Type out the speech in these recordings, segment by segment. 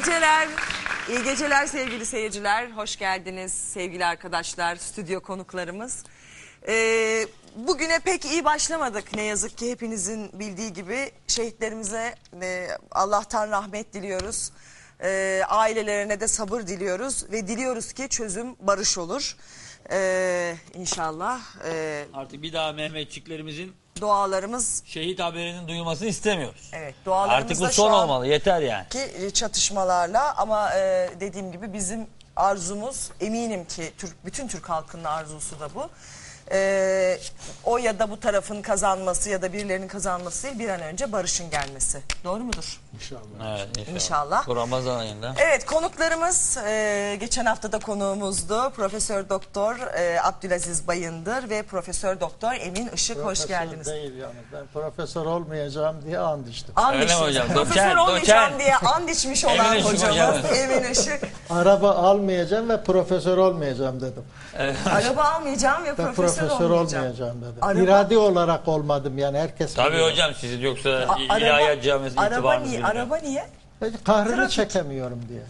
geceler. İyi geceler sevgili seyirciler. Hoş geldiniz sevgili arkadaşlar, stüdyo konuklarımız. Ee, bugüne pek iyi başlamadık ne yazık ki hepinizin bildiği gibi. Şehitlerimize e, Allah'tan rahmet diliyoruz. Ee, ailelerine de sabır diliyoruz ve diliyoruz ki çözüm barış olur. Ee, inşallah e, Artık bir daha Mehmetçiklerimizin dualarımız şehit haberinin duyulmasını istemiyoruz. evet dualarımız Artık da bu şu son an- olmalı. Yeter yani. ki e, çatışmalarla ama e, dediğim gibi bizim arzumuz eminim ki Türk bütün Türk halkının arzusu da bu. E, o ya da bu tarafın kazanması ya da birilerinin kazanması değil bir an önce barışın gelmesi. Doğru mudur? Evet, inşallah. İnşallah. Bu Ramazan ayında. Evet konuklarımız e, geçen hafta da konuğumuzdu. Profesör Doktor e, Abdülaziz Bayındır ve Profesör Doktor Emin Işık hoş Profesör geldiniz. değil yani. Ben profesör olmayacağım diye and içtim. And Öyle mi hocam? Profesör Doçent, olmayacağım doçent. diye and içmiş olan Emin hocamız hocam. Emin Işık. Araba almayacağım ve profesör olmayacağım dedim. Araba almayacağım ve Ben profesör, profesör, olmayacağım. olmayacağım dedim. Araba- İradi olarak olmadım yani herkes Tabii biliyor. hocam sizin yoksa ilahiyat camiası araba itibarınız niye? Araba niye? Kahrını Trafik. çekemiyorum diye.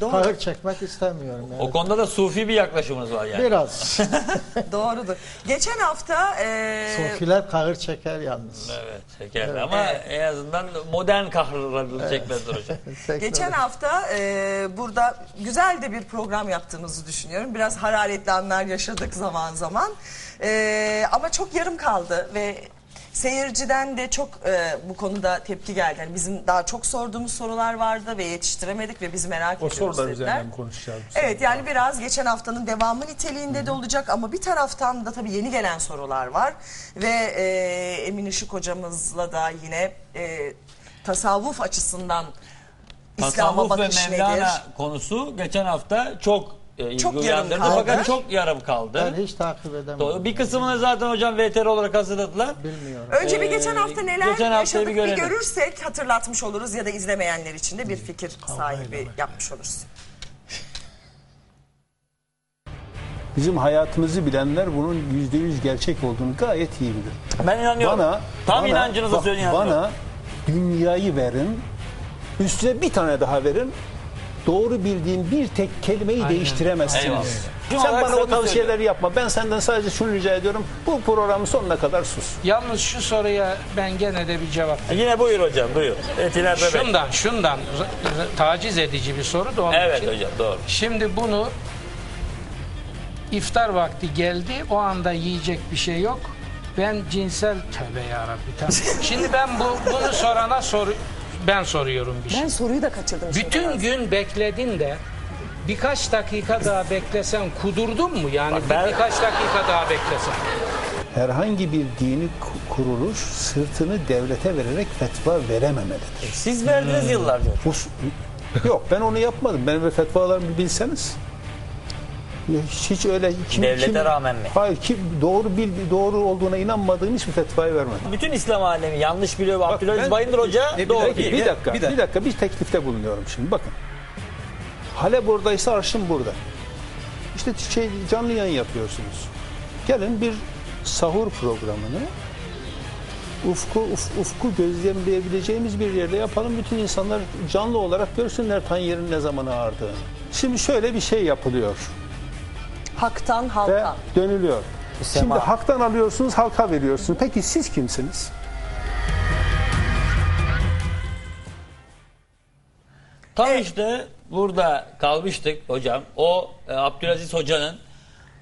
Doğru. Kahır çekmek istemiyorum yani. O konuda da sufi bir yaklaşımınız var yani. Biraz. Doğrudur. Geçen hafta e, Sofiler kahır çeker yalnız. Evet şekerli ama en azından modern kahrlarını çekmez hocam. Tekrar- geçen hafta e, burada güzel de bir program yaptığımızı düşünüyorum. Biraz hararetli anlar yaşadık zaman zaman. E, ama çok yarım kaldı ve seyirciden de çok e, bu konuda tepki geldi. Yani bizim daha çok sorduğumuz sorular vardı ve yetiştiremedik ve biz merak O ediyoruz sorular dediler. üzerinden konuşacağız. Evet yani biraz geçen haftanın devamı niteliğinde de olacak ama bir taraftan da tabii yeni gelen sorular var ve e, Emin Işık hocamızla da yine e, tasavvuf açısından İslam'a Tasavvuf ve bakış Mevlana nedir? konusu geçen hafta çok e, ilgi Çok yarım uyandırdı kaldı. fakat çok yarım kaldı. Ben hiç takip edemedim. Doğru. Bir kısmını zaten hocam VTR olarak hazırladılar. Bilmiyorum. Önce bir Ee, geçen hafta neler geçen haftayı yaşadık bir bir, görürsek hatırlatmış oluruz ya da izlemeyenler için de bir fikir sahibi yapmış oluruz. Bizim hayatımızı bilenler bunun yüzde yüz gerçek olduğunu gayet iyi bilir. Ben inanıyorum. Bana, Tam bana- inancınızı bak, söyleyin. Bana dünyayı verin, üstüne bir tane daha verin. Doğru bildiğim bir tek kelimeyi değiştiremezsiniz. Eyvallah. Sen bana o tavsiyeleri söylüyorum. yapma. Ben senden sadece şunu rica ediyorum. Bu programın sonuna kadar sus. Yalnız şu soruya ben gene de bir cevap Yine buyur hocam buyur. Etiler bebek. Şundan, şundan taciz edici bir soru da onun Evet için. hocam doğru. Şimdi bunu iftar vakti geldi. O anda yiyecek bir şey yok. Ben cinsel tövbe yarabbi. tamam. Şimdi ben bu bunu sorana soru ben soruyorum bir şey. Ben soruyu da kaçırdım. şimdi Bütün biraz. gün bekledin de birkaç dakika daha beklesen kudurdun mu? Yani bir- ben- birkaç dakika daha beklesen. Herhangi bir dini ku- kuruluş sırtını devlete vererek fetva verememelidir. Siz verdiniz yıllarca. Bu, yok ben onu yapmadım. Benim fetvalarımı bilseniz. Hiç, hiç öyle kim, Devlete kim- rağmen mi? Hayır kim doğru bil, doğru olduğuna inanmadığım hiçbir fetvayı vermedim. Bütün İslam alemi yanlış biliyor. Bak, Bayındır Hoca E, bir, doğru dakika, değil. bir dakika, bir dakika, bir teklifte bulunuyorum şimdi. Bakın. Hale buradaysa arşın burada. İşte şey, canlı yayın yapıyorsunuz. Gelin bir sahur programını ufku uf- ufku gözlemleyebileceğimiz bir yerde yapalım. Bütün insanlar canlı olarak görsünler Tanrı'nın ne zaman ağardığını. Şimdi şöyle bir şey yapılıyor Haktan ve halka. dönülüyor. Sema. Şimdi haktan alıyorsunuz, halka veriyorsunuz. Peki siz kimsiniz? Tam işte burada kalmıştık hocam. O e, Abdülaziz Hoca'nın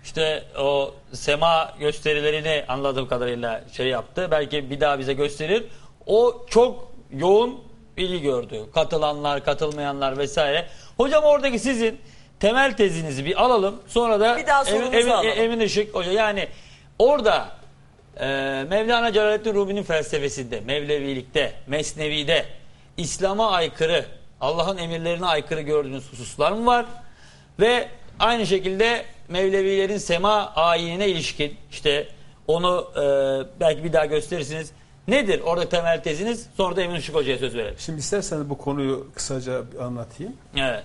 işte o sema gösterilerini anladığım kadarıyla şey yaptı. Belki bir daha bize gösterir. O çok yoğun ilgi gördü. Katılanlar, katılmayanlar vesaire. Hocam oradaki sizin temel tezinizi bir alalım. Sonra da Bir daha Emin, alalım. Emin Işık Hoca yani orada e, Mevlana Celaleddin Rumi'nin felsefesinde, Mevlevilikte, Mesnevi'de İslam'a aykırı, Allah'ın emirlerine aykırı gördüğünüz hususlar mı var? Ve aynı şekilde Mevlevilerin sema ayinine ilişkin işte onu e, belki bir daha gösterirsiniz. Nedir orada temel teziniz? Sonra da Emin Işık Hoca'ya söz verelim. Şimdi isterseniz bu konuyu kısaca anlatayım. Evet.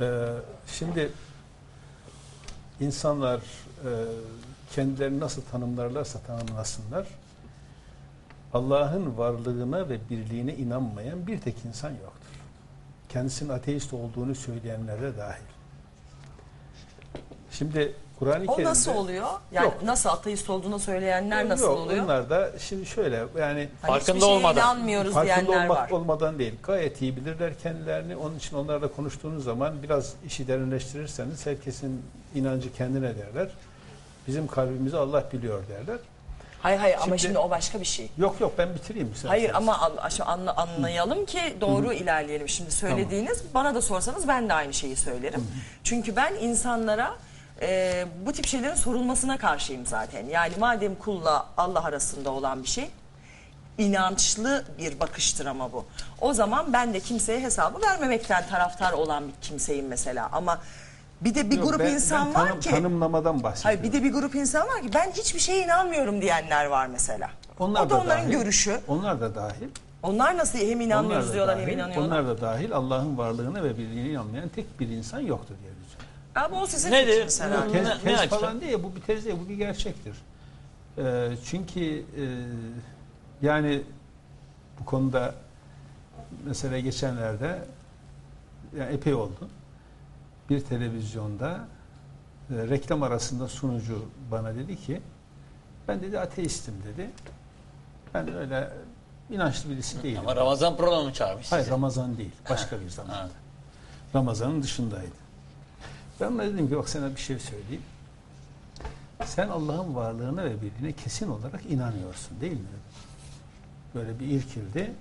Ee, şimdi insanlar e, kendilerini nasıl tanımlarlarsa tanımlasınlar. Allah'ın varlığına ve birliğine inanmayan bir tek insan yoktur. kendisinin ateist olduğunu söyleyenler de dahil. Şimdi Kur'an-ı O Kerim'de nasıl oluyor? Yani Yok. nasıl ateist olduğunu söyleyenler nasıl Yok, oluyor? Onlar da şimdi şöyle yani Hani Farkında hiçbir şeye olmadan. inanmıyoruz farkında diyenler olmak var. olmadan değil. Gayet iyi bilirler kendilerini. Onun için onlarla konuştuğunuz zaman biraz işi derinleştirirseniz herkesin inancı kendine derler. Bizim kalbimizi Allah biliyor derler. Hayır hayır ama Şimdi- şimdi o başka bir şey. Yok yok ben bitireyim. isterseniz. Hayır ama an- şu anla- anlayalım ki doğru ilerleyelim. Şimdi söylediğiniz bana da sorsanız ben de aynı şeyi söylerim. Çünkü ben insanlara e, bu tip şeylerin sorulmasına karşıyım zaten. Yani madem kulla Allah arasında olan bir şey inançlı bir bakıştır ama bu. O zaman ben de kimseye hesabı vermemekten taraftar olan bir kimseyim mesela. Ama bir de bir Yok, grup ben- insan ben var tanım- ki tanımlamadan bahsediyorum. Hayır bir de bir grup insan var ki ben hiçbir şeye inanmıyorum diyenler var mesela. Onlar o da onların dahil. görüşü. Onlar da dahil. Onlar nasıl hem inanmıyoruz da diyorlar hem dahil. inanıyorlar. Onlar da dahil Allah'ın varlığına ve birliğine inanmayan tek bir insan yoktur diye. Ama o sizin Nedir? fikriniz herhalde. Ne- Tez, ne tez açıdan? falan değil, bu bir tez değil, bu bir gerçektir. Ee, çünkü e, yani bu konuda mesela geçenlerde yani epey oldu. Bir televizyonda e, reklam arasında sunucu bana dedi ki ben dedi ateistim dedi. Ben öyle inançlı birisi değilim. Ama Ramazan programı çağırmış Hayır sizi. Ramazan değil. Başka bir zaman. Ha. Ramazan'ın dışındaydı. Ben ona dedim ki bak sana bir şey söyleyeyim. Sen Allah'ın varlığına ve birliğine kesin olarak inanıyorsun değil mi? Böyle bir irkildi.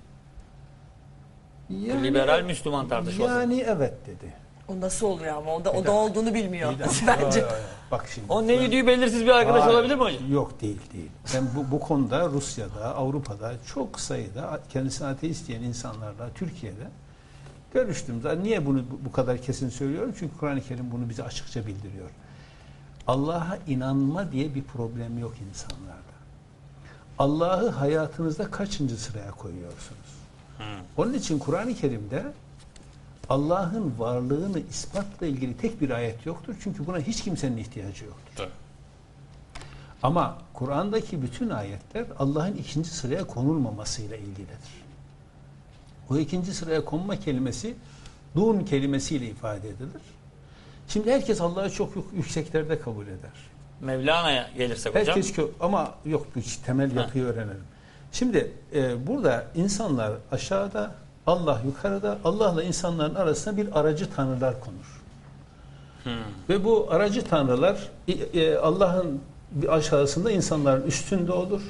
Yani, Liberal Müslüman tartışması. Yani evet dedi. O nasıl oluyor ama o da, o da olduğunu bilmiyor bence. Bak şimdi. O ne yediği belirsiz bir arkadaş Hayır. olabilir mi hocam? Yok değil değil. Ben bu, bu konuda Rusya'da, Avrupa'da çok sayıda kendisini ateist diyen insanlarla Türkiye'de görüştüm. Zaten niye bunu bu- kadar kesin söylüyorum? Çünkü Kur'an-ı Kerim bunu bize açıkça bildiriyor. Allah'a inanma diye bir problem yok insanlarda. Allah'ı hayatınızda kaçıncı sıraya koyuyorsunuz? Onun için Kur'an-ı Kerim'de Allah'ın varlığını ispatla ilgili tek bir ayet yoktur. Çünkü buna hiç kimsenin ihtiyacı yoktur. Ama Kur'an'daki bütün ayetler Allah'ın ikinci sıraya konulmamasıyla ilgilidir. O ikinci sıraya konma kelimesi dun kelimesiyle ifade edilir. Şimdi herkes Allah'ı çok yükseklerde kabul eder. Mevlana'ya gelirsek hocam. Herkes kö- ama yok temel yapıyı öğrenelim. Şimdi e, burada insanlar aşağıda, Allah yukarıda, Allah'la insanların arasında bir aracı tanrılar konur. Ve bu aracı tanrılar e, e, Allah'ın aşağısında insanların üstünde olur.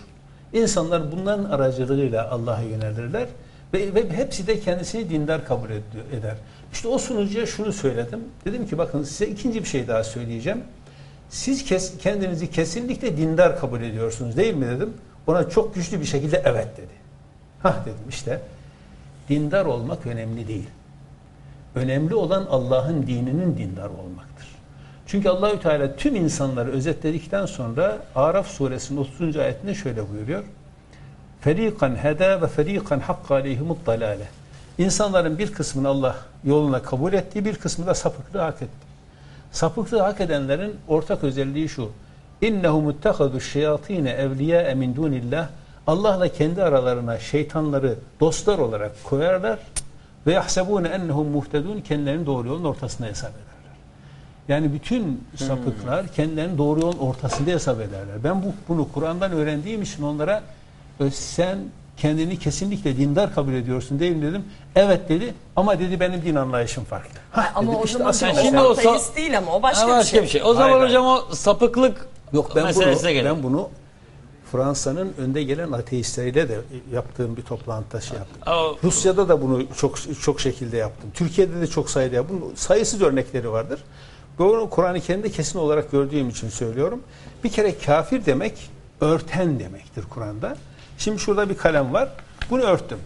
İnsanlar bunların aracılığıyla Allah'a yönelirler ve, ve hepsi de kendisini dindar kabul eder. İşte o sunucuya şunu söyledim. Dedim ki bakın size ikinci bir şey daha söyleyeceğim. Siz kes, kendinizi kesinlikle dindar kabul ediyorsunuz değil mi dedim. Ona çok güçlü bir şekilde evet dedi. Hah dedim işte dindar olmak önemli değil. Önemli olan Allah'ın dininin dindar olmaktır. Çünkü Allahü Teala tüm insanları özetledikten sonra Araf suresinin 30. ayetinde şöyle buyuruyor. Ferikan heda ve ferikan hakka aleyhimut dalale. İnsanların bir kısmını Allah yoluna kabul etti, bir kısmı da sapıklığı hak etti. Sapıklığı hak edenlerin ortak özelliği şu. İnnehum ittehadu şeyatine evliya min dunillah. Allah'la kendi aralarına şeytanları dostlar olarak koyarlar ve yahsebune ennehum muhtedun kendilerini doğru yolun ortasında hesap ederler. Yani bütün sapıklar kendilerini doğru yolun ortasında hesap ederler. Ben bu bunu Kur'an'dan öğrendiğim için onlara "Ö, sen kendini kesinlikle dindar kabul ediyorsun değil mi dedim. Evet dedi ama dedi benim din anlayışım farklı. Hah, Ama dedim, o işte zaman o şimdi o- ateist değil ama o başka, Ha, başka bir şey. O zaman Hayır, hocam o sapıklık Yok ben bunu, gelelim. ben bunu Fransa'nın önde gelen ateistleriyle de yaptığım bir toplantıda şey yaptım. O- Rusya'da da bunu çok çok şekilde yaptım. Türkiye'de de çok sayıda yaptım. Bunun sayısız örnekleri vardır. Bunu Kur'an-ı Kerim'de kesin olarak gördüğüm için söylüyorum. Bir kere kafir demek örten demektir Kur'an'da. Şimdi şurada bir kalem var. Bunu örttüm.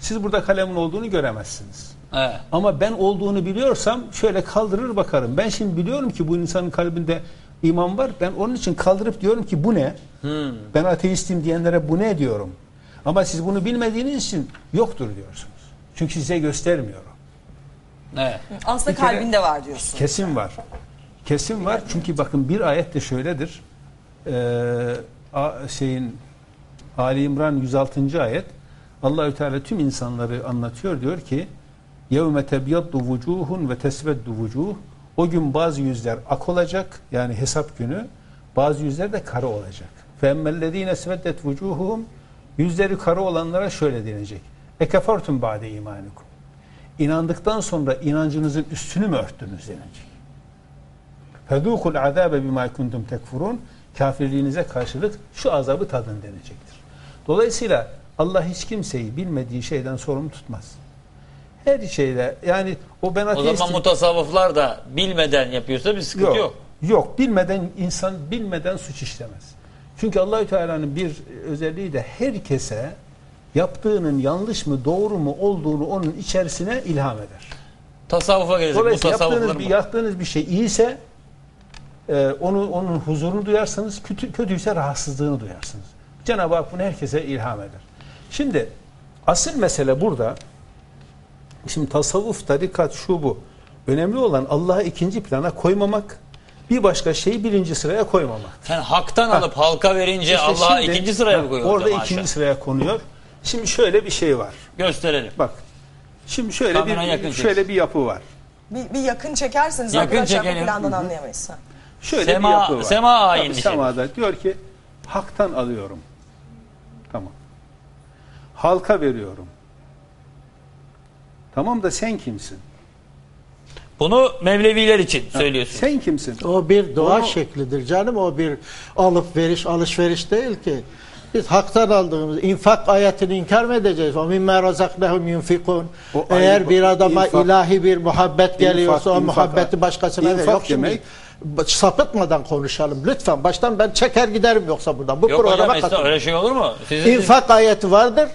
Siz burada kalemin olduğunu göremezsiniz. Evet. Ama ben olduğunu biliyorsam şöyle kaldırır bakarım. Ben şimdi biliyorum ki bu insanın kalbinde iman var. Ben onun için kaldırıp diyorum ki bu ne? Ben ateistim diyenlere bu ne diyorum. Ama siz bunu bilmediğiniz için yoktur diyorsunuz. Çünkü size göstermiyorum. Evet. Aslında Bir kere- kalbinde var diyorsun. Kesin var. Kesin var. Çünkü bakın bir ayet de şöyledir. Ee, a- şeyin Ali İmran 106. ayet Allahü Teala tüm insanları anlatıyor diyor ki yevme tebyaddu vucuhun ve tesveddu vucuh o gün bazı yüzler ak olacak yani hesap günü bazı yüzler de kara olacak. Femmellezine sveddet vucuhuhum yüzleri kara olanlara şöyle denecek. Ekefertum ba'de imanikum. İnandıktan sonra inancınızın üstünü mü örttünüz denecek. Fedûkul azâbe bimâ kuntum tekfurun. Kafirliğinize karşılık şu azabı tadın denecektir. Dolayısıyla Allah hiç kimseyi bilmediği şeyden sorumlu tutmaz. Her şeyde yani o ben O ateistim. zaman mutasavvıflar da bilmeden yapıyorsa bir sıkıntı yok. yok, yok. bilmeden insan bilmeden suç işlemez. Çünkü Allahü Teala'nın bir özelliği de herkese yaptığının yanlış mı doğru mu olduğunu onun içerisine ilham eder. Tasavvufa gelecek Dolayısıyla yaptığınız bir, yaptığınız bir şey iyiyse e, onu onun huzurunu duyarsınız, kötü, kötüyse rahatsızlığını duyarsınız. Cenab-ı Hak bunu herkese ilham eder. Şimdi asıl mesele burada şimdi tasavvuf, tarikat, şu bu. Önemli olan Allah'ı ikinci plana koymamak, bir başka şeyi birinci sıraya koymamak. Sen haktan alıp halka verince İşte Allah'a ikinci sıraya Ha, mı koyuyor Orada hocam? ikinci sıraya konuyor. Şimdi şöyle bir şey var. Gösterelim. Bak. Şimdi şöyle Kameraya yakın bir çek. şöyle bir yapı var. Bir, bir yakın çekerseniz Yakın arkadaşlar çekelim. plandan anlayamayız. Ha. Şöyle Sema- bir yapı var. sema ayini Tabii şey. Semada diyor ki haktan alıyorum. Tamam. Halka veriyorum. Tamam da sen kimsin? Bunu Mevleviler için söylüyorsun. Sen kimsin? O bir dua Onu- şeklidir canım. O bir alıp veriş, alışveriş değil ki. Biz haktan aldığımız infak ayetini inkar mı edeceğiz? O mimme razaknehum yunfikun. O Eğer bir adama infak- ilahi bir muhabbet geliyorsa o infak- muhabbeti başkasına ver. infak Yok şimdi demek- sapıtmadan konuşalım lütfen. Baştan ben çeker giderim yoksa buradan. Bu Yok hocam programa estağfurullah, katılın. öyle şey olur mu? Sizin İnfak ayeti vardır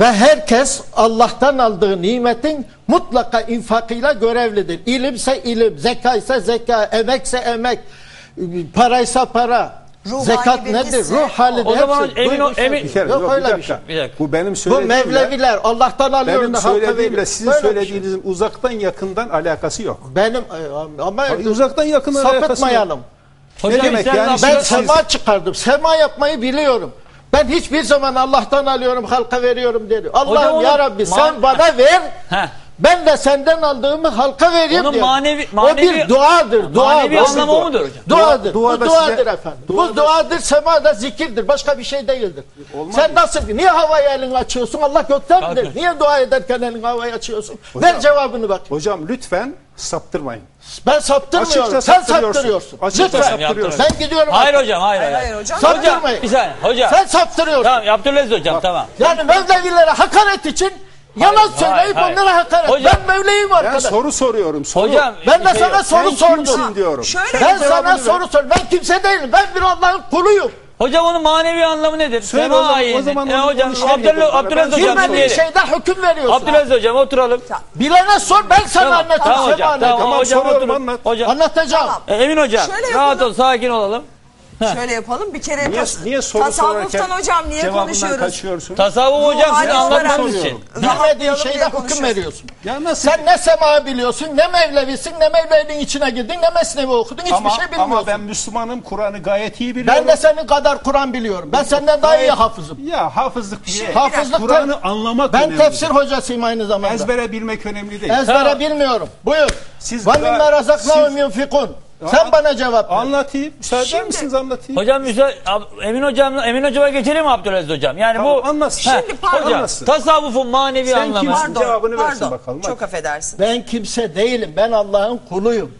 ve herkes Allah'tan aldığı nimetin mutlaka infakıyla görevlidir. İlimse ilim, zeka ise zeka, emekse emek, paraysa para. Ruh Zekat nedir? Ruh halidir. O zaman hepsi. emin ol- emin- Bir kere Yok, yok, öyle bir bir şey. Bir dakika. Bu benim Bu söylediğimle Mevleviler Allah'tan alıyor benim da halka veriyor. söylediğimle sizin Böyle bir şey. söylediğinizin uzaktan yakından alakası yok. Benim e, ama Hayır, uzaktan yakından alakası yok. sapıtmayalım. Hocam Ne demek yani? Ben Siz- sema çıkardım. Sema yapmayı biliyorum. Ben hiçbir zaman Allah'tan alıyorum, halka veriyorum dedi. Allah'ım ya Rabbi sen bana ver. Ben de senden aldığımı halka vereyim Onun diyor. manevi- o manevi- bir duadır. Dua, manevi basit anlamı dua. o mudur hocam? Duadır. Dua- Bu duadır size- efendim. Bu duada- duadır, semada zikirdir. Başka bir şey değildir. Olmaz Sen nasıl, niye havaya elini açıyorsun? Allah gökten bilir. Niye dua ederken elini havaya açıyorsun? ver cevabını bak. Hocam lütfen saptırmayın. Ben saptırmıyorum. Açıkça Sen saptırıyorsun. saptırıyorsun. Açıkça Lütfen. saptırıyorsun. Ben gidiyorum. Hayır artık. hocam hayır hayır. Hayır, hayır hocam. Saptırmayın. Bir saniye hocam. Sen saptırıyorsun. Tamam Abdülaziz hocam tamam. Yani Mevlevilere hakaret için yalan Hayır, söyleyip hayır, onlara hakaret. Hocam- ben Mevleviyim Ben arkadaş. soru soruyorum. Soru. Hocam ben de şey sana soru Sen sordum. kimsin diyorum. Şöyle Ben sana soru sor. Ben kimse değilim. Ben bir Allah'ın kuluyum. Hocam onun manevi anlamı nedir? Söyle Sema o zaman- o ayini. zaman E hocam yapalım. Abdülaziz, Ben hocam dinleyelim. şeyden hüküm veriyorsun. Abdülaziz hocam oturalım. Bilene sor ben sana Tamam, anlatayım. tamam hocam. Tamam, Tamam, hocam oturun. anlat. Hocam. Anlatacağım. Tamam. E, Emin hocam Şöyle rahat ol sakin olalım. Şöyle yapalım. Bir kere Niye, tas- niye soru tasavvuftan sorarken hocam niye cevabından konuşuyoruz? kaçıyorsun? Tasavvuf hocam anlatmanız olarak- için. Bilmediğin diye hüküm veriyorsun. Ya nasıl? Sen ne sema biliyorsun, ne Mevlevisin, ne Mevlevinin içine girdin, ne Mesnevi okudun, hiçbir ama, şey bilmiyorsun. ama ben Müslümanım. Kur'an'ı gayet iyi biliyorum. Ben de senin kadar Kur'an biliyorum. Ben senden daha iyi hafızım. Ya hafızlık bir şey. Hafızlık Kur'an'ı anlamak Ben önemli. tefsir hocasıyım aynı zamanda. Ezbere bilmek önemli değil. Ezbere Tamam. bilmiyorum. Buyur. Siz Ve mimme razaknahum siz- yunfikun. Sen bana cevap ver. Anlatayım. Müsaade Şimdi- misiniz anlatayım? Hocam müsa Ab- Emin hocam Emin hocama geçelim mi Abdülaziz hocam? Yani Tamam, bu anlatsın. Heh, Şimdi pardon. hocam Anlatsın. tasavvufun manevi Sen anlamı. kimsin? Pardon, Cevabını versin pardon. bakalım, hadi. Çok affedersin. Ben kimse değilim. Ben Allah'ın kuluyum.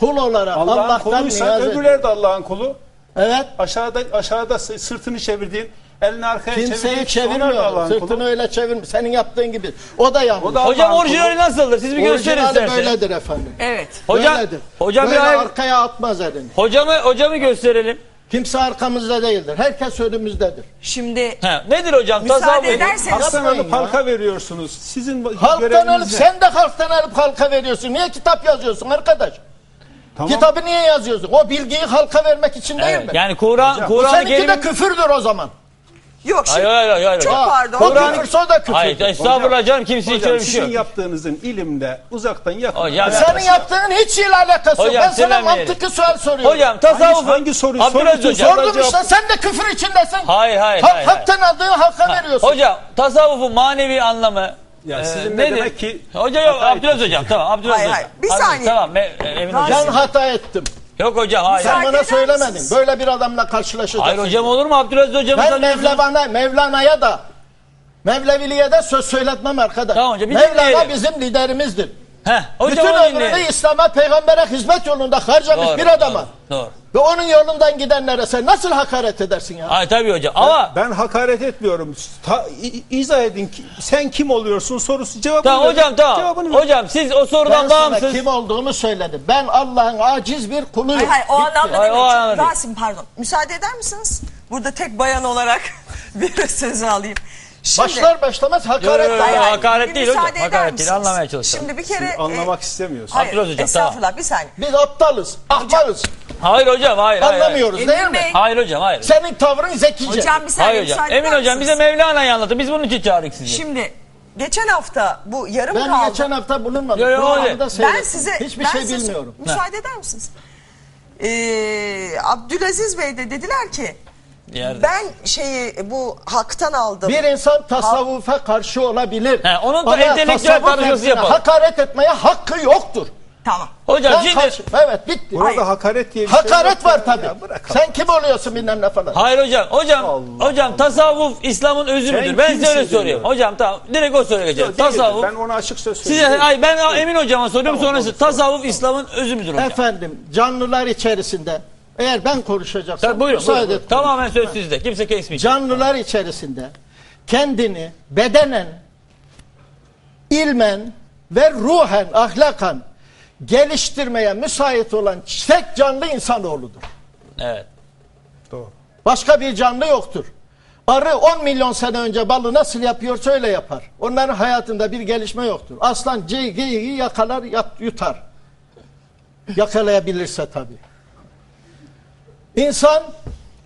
Kul olarak Allah'ın Allah'tan kuluysan niyaz ediyorum. öbürler de Allah'ın kulu. Evet. Aşağıda aşağıda sı- sırtını çevirdiğin, elini arkaya Kimseyi çevirmiyor. Sırtını öyle çevirme. Senin yaptığın gibi. O da yanlış. O da Hocam Allah'ın orijinali nasıldır? Siz bir gösterin Orijinali isterseniz. böyledir efendim. Evet. Hocam Böyledir. hocam bir Böyle ay- arkaya atmaz elini. hocamı hocamı gösterelim. Kimse arkamızda değildir. Herkes önümüzdedir. Şimdi He, nedir hocam? Müsaade Tasavvuf. ederseniz Halktan Yapmayın alıp ya. halka veriyorsunuz. Sizin Halktan göreviniz alıp ne? sen de halktan alıp halka veriyorsun. Niye kitap yazıyorsun arkadaş? Tamam. Kitabı niye yazıyorsun? O bilgiyi halka vermek için değil mi? yani Kur'an Kur'an-ı seninki de Kerim küfürdür o zaman. Yok şimdi. Hayır hayır hayır. hayır. Çok Aa, pardon. Kur'an- küfürse o da küfürdür. Hayır estağfurullah canım kimse hiç Hocam öyle bir şey sizin yok. yaptığınızın ilimle uzaktan yakın. Hocam, Senin yaptığın hiç ile alakası yok. Hocam, Ben sana sinirlenmeyelim. mantıklı sual soruyorum. Hocam tasavvufun hangi soruyu Abdülaziz sorun- hocam. Sordum cevap- işte sen de küfür içindesin. Hayır hayır Hak, hayır. hayır. haktan aldığın halka veriyorsun. Hocam tasavvufun manevi anlamı Yani Ee, sizin ne demek ki Hocam yok hata Abdülaziz hocam tamam Abdülaziz Hayır, hocam. hayır. Bir saniye. Tamam Me- Emin hocam. Ben hata ettim. Yok hocam hayır. Sen bana söylemedin. misiniz? Böyle bir adamla karşılaşacaksın. Hayır hocam olur mu Abdülaziz hocamı Ben. Mevlana, Mevlana'ya da Mevleviliğe de söz söyletmem arkadaş. Tamam hocam, Mevlana dinleyelim. bizim liderimizdir. Heh, hocam Bütün ömrünü. İslam'a, peygambere hizmet yolunda harcamış Doğru, bir adama. Doğru. doğru. Ve onun yolundan gidenlere sen nasıl hakaret edersin ya? Hayır tabii hocam ama ben hakaret etmiyorum. Ta, izah edin ki sen kim oluyorsun sorusu cevabını tamam verin. hocam tamam. Cevabını verin. Hocam siz o Ben sorudan sana bağımsız. kim olduğumu söyledim. Ben Allah'ın aciz bir kuluyum. Hayır hayır o anlamda Hayır, o demiyorum. anlamda değil. Rasim pardon. Müsaade eder misiniz? Burada tek bayan olarak bir sözü alayım. Şimdi, Başlar başlamaz hakaret. Yo, yo, yo, Hayır, hayır. hakaret değil hocam, hakaret değil, anlamaya çalışalım. Şimdi bir kere... Siz anlamak istemiyorsun. Hayır, Abdülaziz hocam, estağfurullah bir saniye. Biz aptalız, ahmarız. Hayır hocam hayır. hayır, Anlamıyoruz Emin değil mi? Bey. Hayır hocam hayır. Senin tavrın zekice. Hocam bir saniye Hayır hocam. müsaade Emin hocam bize? Mevlana'yı anlatın. Biz bunun için çağırdık sizi. Şimdi geçen hafta bu yarım ben kaldı. geçen hafta bulunmadım. Yo, yo, ben size Hiçbir ben şey size- bilmiyorum. Müsaade eder misiniz? Ee, Abdülaziz Bey de dediler ki Yerde. ben şeyi bu haktan aldım. Bir insan tasavvufa karşı olabilir. He, onun da Ama entelektüel tasavvuf tartışması yapalım. Hakaret etmeye hakkı yoktur. Tamam. Hocam Ben şimdi karşı- evet bitti. Burada Hayır. hakaret diye bir şey Hakaret yok var ya. tabii. Bırak Sen kim oluyorsun bilmem ne falan. Hayır hocam. Hocam Allah hocam tasavvuf İslam'ın özü müdür? Ben size kimsin öyle sorayım. diyorum. Hocam tamam. Direkt o soruya geçelim. Değildir. Tasavvuf. Ben ona açık söz Size söylüyorum. ay ben Emin hocama soruyorum Tamam, sonrası. Tasavvuf İslam'ın özü müdür hocam? Efendim canlılar içerisinde eğer ben konuşacaksam Tabii, buyurun, müsaade buyurun, et. Tamamen söz sizde. Kimse kesmeyecek. Canlılar içerisinde kendini bedenen, ilmen ve ruhen, ahlakan geliştirmeye müsait olan tek canlı insanoğludur. Evet. Doğru. Başka bir canlı yoktur. Arı 10 milyon sene önce balı nasıl yapıyorsa öyle yapar. Onların hayatında bir gelişme yoktur. Aslan geyiği yakalar yat- yutar. Yakalayabilirse tabii. İnsan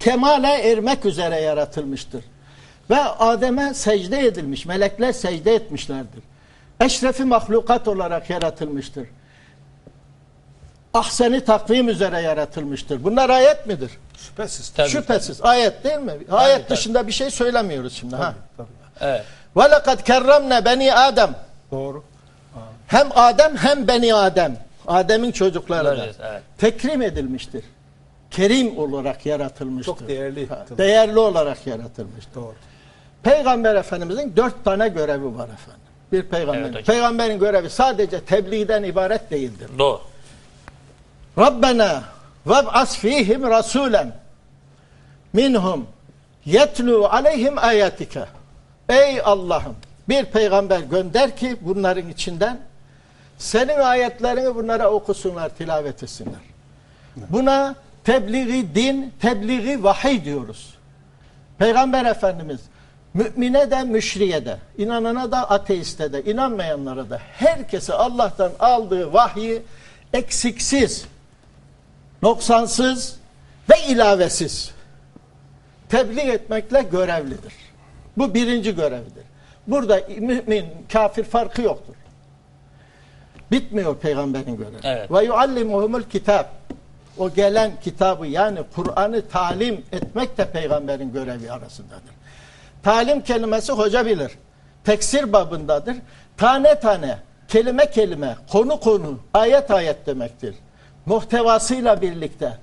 kemale ermek üzere yaratılmıştır. Ve Adem'e secde edilmiş. Melekler secde etmişlerdir. Eşrefi mahlukat olarak yaratılmıştır. Ahseni takvim üzere yaratılmıştır. Bunlar ayet midir? Şüphesiz. Tabii. Şüphesiz. Ayet değil mi? Ayet tabii. dışında bir şey söylemiyoruz şimdi. Ha. Tabii. Evet. Ve lekad kerremne beni Adem. Doğru. Hem Adem hem beni Adem. Adem'in çocukları da. Evet. Tekrim edilmiştir. Kerim olarak yaratılmıştır. Çok değerli. Ha, değerli olarak yaratılmıştır. Doğru. Peygamber Efendimizin dört tane görevi var efendim. Bir peygamber. Evet hocam. Peygamberin görevi sadece tebliğden ibaret değildir. Doğru. Rabbena veb'as fihim rasulen minhum yetlu aleyhim ayatike. Ey Allah'ım bir peygamber gönder ki bunların içinden senin ayetlerini bunlara okusunlar, tilavet etsinler. Buna tebliği din, tebliği vahiy diyoruz. Peygamber Efendimiz mümine de müşriye de, inanana da ateiste de, inanmayanlara da herkese Allah'tan aldığı vahyi eksiksiz, noksansız ve ilavesiz tebliğ etmekle görevlidir. Bu birinci görevidir. Burada mümin, kafir farkı yoktur. Bitmiyor peygamberin görevi. Evet. Ve yuallimuhumul kitap. O gelen kitabı yani Kur'an'ı talim etmek de peygamberin görevi arasındadır. Talim kelimesi hoca bilir. Teksir babındadır. Tane tane, kelime kelime, konu konu, ayet ayet demektir. Muhtevasıyla birlikte,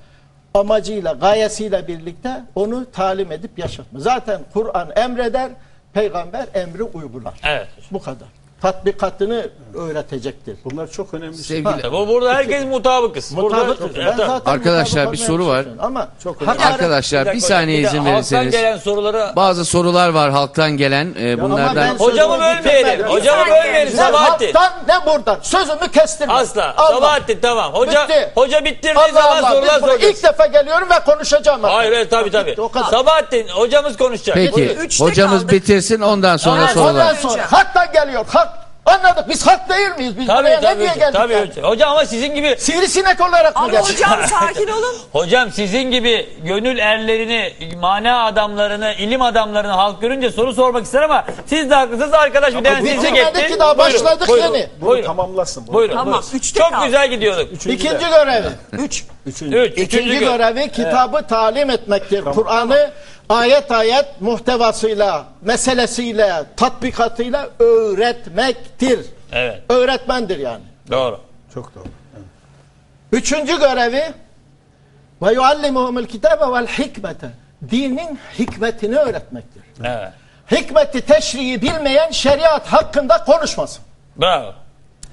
amacıyla, gayesiyle birlikte onu talim edip yaşatma. Zaten Kur'an emreder, peygamber emri uygular. Evet. Bu kadar. Tatbikatını öğretecektir. Bunlar çok önemli. Sevgili Bu burada herkes mutabıkız. Burada, Mutabıkız. Ben zaten Arkadaşlar, bir soru var. şey Ama Çok hakaret- arkadaşlar bir dakika saniye izin bir verirseniz. gelen sorulara Bazı sorular var halktan gelen. Ama bunlardan Hocamı bölmeyelim. Hocamı Bir bölmeyelim Ne Sabahattin. halktan ne buradan. Sözümü kestirme. Asla. Allah. Sabahattin tamam. Hoca Bitti. hoca bitirdiği Allah zaman Allah. sorular soracağız. İlk defa geliyorum ve konuşacağım. Hayır evet tabii tabii. Sabahattin hocamız konuşacak. peki hocamız bitirsin ondan sonra sorular. Ondan sonra haktan geliyor. Hak. Anladık. Biz hak değil miyiz? Biz Tabii buraya ne tabii. diye hocam, geldik? Tabii yani? hocam. Hocam ama sizin gibi Sivrisinek olarak mı Ama geldik? hocam sakin olun. hocam sizin gibi gönül erlerini, mana adamlarını, ilim adamlarını halk görünce soru sormak ister ama siz de haklısınız arkadaş bir tane bitirmedik sizi etti. ki daha başladık buyurun, yeni. Bunu Buyurun. tamamlasın. Bunu. Buyurun. Tamam, buyurun. üçte Çok kaldı. güzel gidiyorduk. İkinci görevi. Üç. Üçüncü. Üç. İkinci Üçüncü gö- görevi kitabı talim etmektir. Kur'an'ı ayet ayet muhtevasıyla, meselesiyle, tatbikatıyla öğretmektir. Evet. Öğretmendir yani. Doğru. Çok doğru. Evet. Üçüncü görevi ve yuallimuhumul kitabe vel hikmete. Dinin hikmetini öğretmektir. Evet. Hikmeti teşriği bilmeyen şeriat hakkında konuşmasın. Bravo.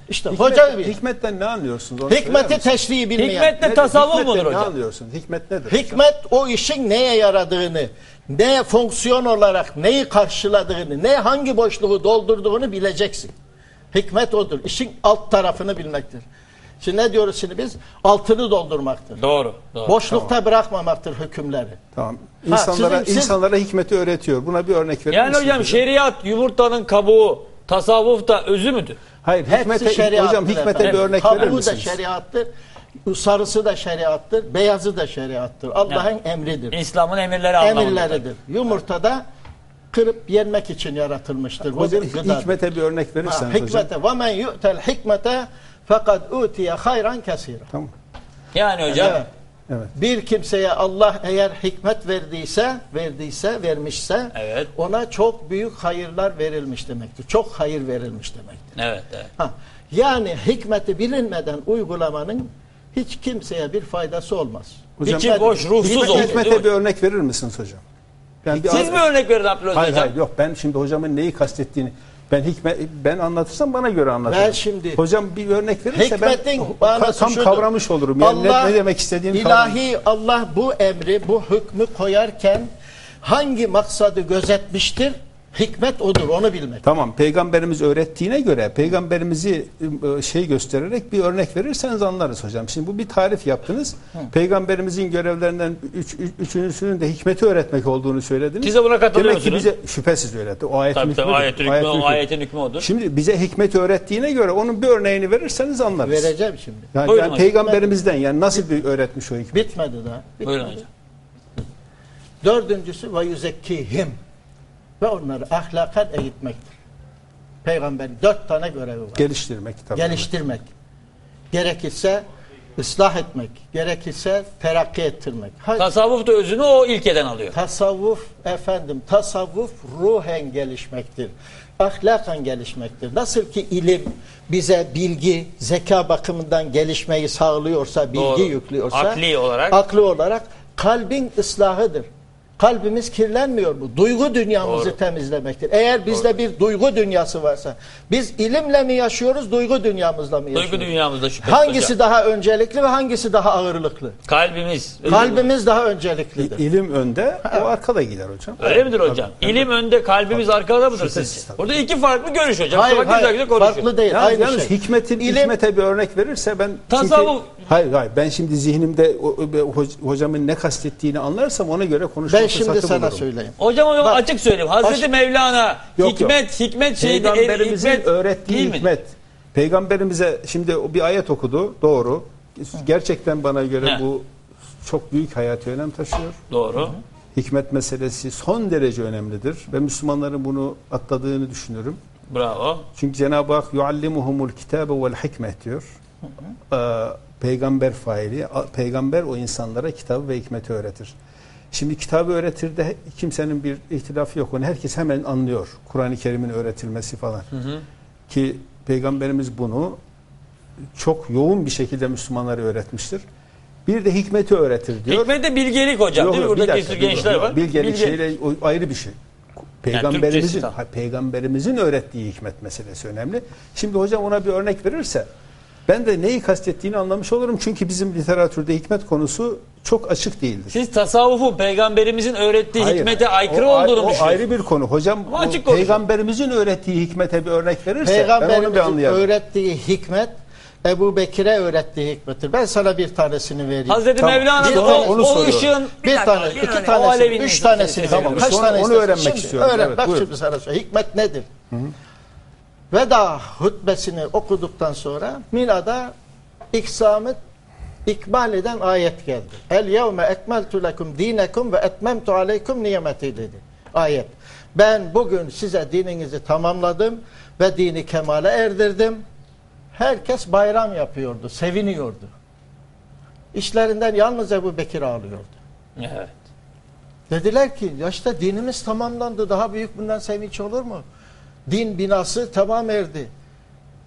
İşte hoca gibi. Hikmetten ne anlıyorsunuz? Onu Hikmeti teşriği bilmeyen. Hikmet ne Nedir? tasavvuf mudur Ne hocam? anlıyorsunuz? Hikmet nedir? Hikmet o işin neye yaradığını, ne fonksiyon olarak neyi karşıladığını, ne hangi boşluğu doldurduğunu bileceksin. Hikmet odur. İşin alt tarafını bilmektir. Şimdi ne diyoruz şimdi biz? Altını doldurmaktır. Doğru. Doğru. Boşlukta bırakmamaktır hükümleri. Tamam. Ha, İnsanlara sizin- siz- insanlara hikmeti öğretiyor. Buna bir örnek verir Yani hocam şeriat yumurtanın kabuğu tasavvuf da özü müdür? Hayır, Hepsi hikmete, şeriattır hocam hikmete efendim. bir örnek Kabuğu verir da misiniz? şeriattır. Sarısı da şeriattır. Beyazı da şeriattır. Allah'ın emridir. İslam'ın emirleri anlamında. Emirleridir. Yumurtada kırıp yenmek için yaratılmıştır. Bu Hocam bir gıdadır. hikmete bir örnek Ha, verirseniz hocam. hikmete ve men yu'tel hikmete fakat utiye hayran kesira. Tamam. Yani hocam Evet. Evet. Bir kimseye Allah eğer hikmet verdiyse, verdiyse, vermişse Evet. ona çok büyük hayırlar verilmiş demektir. Çok hayır verilmiş demektir. evet, evet. Ha, yani hikmeti bilinmeden uygulamanın hiç kimseye bir faydası olmaz. Hocam- İçi boş, ruhsuz Hikmet- oldu. değil Hikmete bir örnek verir misiniz hocam? Yani bir Siz mi örnek verin Abdülhamid Hayır hocam? hayır yok ben şimdi hocamın neyi kastettiğini ben hikmet ben anlatırsam bana göre anlatırım. Ben şimdi- hocam bir örnek verirse Hikmetin ben tam şudur. kavramış olurum. Yani Allah, ne, ne demek istediğimi kavramış. ilahi Allah bu emri, bu hükmü koyarken hangi maksadı gözetmiştir? Hikmet odur, onu bilmek. Tamam peygamberimiz öğrettiğine göre peygamberimizi e, şey göstererek bir örnek verirseniz anlarız hocam. Şimdi bu bir tarif yaptınız. Peygamberimizin görevlerinden üç, üç- üçüncüsünün de hikmeti öğretmek olduğunu söylediniz. Siz de buna katılıyor Demek ki bize şüphesiz öğretti. O ayetin Tabii tabii ayetin hükmü, Ayetin hükmü. ayetin hükmü odur. Şimdi bize hikmeti öğrettiğine göre onun bir örneğini verirseniz anlarız. Vereceğim şimdi. Yani, Buyurun yani hocam. peygamberimizden yani nasıl bir öğretmiş o hikmet? Bitmedi daha. Bitmedi. Buyurun hocam. Dördüncüsü ve yüzekkihim ve onları ahlakan eğitmektir. Peygamberin dört tane görevi var. Geliştirmek tabii. Geliştirmek. Gerekirse ıslah etmek. Gerekirse terakki ettirmek. Ha, Tasavvuf da özünü o ilkeden alıyor. tasavvuf efendim tasavvuf ruhen gelişmektir. Ahlakan gelişmektir. Nasıl ki ilim bize bilgi, zeka bakımından gelişmeyi sağlıyorsa, bilgi Doğru. yüklüyorsa, Akli olarak. aklı olarak kalbin ıslahıdır. Kalbimiz kirlenmiyor mu? Duygu dünyamızı Doğru. temizlemektir. Eğer bizde bir duygu dünyası varsa, biz ilimle mi yaşıyoruz, duygu dünyamızla mı yaşıyoruz? Duygu dünyamızda şüphesiz Hangisi hocam. daha öncelikli ve hangisi daha ağırlıklı? Kalbimiz. Kalbimiz daha önceliklidir. İlim önde, o arkada gider hocam. Öyle midir hocam? İlim önde, kalbimiz arkada mıdır Şüphesiz sizce? tabii. Burada iki farklı görüş hocam. Hayır, Hayır, güzel güzel farklı değil. Yalnız, aynı yalnız şey. hikmetin İlim- hikmete bir örnek verirse ben Tasavvuf- çünkü hayır hayır ben şimdi zihnimde o- o- hoc- hocamın ne kastettiğini anlarsam ona göre konuşma Ben şimdi sana bulurum. söyleyeyim. Hocam hocam Bak, açık söyleyeyim. Hazreti baş- Mevlana Yok, hikmet hikmet şeydi. Peygamberimizin hikmet öğrettiği mi? hikmet. Peygamberimize şimdi bir ayet okudu doğru. Gerçekten bana göre He. bu çok büyük hayati önem taşıyor. Doğru. Hikmet meselesi son derece önemlidir ve Müslümanların bunu atladığını düşünüyorum. Bravo. Çünkü Cenab-ı Hak yuallimuhumul kitabe vel hikmet diyor. Ee, peygamber faili, peygamber o insanlara kitabı ve hikmeti öğretir. Şimdi kitabı öğretir de kimsenin bir ihtilafı yok. Onu herkes hemen anlıyor. Kur'an-ı Kerim'in öğretilmesi falan. Ki peygamberimiz bunu çok yoğun bir şekilde Müslümanlara öğretmiştir. Bir de hikmeti öğretir diyor. Hikmet de bilgelik hocam Yok, değil mi? Buradaki dakika, gençler yok, var. Bilgelik Bilge- şeyle o ayrı bir şey. Peygamberimizin tam. ha, peygamberimizin öğrettiği hikmet meselesi önemli. Şimdi hocam ona bir örnek verirse ben de neyi kastettiğini anlamış olurum. Çünkü bizim literatürde hikmet konusu çok açık değildir. Siz tasavvufu peygamberimizin öğrettiği Hayır, hikmete aykırı o, olduğunu o düşünüyorsunuz. ayrı bir konu. Hocam o açık peygamberimizin öğrettiği hikmete bir örnek verirse ben onu bir Peygamberimizin anlayarım. öğrettiği hikmet Ebu Bekir'e öğrettiği hikmettir. Ben sana bir tanesini vereyim. Hazreti Tamam. Mevlana'nın o, tane- onu o ışığın bir tane, bir iki. O Alevi'nin üç tanesini. Tamam, Kaç onu- tane onu öğrenmek Şimdi istiyorum. Öğren, Evet, bak buyurun. şimdi sana söyleyeyim. Hikmet nedir? Veda hutbesini okuduktan sonra Mila'da iksamı ikmal eden ayet geldi. El yevme ekmeltu lekum dinekum ve etmemtu aleykum nimeti dedi. Ayet. Ben bugün size dininizi tamamladım ve dini kemale erdirdim. Herkes bayram yapıyordu, seviniyordu. İşlerinden yalnız Ebu Bekir ağlıyordu. Evet. Dediler ki ya işte dinimiz tamamlandı. Daha büyük bundan sevinç olur mu? Din binası tamam erdi.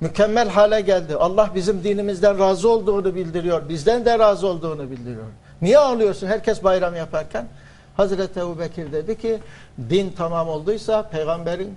Mükemmel hale geldi. Allah bizim dinimizden razı olduğunu bildiriyor. Bizden de razı olduğunu bildiriyor. Niye ağlıyorsun herkes bayram yaparken? Hazreti Ebu Bekir dedi ki din tamam olduysa peygamberin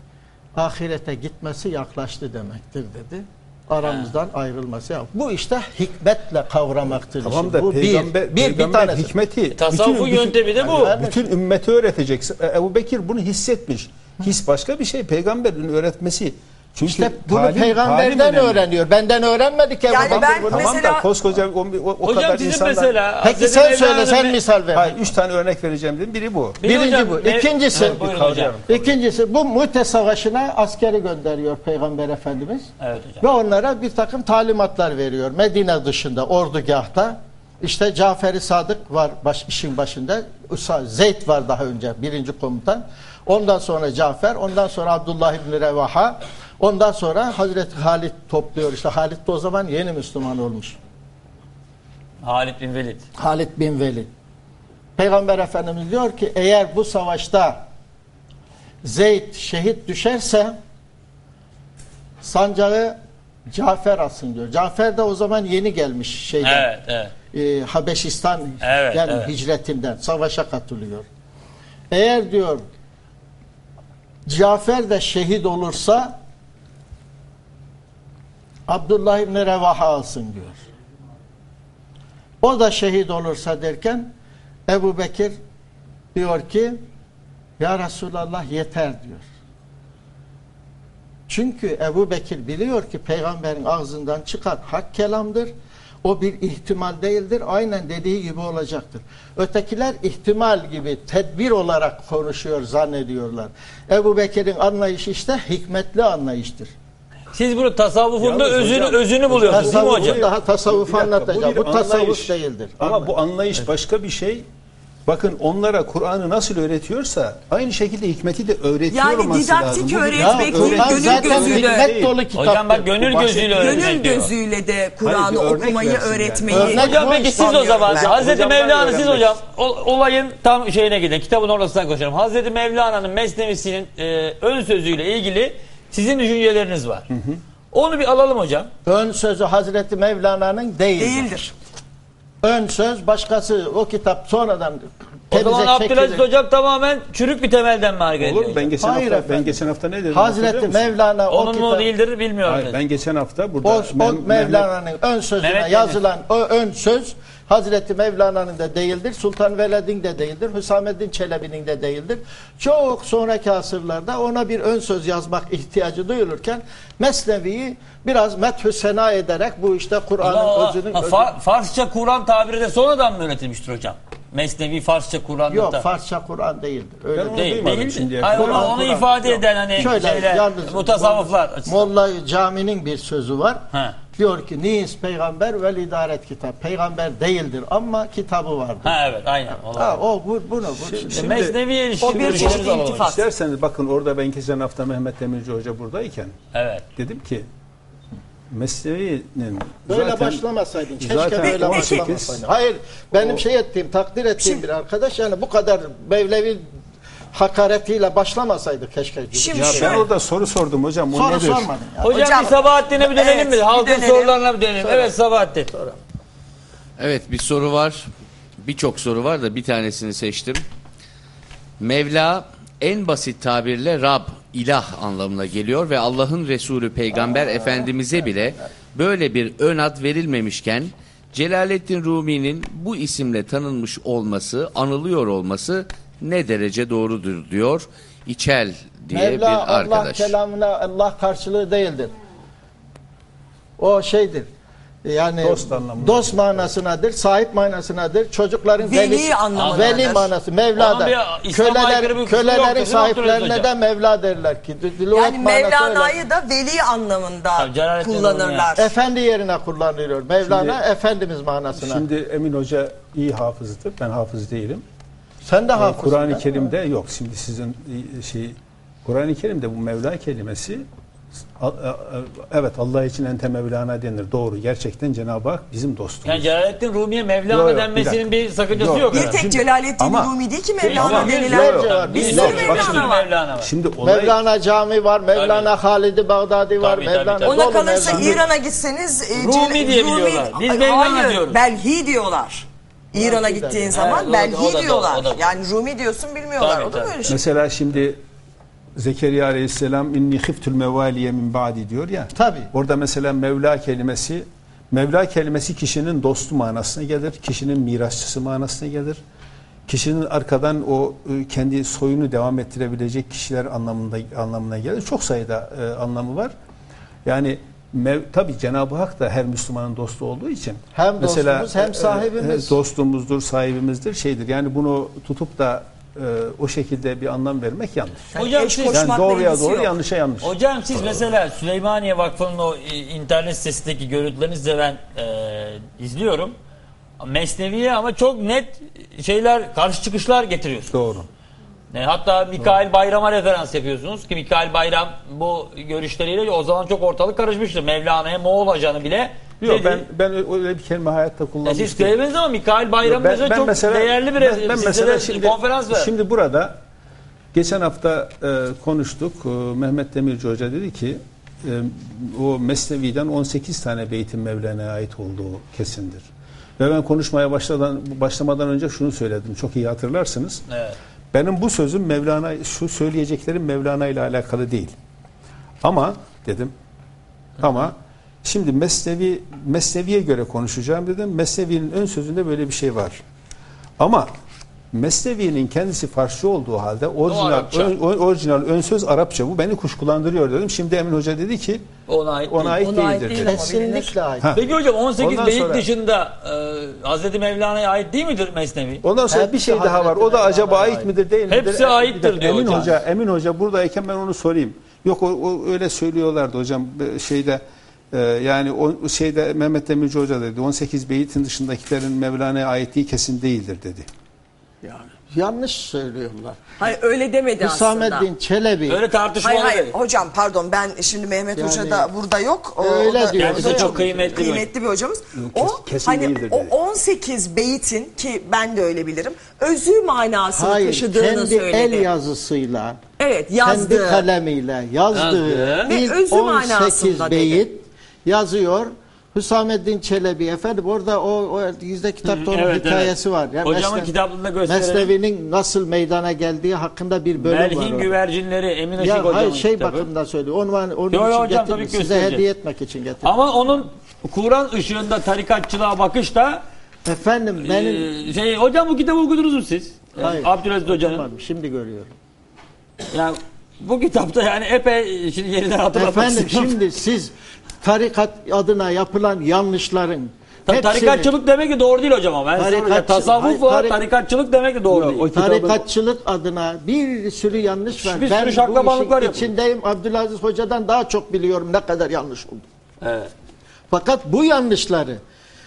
ahirete gitmesi yaklaştı demektir dedi. Aramızdan ayrılması. Bu işte hikmetle kavramaktır. Tamam da bu peygamber, bir, bir, bir peygamber tanesi. hikmeti Tasavvufun bütün- yöntemi de bu. Bütün ümmeti öğreteceksin. E, Ebu Bekir bunu hissetmiş. His başka bir şey. Peygamberin öğretmesi. Çünkü İşte bunu talim- peygamberden talim öğreniyor. Benden öğrenmedi ki. Yani ben. Tamam Mesela- da koskoca o, o, o Hocam kadar insanlar... mesela Peki sen söyle Mevlana'nın sen misal ver. Hayır, üç tane örnek vereceğim dedim. Biri bu. Bir Birinci hocam, bu. İkincisi, buyurun hocam. ikincisi bu Mute Savaşı'na askeri gönderiyor Peygamber Efendimiz. Evet hocam. Ve onlara bir takım talimatlar veriyor. Medine dışında, ordugahta. İşte Cafer-i Sadık var baş, işin başında. Zeyd var daha önce birinci komutan. Ondan sonra Cafer, ondan sonra Abdullah İbni Revaha. Ondan sonra Hazreti Halit topluyor. İşte Halit de o zaman yeni Müslüman olmuş. Halid bin Velid. Halid bin Velid. Peygamber Efendimiz diyor ki eğer bu savaşta Zeyd şehit düşerse sancağı Cafer alsın diyor. Cafer de o zaman yeni gelmiş şeyden. Evet, evet. e, Habeşistan Evet, yani evet. hicretinden savaşa katılıyor. Eğer diyor Cafer de şehit olursa Abdullah İbni Revaha alsın diyor. O da şehit olursa derken Ebu Bekir diyor ki Ya Resulallah yeter diyor. Çünkü Ebu Bekir biliyor ki peygamberin ağzından çıkan hak kelamdır. O bir ihtimal değildir. Aynen dediği gibi olacaktır. Ötekiler ihtimal gibi tedbir olarak konuşuyor zannediyorlar. Ebu Bekir'in anlayışı işte hikmetli anlayıştır. Siz bunu tasavvufunda Yalnız özünü hocam- özünü buluyorsunuz değil mi hocam? daha tasavvuf anlatacağım. bir Bu, tasavvuf anlayış. değildir. Ama Anlayış. bu anlayış başka bir şey. Bakın onlara Kur'an'ı nasıl öğretiyorsa aynı şekilde hikmeti de öğretiyor Yani olması didaktik lazım. Bu bir- öğretmek değil, gönül zaten gözüyle. hikmet dolu kitaptır. Hocam bak gönül Bu gözüyle bahsettiğim- öğrenmek Gönül gözüyle de Kur'an'ı okumayı, versin yani. öğretmeyi. Örnek Hocam peki siz o zaman Ben- Hazreti Mevlana siz hocam o- olayın tam şeyine gidin. Kitabın ortasından konuşalım. Hazreti Mevlana'nın Mesnevisinin e, ön sözüyle ilgili sizin düşünceleriniz var. Onu bir alalım hocam. Ön sözü Hazreti Mevlana'nın değildir. Değildir. Ön söz başkası o kitap sonradan O zaman Abdülaziz çekilir. hocam tamamen çürük bir temelden mi hareket ediyor? Olur mu? Ben geçen Hayır hafta efendim. ben geçen hafta ne dedim? hatırlıyor Hazreti musun? Mevlana o Onun mu kitap değildir bilmiyorum. Hayır, ben geçen hafta burada o, o Mem- Mevlana'nın ön sözüne Mehmet yazılan o ön söz Hazreti Mevlana'nın da değildir. Sultan Veled'in de değildir. Hüsamettin Çelebi'nin de değildir. Çok sonraki asırlarda ona bir ön söz yazmak ihtiyacı duyulurken Mesnevi'yi biraz methü sena ederek bu işte Kur'an'ın özünün ha, özü- Far- Farsça Kur'an tabiri de sonradan mı üretilmiştir hocam? Mesnevi Farsça Kur'an'da Yok da. Farsça Kur'an değildir. Öyle Ben değil. Değil, şimdiye Hayır, onu, Kur'an, onu Kur'an. ifade Yok. eden hani Şöyle şeyler, yalnız mutasavvıflar. Molla Cami'nin bir sözü var. Ha. Diyor ki niyiz peygamber ve idaret kitap. Peygamber değildir ama kitabı vardır. Ha evet aynen. Ha, o bu, bunu bu. Şimdi- Mesnevi'ye ilişkin O bir çeşit iltifat. İsterseniz bakın orada ben geçen hafta Mehmet Demirci Hoca buradayken Evet. dedim ki Mesnevi'nin Böyle zaten başlamasaydın. Keşke zaten böyle 18 başlamasaydın. Hayır benim şey ettiğim takdir ettiğim bir arkadaş yani bu kadar Mevlevi hakaretiyle başlamasaydı keşke. Şimdi ya şöyle- ben orada soru sordum hocam o Soru nedir? sormadın ya. Hocam, Hocam- bir Sabahattin'e bir dönelim Evet, mi? Halkın dönelim. sorularına bir dönelim. Evet Sabahattin. Evet bir soru var. Birçok soru var da bir tanesini seçtim. Mevla en basit tabirle Rab, ilah anlamına geliyor ve Allah'ın Resulü Peygamber Efendimiz'e bile böyle bir ön ad verilmemişken Celaleddin Rumi'nin bu isimle tanınmış olması, anılıyor olması ne derece doğrudur diyor İçel diye Mevla bir Allah arkadaş. kelamına Allah karşılığı değildir. O şeydir. Yani Dost anlamında. dost manasınadır, sahip manasınadır. Çocukların Veli velisi- anlamındadır. Veli manası. Mevla'da. Köleler, kölelerin sahiplerine de? Mevla derler ki. Yani. Mevlana'yı da veli anlamında Tabii, kullanırlar. Efendi yerine kullanılıyor. Mevlana Şimdi- Efendimiz manasına. Şimdi Emin Hoca iyi hafızdır. Ben hafız değilim. Sen de Ee, hafızsın. Kur'an-ı? Kerim'de yok. Şimdi sizin e, şey Kur'an-ı Kerim'de bu Mevla kelimesi Evet Allah için ente Mevlana denir. Doğru. Gerçekten Cenab-ı Hak bizim dostumuz. Yani Celaleddin Rumi'ye Mevlana Yok, yok, bir denmesinin bir, dakika. sakıncası Yok, yok. Bir tek Celaleddin Ama- Rumi değil ki Mevlana Ama denilen. Bir sürü yüzlerce. Mevlana Bir var. Mevlana var. Şimdi olay Mevlana Cami var, Mevlana Halid-i Bağdadi var, Tabii, tabii, Mevlana tabii. Ona dolu kalırsa Mevlana. İran'a gitseniz e, Rumi diye biliyorlar. Biz Mevlana hayır, diyoruz. Belhi diyorlar. İran'a gittiğin zaman Belhi diyorlar. Yani Rumi diyorsun bilmiyorlar. Tabii, o da tabii. böyle şey. Mesela şimdi Zekeriya Aleyhisselam inni khiftul mevaliye min ba'di diyor ya. Tabii. Orada mesela Mevla kelimesi Mevla kelimesi kişinin dostu manasına gelir. Kişinin mirasçısı manasına gelir. Kişinin arkadan o e, kendi soyunu devam ettirebilecek kişiler anlamında anlamına gelir. Çok sayıda e, anlamı var. Yani mev, tabi Cenab-ı Hak da her Müslümanın dostu olduğu için Hem dostumuz, hem e, sahibimiz. e, dostumuzdur, sahibimizdir, şeydir. Yani bunu tutup da e, o şekilde bir anlam vermek yanlış. Yani Hocam eş siz- Yani doğruya doğru, yok. yanlışa yanlış. Hocam siz mesela Süleymaniye Vakfı'nın o e, internet sitesindeki görüntülerinizi de ben e, izliyorum. Mesneviye ama çok net şeyler, karşı çıkışlar getiriyorsunuz. Doğru. E, hatta Mikail Bayram'a referans yapıyorsunuz ki Mikail Bayram bu görüşleriyle o zaman çok ortalık karışmıştı. Mevlana'ya Moğol ajanı bile Yok dedi. ben ben öyle bir kelime hayatta E, kullanmıştım. siz söylemediniz ama Mikail Bayram mesela çok değerli bir ben, ben mesela şimdi, konferans ver. Şimdi burada geçen hafta e, konuştuk. E, Mehmet Demirci Hoca dedi ki e, o Mesnevi'den 18 tane beytin Mevlana'ya ait olduğu kesindir. Ve ben konuşmaya başladan, başlamadan önce şunu söyledim. Çok iyi hatırlarsınız. Evet. Benim bu sözüm Mevlana, şu söyleyeceklerim Mevlana ile alakalı değil. Ama dedim, ama şimdi Mesnevi, Mesnevi'ye göre konuşacağım dedim. Mesnevi'nin ön sözünde böyle bir şey var. Ama Mesnevi'nin kendisi Farsça olduğu halde orijinal, ön, orijinal ön söz Arapça. Bu beni kuşkulandırıyor dedim. Şimdi Emin Hoca dedi ki Ona ait ona değil. ait Ona ait değildir değil ama bilinir. Kesinlikle ait. Ha. Peki hocam 18 Ondan beyit sonra- dışında e, Hazreti Mevlana'ya ait değil midir Mesnevi? Ondan sonra Hepsi bir şey daha var. O da acaba Mevlana'ya ait ait. midir değil midir? Hepsi aittir dakika, diyor Emin hocam. Hoca, Emin Hoca buradayken ben onu sorayım. Yok o, o öyle söylüyorlardı hocam şeyde e, yani o şeyde Mehmet Demirci Hoca dedi 18 beyitin dışındakilerin Mevlana'ya ait değil kesin değildir dedi. Yanlış söylüyorlar. Hayır öyle demedi aslında. Hüsamettin Çelebi. Öyle tartışmalı Hayır hayır hocam pardon ben şimdi Mehmet Yani- Hoca da burada yok. O, Öyle o da, diyor. Kendisi çok kıymetli bir kıymetli bir hocamız. kes- o kesin hani değildir o dedi. 18 beyitin ki ben de öyle bilirim. Özü manasını Hayır, taşıdığını kendi söyledi. el yazısıyla, evet kendi yazdı. kalemiyle yazdığı Yazdı. Ve ilk özü 18 manasında dedi. Yazıyor. Hüsamettin Çelebi efendim orada o, o yüzde kitapta onun evet, hikayesi evet. var. Ya Hocamın Mesne- kitabında gösterelim. Mesnevi'nin nasıl meydana geldiği hakkında bir bölüm var. Melhin güvercinleri Emin Işık Ya hocamın hayır şey kitabı. bakımından söylüyor. Onu, onu Yo, için yo, hocam, tabii Size hediye etmek için getirdim. Ama onun Kur'an ışığında tarikatçılığa bakış da Efendim benim e, şey hocam bu kitabı okudunuz mu siz? E, Hayır. Abdülaziz Hoca'nın. Şimdi görüyorum. Yani bu kitapta yani epey şimdi yeniden hatırlatmak Efendim istiyorum. şimdi siz tarikat adına yapılan yanlışların Ta- hepsini- tarikatçılık demek ki doğru değil hocam ama. Ben Tarikatçı- tasavvuf hayır, var, tarik- tarikatçılık demek de doğru Yok, değil. o tarikatçılık adına bir sürü yanlış var. Bir ben sürü bu şaklabanlıklar işin içindeyim. Abdülaziz Hoca'dan daha çok biliyorum ne kadar yanlış oldu. Evet. Fakat bu yanlışları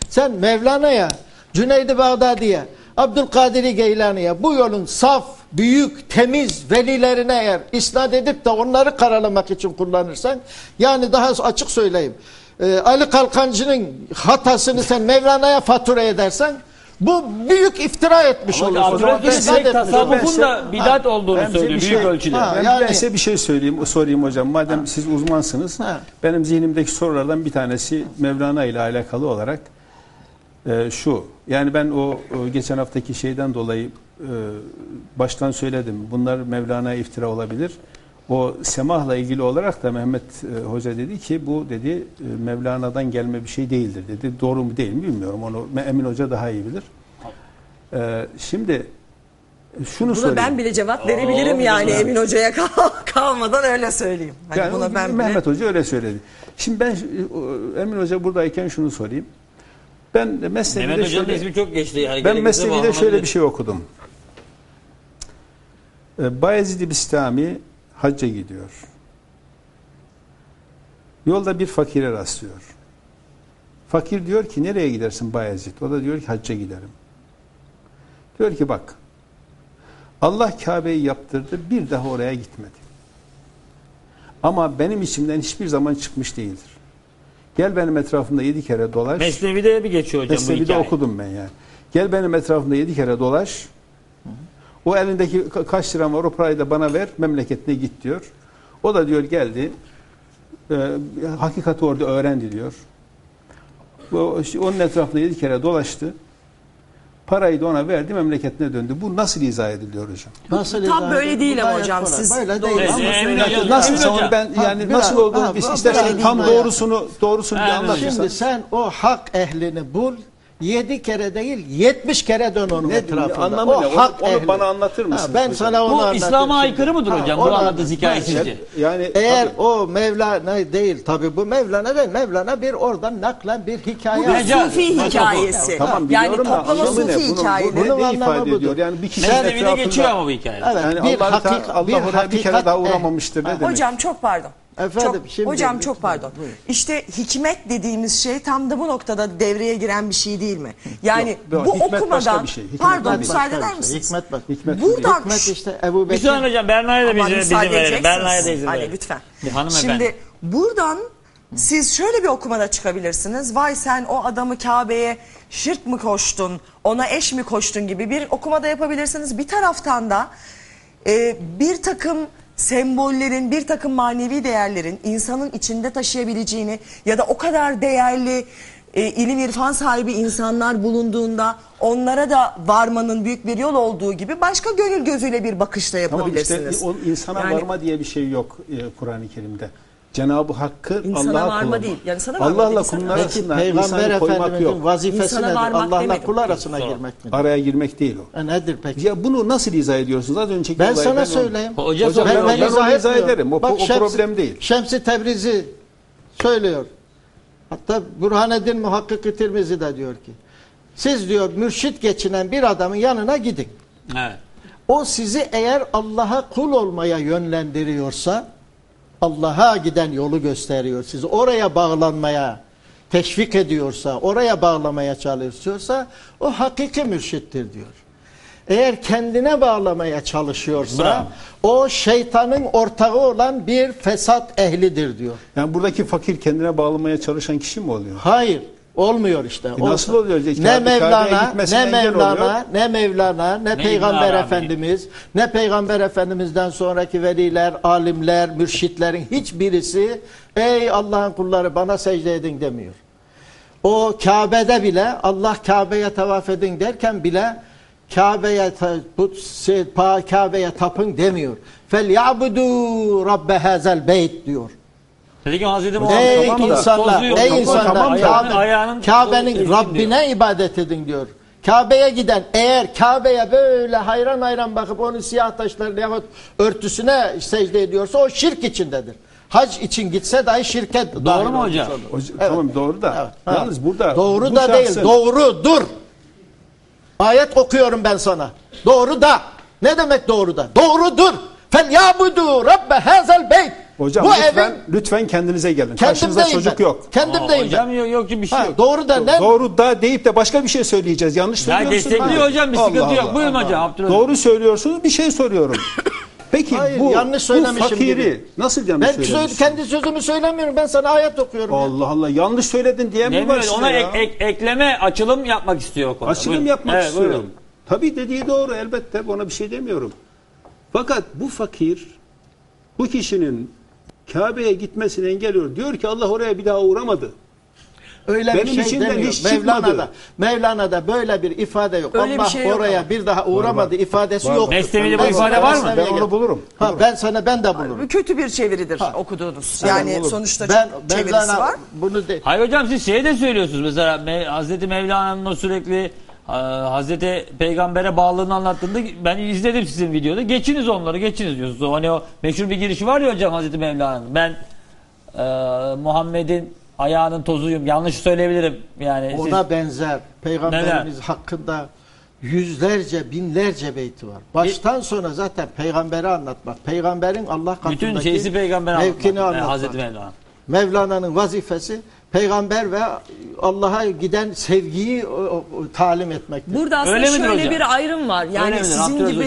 sen Mevlana'ya, Cüneyd-i Bağdadi'ye, Abdülkadir Geylani'ye bu yolun saf, büyük, temiz velilerine eğer isnat edip de onları karalamak için kullanırsan yani daha açık söyleyeyim. e, Ali Kalkancı'nın hatasını sen Mevlana'ya fatura edersen bu büyük iftira etmiş. Abdülaziz İsnat direkt tasavvufun da bidat olduğunu Ben size söylüyor bir büyük şey- ölçüde. Ha, Ben yani- size bir şey söyleyeyim, sorayım hocam. Madem siz uzmansınız, Ha. benim zihnimdeki sorulardan bir tanesi Mevlana ile alakalı olarak e, şu. Yani ben o, geçen haftaki şeyden dolayı e, baştan söyledim. Bunlar Mevlana'ya iftira olabilir. O semahla ilgili olarak da Mehmet e, Hoca dedi ki bu dedi e, Mevlana'dan gelme bir şey değildir dedi. Doğru mu değil mi bilmiyorum. Onu Emin Hoca daha iyi bilir. Şimdi şunu Buna sorayım. ben bile cevap verebilirim Oo, yani. Emin Hoca'ya kal- kalmadan öyle söyleyeyim. Hani Yani buna ben bile... Mehmet Hoca öyle söyledi. Şimdi ben Emin Hoca buradayken şunu sorayım. Ben Mesnevi'de Mehmet Hoca'nın şöyle, ismi çok geçti. Yani ben Mesnevi'de şöyle bir şey okudum. E, Bayezid Bistami hacca gidiyor. Yolda bir fakire rastlıyor. Fakir diyor ki nereye gidersin Bayezid? O da diyor ki hacca giderim. Diyor ki bak Allah Kabe'yi yaptırdı bir daha oraya gitmedi. Ama benim içimden hiçbir zaman çıkmış değildir. Gel benim etrafımda yedi kere dolaş. Mesnevi'de bir geçiyor hocam bu Mesnevi'de hikaye. okudum ben yani. Gel benim etrafımda yedi kere dolaş. O elindeki ka- kaç liram var o parayı da bana ver memleketine git diyor. O da diyor geldi. E, hakikati orada öğrendi diyor. O, onun etrafında yedi kere dolaştı. Parayı da ona verdi memleketine döndü. Bu nasıl izah ediliyor hocam? Nasıl Tam izah böyle değil ama hocam, siz Böyle doğru değil ama söyle- hocam, Nasıl hocam. ben yani Ha, nasıl olduğunu istersen tam doğrusunu doğrusunu bir Evet, anlat. Şimdi sen o hak ehlini bul. Yedi kere değil, yetmiş kere dön onun Ne- etrafında. anlamı o ne? Onu- hak onu ehli. bana anlatır Ha, mısınız ben hocam? sana onu Bu İslam'a aykırı mıdır Ha, hocam? onu Bu anlattığınız hikaye Ha, sizce? Yani Eğer tabii- o Mevlana değil tabi bu Mevlana değil. Mevlana bir oradan naklen bir hikaye. Bu bir sufi hikayesi. Tamam yani toplama sufi Bunun, bu hikayeleri. ne, Bunun ne anlamı ifade budur. ediyor? Yani bir kişinin etrafında... geçiyor ama bu hikaye. Evet, Yani bir Allah, hakik- Allah bir oraya bir kere daha uğramamıştır. Ne demek? Hocam çok pardon. Efendim, çok, şimdi- hocam çok pardon. İşte hikmet dediğimiz şey tam da bu noktada devreye giren bir şey değil mi? Yani Yok, yok, bu hikmet başka okumadan bir şey. Hikmet pardon başka müsaade Başka eder bir şey. misiniz? Hikmet bak. Hikmet Buradan Hikmet işte Ebu Bekir. saniye hocam Berna'ya da bize, müsaade bizim verelim. Berna'ya da izin Hani verelim. lütfen. Bir hanımefendi. Şimdi buradan siz şöyle bir okumada çıkabilirsiniz. Vay sen o adamı Kabe'ye şirk mi koştun, ona eş mi koştun gibi bir okumada yapabilirsiniz. Bir taraftan da e, bir takım sembollerin, bir takım manevi değerlerin insanın içinde taşıyabileceğini ya da o kadar değerli e, ilim irfan sahibi insanlar bulunduğunda onlara da varmanın büyük bir yol olduğu gibi başka gönül gözüyle bir bakışla Tamam işte yapabilirsiniz. o insana Yani- varma diye bir şey yok e, Kur'an-ı Kerim'de. Cenab-ı Hakkı Allah'a varma kullanmak. değil. Yani sana Allah'la kulun arasında Peygamber Efendimiz'in yok. vazifesi nedir? Allah'la kul arasına Sonra. girmek mi? Araya girmek değil o. E nedir peki? Ya bunu nasıl izah ediyorsunuz? Az önceki Ben sana onu- söyleyeyim. Hoca Hocam, soruyor ben, hocam. ben onu izah etmiyorum. ederim. O, Bak o Şems- problem değil. Şems-i Tebrizi söylüyor. Hatta Burhaneddin Muhakkik-i Tirmizi de diyor ki siz diyor mürşit geçinen bir adamın yanına gidin. Evet. O sizi eğer Allah'a kul olmaya yönlendiriyorsa Allah'a giden yolu gösteriyor. Sizi oraya bağlanmaya teşvik ediyorsa, oraya bağlamaya çalışıyorsa o hakiki mürşittir diyor. Eğer kendine bağlamaya çalışıyorsa Bravo. o şeytanın ortağı olan bir fesat ehlidir diyor. Yani buradaki fakir kendine bağlamaya çalışan kişi mi oluyor? Hayır. Olmuyor işte. E nasıl Olsa- oluyor? Ne Mevlana, ne Mevlana, oluyor. ne Mevlana, ne İbn Peygamber. Efendimiz, ne Peygamber Efendimiz'den sonraki veliler, alimler, mürşitlerin hiçbirisi ey Allah'ın kulları bana secde edin demiyor. O Kabe'de bile Allah Kabe'ye tavaf edin derken bile Kabe'ye Kabe'ye tapın demiyor. Fel yabudu rabbe hazel beyt diyor. Dedi ki Hazreti Ey Muhammed tamam da- insanlar, ey Tamam, insanlar, tamam Kabe- Kabe'nin tozu Rabbine ibadet edin diyor. Kabe'ye giden eğer Kabe'ye böyle hayran hayran bakıp onun siyah taşlarına yahut örtüsüne secde ediyorsa o şirk içindedir. Hac için gitse dahi şirket dahil Doğru mu hocam? Hocam, Evet. Tamam doğru da. Evet, ha. Yalnız burada Doğru bu da değil, şahsın- doğru dur. Ayet okuyorum ben sana. Doğru da. Ne demek doğru da? Doğrudur. Fel yabudu rabbe hazel beyt. Hocam Bu lütfen, evin lütfen kendinize gelin. Karşınızda kendimdeyim çocuk ben. yok. Kendimdeyim ben. Hocam yok, yok ki bir şey Ha, yok. doğru da ne? Doğru da deyip de başka bir şey söyleyeceğiz. Yanlış Ya söylüyorsunuz. destekliyor Hayır. hocam bir Allah sıkıntı yok. Allah. Buyurun hocam Abdülhamid. Doğru söylüyorsunuz bir şey soruyorum. Peki Hayır, bu, yanlış bu söylemişim fakiri gibi. nasıl yanlış Ben söyle, söylemişsin? kendi sözümü söylemiyorum. Ben sana ayet okuyorum. ya. Allah Allah yanlış söyledin diye mi var ona ya? ek- ek- ekleme açılım yapmak istiyor. Açılım Buyurun. yapmak Evet, istiyorum. buyurun. Tabii dediği doğru elbette ona bir şey demiyorum. Fakat bu fakir bu kişinin Kabe'ye gitmesini engelliyor. Diyor ki Allah oraya bir daha uğramadı. Öyle Benim bir şey içimden demiyor. hiç çıkmadı. Mevlana'da, Mevlana'da böyle bir ifade yok. Öyle bir Allah şey yok oraya ama. bir daha uğramadı ifadesi Var, yok. Mesnevi'de bu ifade var mı? Ben onu bulurum. Ha, ben sana ben de bulurum. Kötü bir çeviridir okuduğunuz. Yani bulurum. sonuçta ben, çok çevirisi Mevlana var. bunu de, Hayır hocam siz şey de söylüyorsunuz mesela Me Hazreti Mevlana'nın o sürekli Hazreti Peygamber'e bağlılığını anlattığında ben izledim sizin videoda. Geçiniz onları geçiniz diyorsunuz. O Hani o meşhur bir girişi var ya hocam Hazreti Mevlana'nın. Ben e, Muhammed'in ayağının tozuyum. Yanlış söyleyebilirim. Yani siz- ona benzer peygamberimiz hakkında yüzlerce binlerce beyti var. Baştan sona zaten peygamberi anlatmak, peygamberin Allah katındaki bütün şeysi mevkini anlatmak. E, anlatmak. Hazreti Mevlana. Mevlana'nın vazifesi peygamber ve Allah'a giden sevgiyi o- o- talim etmektir. Burada aslında Öyle şöyle hocam? bir ayrım var. Yani Öyle sizin gibi.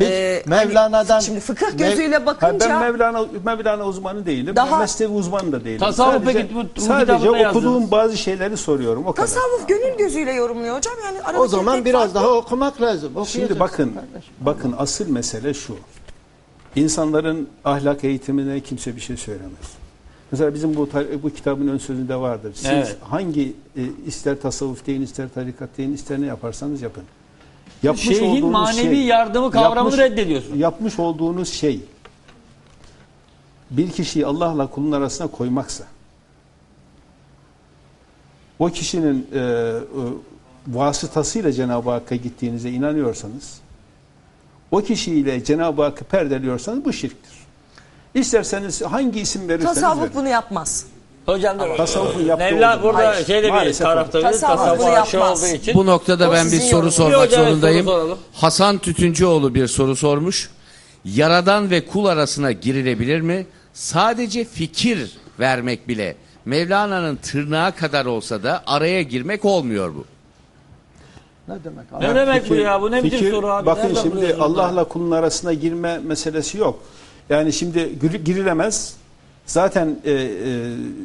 Hiç e, Mevlana'dan- hani şimdi fıkıh gözüyle bakınca ben Mevlana, Mevlana uzmanı değilim. Daha- Ben meslevi uzmanı da değilim. Tasavvuf sadece, peki bu- bu sadece okuduğum yazdınız. bazı şeyleri soruyorum o kadar. tasavvuf gönül gözüyle yorumluyor hocam. Yani O zaman biraz fark daha okumak lazım. Şimdi bakın, kardeşim. bakın asıl mesele şu. İnsanların ahlak eğitimine kimse bir şey söylemez. Mesela bizim bu bu kitabın ön sözünde vardır. Siz Evet. hangi e, ister tasavvuf deyin, ister tarikat deyin, ister ne yaparsanız yapın. Yapmış Şeyhin olduğunuz manevi şey- yardımı kavramını reddediyorsun. Yapmış olduğunuz şey bir kişiyi Allah'la kulun arasına koymaksa o kişinin e, e, vasıtasıyla Cenab-ı Hakk'a gittiğinize inanıyorsanız o kişiyle Cenab-ı Hakk'ı perdeliyorsanız bu şirktir. İsterseniz hangi isim verirseniz Tasavvuf verin. bunu yapmaz. Hocam da Tasavvufun yaptığı Mevla olduğu- burada Hayır. şeyde bir Maalesef tarafta bir Tasavvuf tasavvuf bunu aşağı yapmaz. olduğu için. Bu noktada O ben bir sizin soru yorumunuz. sormak Bir hocaya zorundayım. soru soralım. Hasan Tütüncüoğlu bir soru sormuş. Yaradan ve kul arasına girilebilir mi? Sadece fikir vermek bile Mevlana'nın tırnağı kadar olsa da araya girmek olmuyor bu. Ne demek? Ne demek bu ya? Bu ne biçim soru abi? Bakın Nereden şimdi buluyorsun bunları? Allah'la kulun arasına girme meselesi yok. Yani şimdi gir- girilemez. Zaten e, e,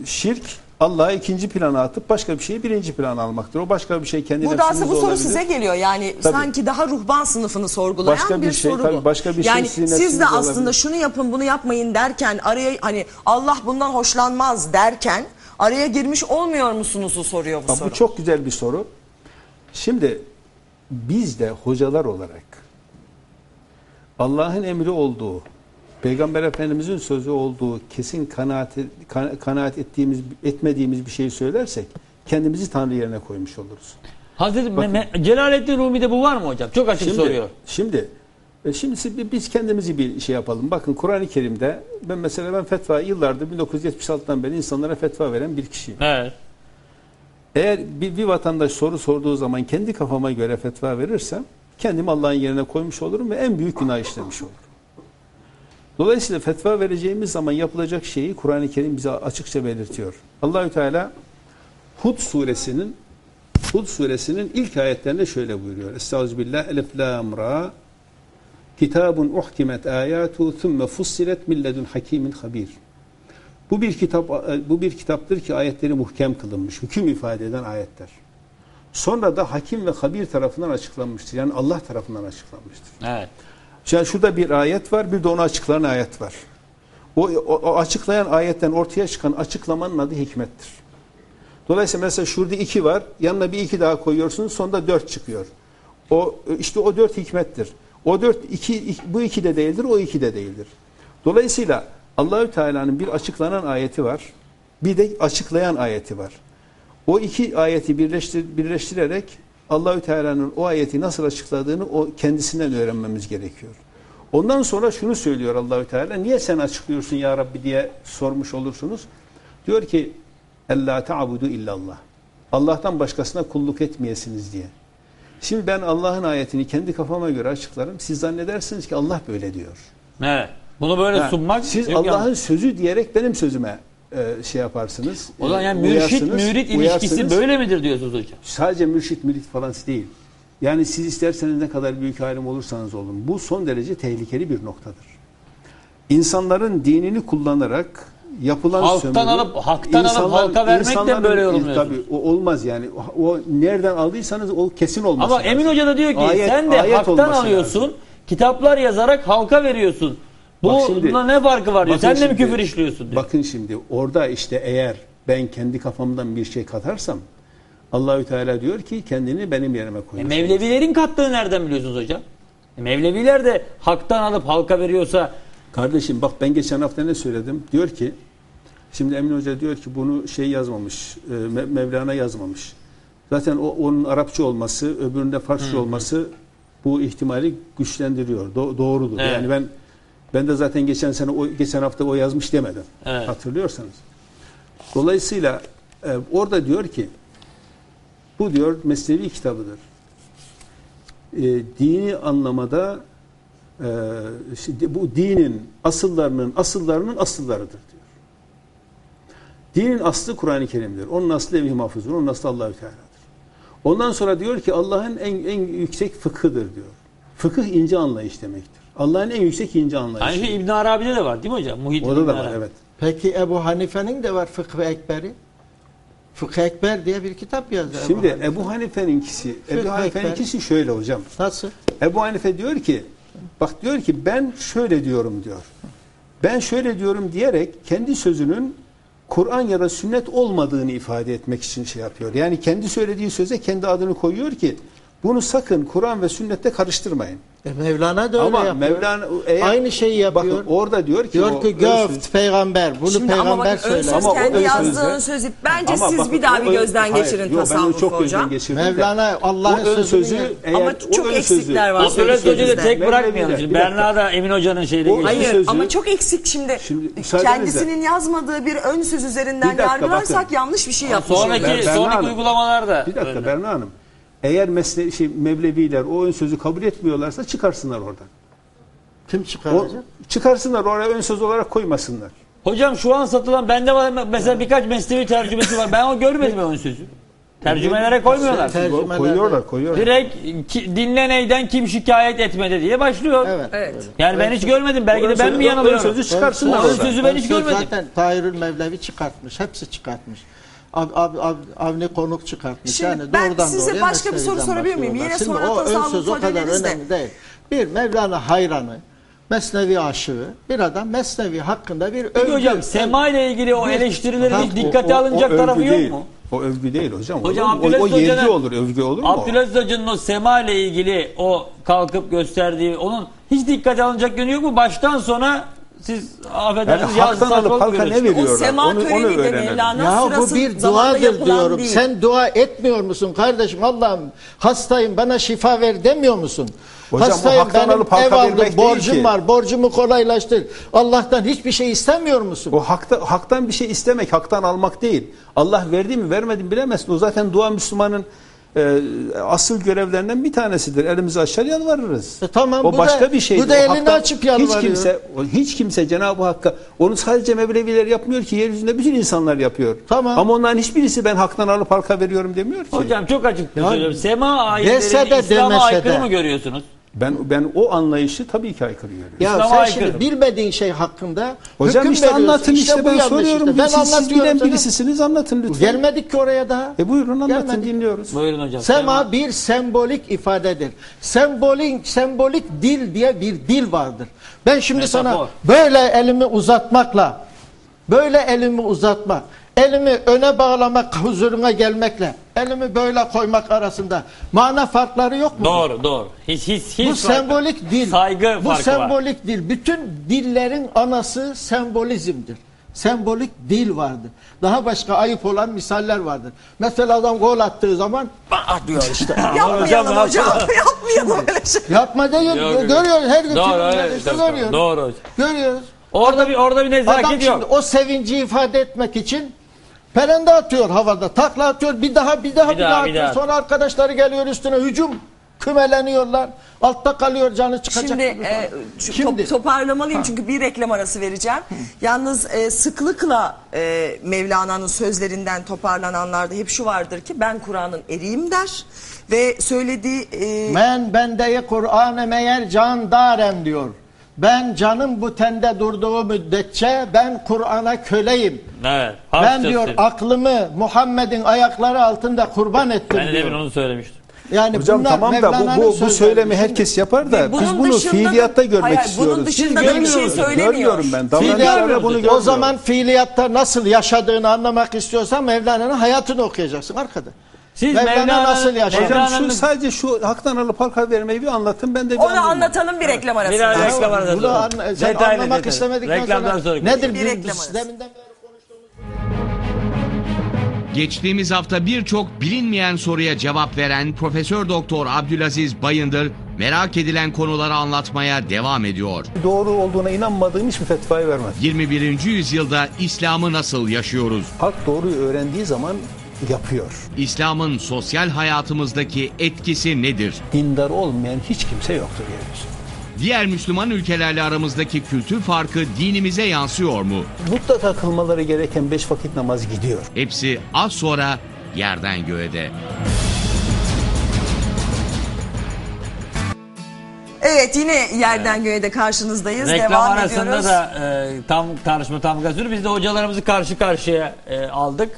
şirk Allah'ı ikinci plana atıp başka bir şeyi birinci plana almaktır. O başka bir şey kendi Burada aslında bu soru olabilir. size geliyor. Yani Tabii. sanki daha ruhban sınıfını sorgulayan Başka bir, bir şey, soru tabii bu. başka bir şey yani sizin siz de aslında olabilir. şunu yapın bunu yapmayın derken araya hani Allah bundan hoşlanmaz derken araya girmiş olmuyor musunuzu soruyor bu Ha, soru. bu çok güzel bir soru. Şimdi biz de hocalar olarak Allah'ın emri olduğu, Peygamber Efendimizin sözü olduğu kesin kanaat, kan- kanaat ettiğimiz etmediğimiz bir şeyi söylersek kendimizi Tanrı yerine koymuş oluruz. Hazreti Me- Celaleddin Rumi'de bu var mı hocam? Çok açık Şimdi, soruyor. Şimdi e, şimdi biz kendimizi bir şey yapalım. Bakın Kur'an-ı Kerim'de ben mesela ben fetva yıllardır 1976'dan beri insanlara fetva veren bir kişiyim. Evet. Eğer bir, bir vatandaş soru sorduğu zaman kendi kafama göre fetva verirsem kendimi Allah'ın yerine koymuş olurum ve en büyük günah işlemiş olurum. Dolayısıyla fetva vereceğimiz zaman yapılacak şeyi Kur'an-ı Kerim bize açıkça belirtiyor. Allahü Teala Hud suresinin Hud suresinin ilk ayetlerinde şöyle buyuruyor. Estağfirullah elif lam ra Kitabun uhkimet ayatu thumme fussilet min ledun hakimin habir. Bu bir kitap bu bir kitaptır ki ayetleri muhkem kılınmış, hüküm ifade eden ayetler. Sonra da hakim ve habir tarafından açıklanmıştır. Yani Allah tarafından açıklanmıştır. Evet. Yani şurada bir ayet var, bir de onu açıklayan ayet var. O, o, o açıklayan ayetten ortaya çıkan açıklamanın adı hikmettir. Dolayısıyla mesela şurada iki var, yanına bir iki daha koyuyorsunuz, sonunda dört çıkıyor. O işte o dört hikmettir. O dört iki- bu iki de değildir, o iki de değildir. Dolayısıyla Allahü Teala'nın bir açıklanan ayeti var, bir de açıklayan ayeti var. O iki ayeti birleştir, birleştirerek Allahü Teala'nın o ayeti nasıl açıkladığını o kendisinden öğrenmemiz gerekiyor. Ondan sonra şunu söylüyor Allahü Teala. Niye sen açıklıyorsun ya Rabbi diye sormuş olursunuz. Diyor ki Ella ta'budu illallah. Allah'tan başkasına kulluk etmeyesiniz diye. Şimdi ben Allah'ın ayetini kendi kafama göre açıklarım. Siz zannedersiniz ki Allah böyle diyor. Evet. Bunu böyle Ha, sunmak siz Allah'ın sözü diyerek benim sözüme e, şey yaparsınız. o zaman e, yani mürşit mürit ilişkisi böyle midir diyorsunuz hocam? Sadece mürşit mürit falan değil. Yani siz isterseniz ne kadar büyük alim olursanız olun. Bu son derece tehlikeli bir noktadır. İnsanların dinini kullanarak yapılan Halktan sömürü, alıp- haktan alıp halka vermek de böyle yorumluyorsunuz. Tabii o olmaz yani. O, o nereden aldıysanız o kesin olması Ama lazım. Emin Hoca da diyor ki Ayet- sen de ayet haktan alıyorsun, lazım. kitaplar yazarak halka veriyorsun. Bu Bak şimdi- bununla ne farkı var diyor. Sen de mi küfür işliyorsun diyor. Bakın şimdi orada işte eğer ben kendi kafamdan bir şey katarsam Allahü Teala diyor ki kendini benim yerime E, koymuş. Mevlevilerin kattığı nereden biliyorsunuz hocam? E, Mevleviler de haktan alıp halka veriyorsa Kardeşim bak ben geçen hafta ne söyledim? Diyor ki şimdi Emin Hoca diyor ki bunu şey yazmamış. e, Me- Mevlana yazmamış. Zaten o onun Arapça olması, öbüründe Farsça olması bu ihtimali güçlendiriyor. Do- doğrudur. Evet. Yani ben ben de zaten geçen sene o geçen hafta o yazmış demedim. Evet. Hatırlıyorsanız. Dolayısıyla e, orada diyor ki bu diyor mesnevi kitabıdır. E, dini anlamada e, şimdi bu dinin asıllarının asıllarının asıllarıdır diyor. Dinin aslı Kur'an-ı Kerim'dir. Onun aslı Levh-i Mahfuz'dur. Onun aslı Allahü Teala'dır. Ondan sonra diyor ki Allah'ın en, en yüksek fıkhıdır diyor. Fıkıh ince anlayış demektir. Allah'ın en yüksek ince anlayışı. Aynı şey İbn Arabi'de de var değil mi hocam? Muhyiddin Orada da var Arabi. evet. Peki Ebu Hanife'nin de var Fıkhı Ekberi. Fıkhı Ekber diye bir kitap yazdı. Ebu Şimdi Hanife. Ebu Hanife'ninkisi, Ebu Hanife'ninkisi şöyle hocam. Nasıl? Ebu Hanife diyor ki, bak diyor ki ben şöyle diyorum diyor. Ben şöyle diyorum diyerek kendi sözünün Kur'an ya da sünnet olmadığını ifade etmek için şey yapıyor. Yani kendi söylediği söze kendi adını koyuyor ki bunu sakın Kur'an ve sünnette karıştırmayın. E Mevlana da öyle Ama yapıyor. Mevlana eğer, Aynı şeyi yapıyor. Bakın orada diyor ki Diyor o ki söz- peygamber. Bunu Şimdi ama peygamber bakın ön söz söyler. Ama o kendi ön yazdığı sözde- ön sözü. Bence Ama siz bakın bir daha o bir gözden Hayır, geçirin tasavvufu çok gözden hocam. geçirdim. Mevlana Allah'ın o sözü yer. eğer Ama o çok eksikler sözü- var Hoca da söylediğinizde. tek dakika. Berna da Emin Hoca'nın O- geliyor. Hayır sözü- ama çok eksik şimdi. Kendisinin yazmadığı bir ön söz üzerinden yargılarsak bakın. yanlış bir şey yapmış Sonraki, oluruz. Ben- sonraki Berna uygulamalar da Bir dakika. Berna Hanım. Eğer mesle şey, Mevleviler o ön sözü kabul etmiyorlarsa çıkarsınlar oradan. Kim O, çıkaracak? çıkarsınlar oraya ön söz olarak koymasınlar. Hocam şu an satılan bende var mesela birkaç mesnevi tercümesi var. Ben o görmedim ön sözü. Tercümelere koymuyorlar. Tercümelerde- Koyuyorlar, koyuyorlar. Direkt ki, dinleneyden kim şikayet etmedi diye başlıyor. Evet. Evet. Yani ben hiç görmedim. Belki de ben mi Ön yanılıyorum? sözü çıkarsınlar Ön sözü ben hiç görmedim. Zaten Tahirül Mevlevi çıkartmış. Hepsi çıkartmış. Av, av, av, Avni Konuk çıkartmış. Şimdi yani ben doğrudan size başka bir soru sorabilir miyim? Yine Şimdi sonra o ön söz o kadar önemli değil. Bir Mevlana hayranı, Mesnevi aşığı, bir adam Mesnevi hakkında bir Peki övgü. hocam sema ile ilgili o eleştirilerin hiç O- dikkate o- o alınacak tarafı yok değil. mu? O övgü değil hocam. Hocam o, o, yergi Hoca'nın- olur, övgü olur mu? o? Abdülaziz Hoca'nın o sema ile ilgili o kalkıp gösterdiği onun hiç dikkate alınacak yönü yok mu? Baştan sona siz Yani affedersiniz yazı haktan alıp halka ne görüyorsunuz. O veriyorlar? sema onu, onu öğrenelim. Ya bu bir duadır diyorum. değil. Sen dua etmiyor musun kardeşim? Allah'ım hastayım bana şifa ver demiyor musun? Hocam hastayım haktan benim alıp halka ev aldım borcum var borcumu kolaylaştır. Allah'tan hiçbir şey istemiyor musun? O hakta, haktan bir şey istemek, haktan almak değil. Allah verdi mi vermedi mi bilemezsin. O zaten dua Müslümanın e, asıl görevlerinden bir tanesidir. Elimizi açar yalvarırız. E tamam, o bu başka da- bir şeydir. bu da elini haktan- açıp yalvarıyor. Hiç kimse, o- hiç kimse Cenab-ı Hakk'a onu sadece Mevleviler yapmıyor ki yeryüzünde bütün insanlar yapıyor. Tamam. Ama onların hiçbirisi ben haktan alıp halka veriyorum demiyor ki. Hocam çok açık söylüyorum. Sema ayetlerini de İslam'a demese aykırı de. mı görüyorsunuz? Ben ben o anlayışı tabii ki aykırı görüyorum. Ya İslam'a sen aykırı. şimdi bilmediğin şey hakkında Hocam hüküm işte veriyorsun. anlatın işte, bu ben soruyorum. işte. Ben siz, bilen sana. birisisiniz anlatın lütfen. Gelmedik ki oraya daha. E buyurun anlatın Gelmedik. dinliyoruz. Buyurun hocam. Sema bir sembolik ifadedir. Sembolik sembolik dil diye bir dil vardır. Ben şimdi Metafor. sana böyle elimi uzatmakla böyle elimi uzatmak, elimi öne bağlamak, huzuruna gelmekle, elimi böyle koymak arasında mana farkları yok mu? Doğru doğru. Hiç hiç hiç Bu farkı- sembolik dil. Saygı Bu farkı sembolik dil. Bütün dillerin anası sembolizmdir. Sembolik dil vardır. Daha başka ayıp olan misaller vardır. Mesela adam gol attığı zaman "Bah!" diyor işte. Yapmayalım Hocam, hocam. Yapmayalım öyle şey. Yapma değil. Yok. Görüyoruz her gün Doğru, evet, işte görüyoruz. doğru hocam. Görüyoruz. Orada bir orada bir nezaket Adam yok. şimdi o sevinci ifade etmek için perende atıyor havada. Takla atıyor. Bir daha bir daha bir, daha, daha, bir atıyor. daha. Sonra arkadaşları geliyor üstüne hücum. Kümeleniyorlar. Altta kalıyor canı çıkacak. Şimdi, gibi. e, Şimdi- top- toparlamalıyım çünkü bir reklam arası vereceğim. Yalnız e, sıklıkla e, Mevlana'nın sözlerinden toparlananlarda hep şu vardır ki ben Kur'an'ın eriyim der ve söylediği e, Men bendeye Kur'an-ı meğer can darem diyor. Ben canım bu tende durduğu müddetçe ben Kur'an'a köleyim. Evet. ben diyor gösterin. aklımı Muhammed'in ayakları altında kurban ettim Ben de diyor. demin onu söylemiştim. Yani Hocam tamam da bu, bu, bu söylemi herkes yapar da bunun biz bunu dışında da- fiiliyatta görmek Hayır, hayır, istiyoruz. bunun dışında da bir şey söylemiyor. Görmüyorum ben. Fiiliyat- Davranışlarda bunu görmüyorum. o zaman fiiliyatta nasıl yaşadığını anlamak istiyorsan Mevlana'nın hayatını okuyacaksın arkada. Siz Mevlana Mevlana nasıl yaşadı? Hocam şu sadece şu haktan alıp halka vermeyi bir anlatın ben de bir onu anlayayım. anlatalım bir reklam arasında. Biraz Ya reklam arası bunu anla- sen Detaylı, anlamak detaylı. istemedikten Reklamdan sonra, sonra nedir Bir reklam arası. deminden beri Geçtiğimiz hafta birçok bilinmeyen soruya cevap veren Profesör Doktor Abdülaziz Bayındır merak edilen konuları anlatmaya devam ediyor. Doğru olduğuna inanmadığım hiçbir fetvayı vermez. 21. yüzyılda İslam'ı nasıl yaşıyoruz? Halk doğruyu öğrendiği zaman yapıyor. İslam'ın sosyal hayatımızdaki etkisi nedir? Dindar olmayan hiç kimse yoktur yeryüzünde. Diğer Müslüman ülkelerle aramızdaki kültür farkı dinimize yansıyor mu? Mutlaka kılmaları gereken beş vakit namaz gidiyor. Hepsi az sonra yerden göğe de. Evet yine yerden göğe de karşınızdayız. Reklam Devam arasında ediyoruz. da e, tam tartışma tam gaz sürüyor. Biz de hocalarımızı karşı karşıya e, aldık.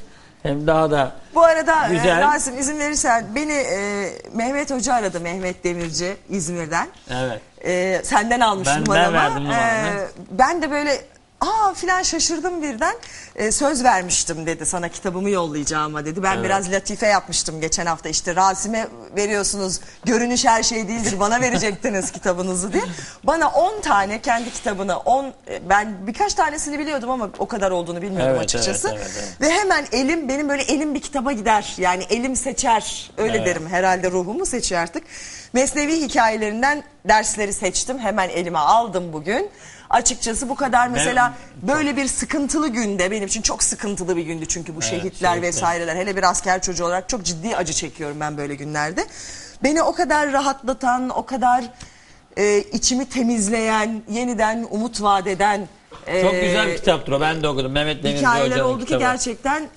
Hem daha da Bu arada e, Güzel. Rasim izin verirsen beni e, Mehmet Hoca aradı Mehmet Demirci İzmir'den. evet. E, senden almış Ben- ben numaramı. verdim numaranı. E, ben de böyle aa filan şaşırdım birden. E, söz vermiştim dedi sana kitabımı yollayacağıma dedi. Ben biraz latife yapmıştım geçen hafta işte Rasim'e veriyorsunuz görünüş her şey değildir bana verecektiniz kitabınızı diye. Bana 10 tane kendi kitabını 10 ben birkaç tanesini biliyordum ama o kadar olduğunu bilmiyordum Evet, açıkçası. evet, evet, evet. Ve hemen elim benim böyle elim bir kitaba gider. Yani elim seçer. Öyle Evet. derim herhalde ruhumu seçiyor artık. Mesnevi hikayelerinden dersleri seçtim. Hemen elime aldım bugün. Açıkçası bu kadar mesela böyle bir sıkıntılı günde benim için çok sıkıntılı bir gündü çünkü bu şehitler şehitler. vesaireler hele bir asker çocuğu olarak çok ciddi acı çekiyorum ben böyle günlerde. Beni o kadar rahatlatan, o kadar e, içimi temizleyen, yeniden umut vaat eden Çok e, güzel bir kitaptır o. Ben de okudum. Mehmet Demirci hikayeler oldu ki gerçekten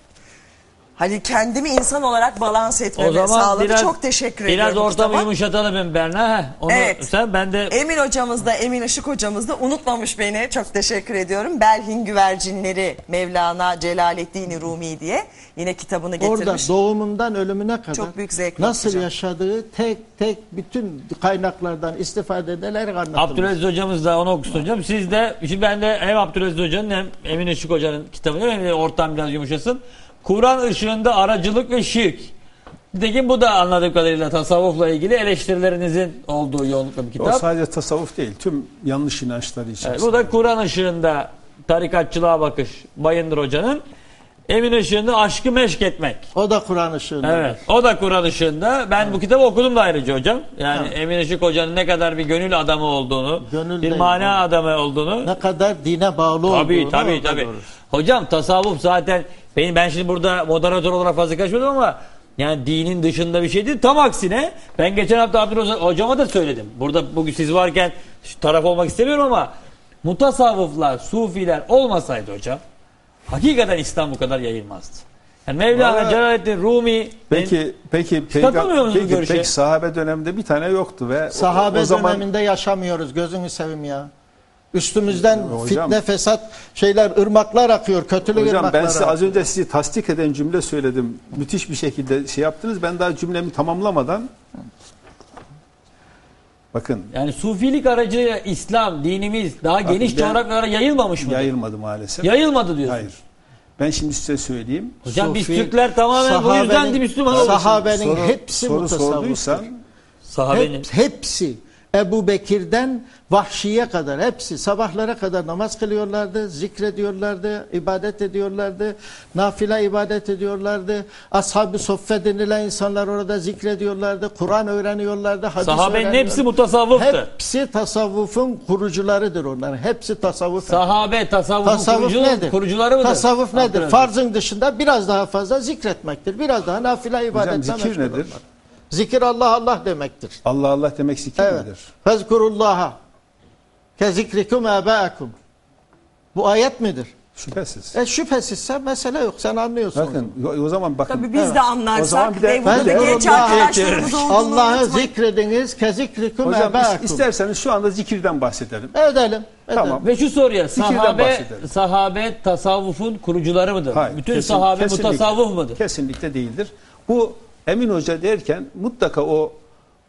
hani kendimi insan olarak balans etmemi O zaman sağladı. biraz, Çok teşekkür ediyorum. biraz ortamı yumuşatalım ben Berna. Heh, Onu Evet. sen ben de Emin hocamız da Emin Işık hocamız da unutmamış beni. Çok teşekkür ediyorum. Belhin Güvercinleri Mevlana Celaleddin Rumi diye yine kitabını Orada getirmiş. doğumundan ölümüne kadar Çok büyük zevkle nasıl okuyacağım. yaşadığı tek tek bütün kaynaklardan istifade edilerek anlatılmış. Abdülaziz hocamız da onu okusun hocam. Siz de şimdi ben de hem Abdülaziz hocanın hem Emin Işık hocanın kitabını hem de ortam biraz yumuşasın. Kur'an ışığında aracılık ve şirk. Nitekim bu da anladığım kadarıyla tasavvufla ilgili eleştirilerinizin olduğu yoğunlukla bir O kitap. sadece tasavvuf değil, tüm yanlış inançları için. Evet, bu da Kur'an ışığında tarikatçılığa bakış Bayındır hocanın. Emin ışığında aşkı meşk etmek. O da Kur'an ışığında. Evet. O da Kur'an ışığında. Ben bu kitabı okudum da ayrıca hocam. Yani Emin Işık hocanın ne kadar bir gönül adamı olduğunu, Gönül bir mana evet. adamı olduğunu. Ne kadar dine bağlı Tabii olduğunu tabii tabii. görürüz. Hocam tasavvuf zaten benim ben şimdi burada moderatör olarak fazla kaçmadım ama yani dinin dışında bir şey değil. Tam aksine ben geçen hafta Abdülhamid hocama da söyledim. Burada bugün siz varken şu taraf olmak istemiyorum ama mutasavvıflar, sufiler olmasaydı hocam hakikaten İslam bu kadar yayılmazdı. Yani Mevlana Vallahi- Celaleddin Rumi Peki peki Katılmıyor musunuz bu peki, görüşe? peki sahabe döneminde bir tane yoktu ve o- Sahabe o, zaman döneminde yaşamıyoruz gözünü seveyim ya. Üstümüzden Hocam- fitne, fesat şeyler, ırmaklar akıyor, kötülük Hocam ırmaklar ben size az akıyor. önce sizi tasdik eden cümle söyledim. Müthiş bir şekilde şey yaptınız. Ben daha cümlemi tamamlamadan Bakın yani sufilik aracı İslam dinimiz daha geniş ben- coğrafyalara yayılmamış mı? yayılmadı maalesef. Yayılmadı diyorsun. Hayır. Ben şimdi size söyleyeyim. Hocam biz Sufi- Türkler tamamen bu yüzden sahabenin- de Müslüman. Sahabenin Soru, hepsi soru sorduysan Sahabenin. Hep, hepsi Ebu Bekir'den Vahşi'ye kadar hepsi sabahlara kadar namaz kılıyorlardı, zikrediyorlardı, ibadet ediyorlardı, nafile ibadet ediyorlardı. Ashab-ı Soffe denilen insanlar orada zikrediyorlardı, Kur'an öğreniyorlardı, hadis Sahabenin öğreniyorlardı. hepsi mutasavvıftı. Hepsi tasavvufun kurucularıdır onların. Hepsi tasavvuf. Sahabe tasavvufun Tasavvuf kurucu, nedir? kurucuları mıdır? Tasavvuf nedir? Farzın dışında biraz daha fazla zikretmektir. Biraz daha nafile ibadetle hocam zikir nedir? olmak. Zikir Allah Allah demektir. Allah Allah demek zikir Evet. midir? Fezkurullaha ke zikrikum abakum. Bu ayet midir? Şüphesiz. E şüphesizse mesele yok. Sen anlıyorsun. Bakın o- o zaman bakın. Tabii biz Evet. de O zaman anlarsak bir de- Ben de- genç Allah'a arkadaşlarımız Allah'ı zikrediniz ke zikrikum Hocam abakum. isterseniz şu anda zikirden bahsedelim. Edelim. edelim. Tamam. Ve şu soruya sahabe, sahabe tasavvufun kurucuları mıdır? Hayır, Bütün kesin- sahabe kesinlikle- mutasavvuf mıdır? Kesinlikle değildir. Bu Emin Hoca derken mutlaka o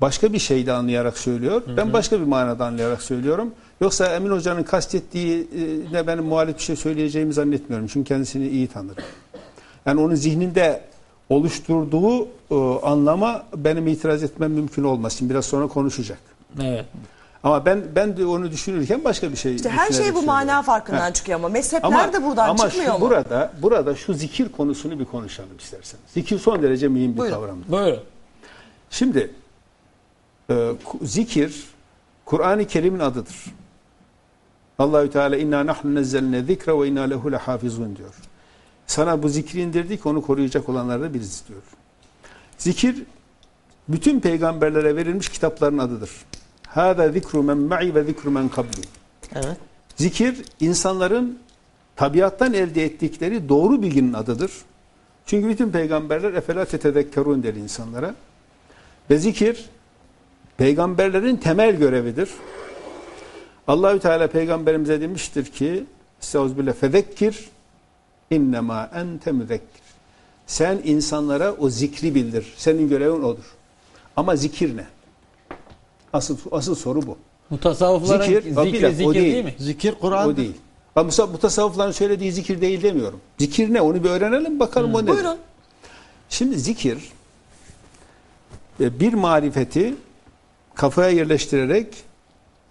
başka bir şeyde anlayarak söylüyor. Ben başka bir manada anlayarak söylüyorum. Yoksa Emin Hoca'nın kastettiği e, ne benim muhalif bir şey söyleyeceğimi zannetmiyorum. Çünkü kendisini iyi tanırım. Yani onun zihninde oluşturduğu e, anlama benim itiraz etmem mümkün olmaz. Şimdi biraz sonra konuşacak. Evet. Ama ben ben de onu düşünürken başka bir şey İşte her şey bu mana farkından Ha. çıkıyor ama mezhepler de buradan ama çıkmıyor şu mu? burada burada şu zikir konusunu bir konuşalım isterseniz. Zikir son derece mühim bir Buyurun. kavramdır. Buyurun. Şimdi e, zikir Kur'an-ı Kerim'in adıdır. Allahü Teala inna nahnu nezzelne zikra ve inna lehu lehafizun diyor. Sana bu zikri indirdik onu koruyacak olanlar da biriz diyor. Zikir bütün peygamberlere verilmiş kitapların adıdır. Hâzâ zikru men ma'i ve zikru men kabli. Evet. Zikir insanların tabiattan elde ettikleri doğru bilginin adıdır. Çünkü bütün peygamberler efela tetezekkerun der insanlara. Ve zikir peygamberlerin temel görevidir. Allahü Teala peygamberimize demiştir ki Estağfirullah fezekkir innema ente müzekkir. Sen insanlara o zikri bildir. Senin görevin odur. Ama zikir ne? Asıl asıl soru bu. Tasavvufların Zikir, zikri, zikir o değil. değil. mi? Zikir Kur'an. O değil. Bak bu, tasavvufların söylediği zikir değil demiyorum. Zikir ne? Onu bir öğrenelim bakalım o nedir. Buyurun. Şimdi zikir e, bir marifeti kafaya yerleştirerek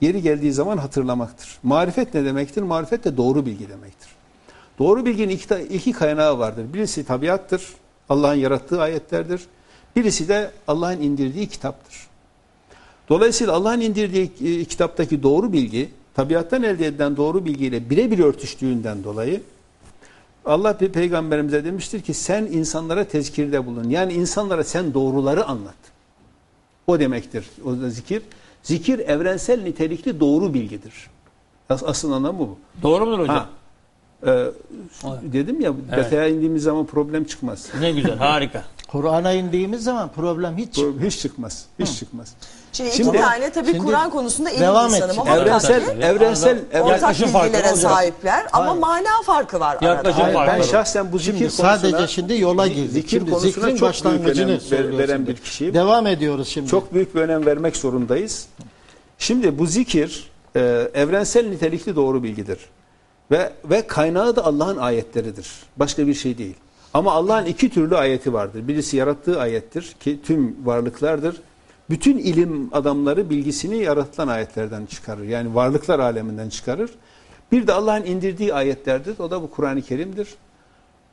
yeri geldiği zaman hatırlamaktır. Marifet ne demektir? Marifet de doğru bilgi demektir. Doğru bilginin iki, iki kaynağı vardır. Birisi tabiattır. Allah'ın yarattığı ayetlerdir. Birisi de Allah'ın indirdiği kitaptır. Dolayısıyla Allah'ın indirdiği e, kitaptaki doğru bilgi, tabiattan elde edilen doğru bilgiyle birebir örtüştüğünden dolayı Allah pe- peygamberimize demiştir ki sen insanlara tezkirde bulun. Yani insanlara sen doğruları anlat. O demektir o da zikir. Zikir evrensel nitelikli doğru bilgidir. As asıl anlamı bu. Doğru mudur hocam? Ha, e, dedim ya Evet. detaya indiğimiz zaman problem çıkmaz. Ne güzel, harika. Kur'an'a indiğimiz zaman problem hiç Problem hiç çıkmaz. Hiç çıkmaz. Şimdi, Şimdi- iki tane tabii Şimdi Kur'an konusunda iyi devam insanım et. ama Evrensel tabii evrensel ortak bilgilere olacak. sahipler ama Hayır. mana farkı var Yaklaşım arada. farkı. ben şahsen bu zikir Şimdi konusuna sadece şimdi yola girdik. Zikir Şimdi zikrin çok büyük başlangıcını önem veren bir kişiyim. Devam ediyoruz şimdi. Çok büyük bir önem vermek zorundayız. Şimdi bu zikir e, evrensel nitelikli doğru bilgidir. Ve ve kaynağı da Allah'ın ayetleridir. Başka bir şey değil. Ama Allah'ın iki türlü ayeti vardır. Birisi yarattığı ayettir ki tüm varlıklardır. Bütün ilim adamları bilgisini yaratılan ayetlerden çıkarır. Yani varlıklar aleminden çıkarır. Bir de Allah'ın indirdiği ayetlerdir. O da bu Kur'an-ı Kerim'dir.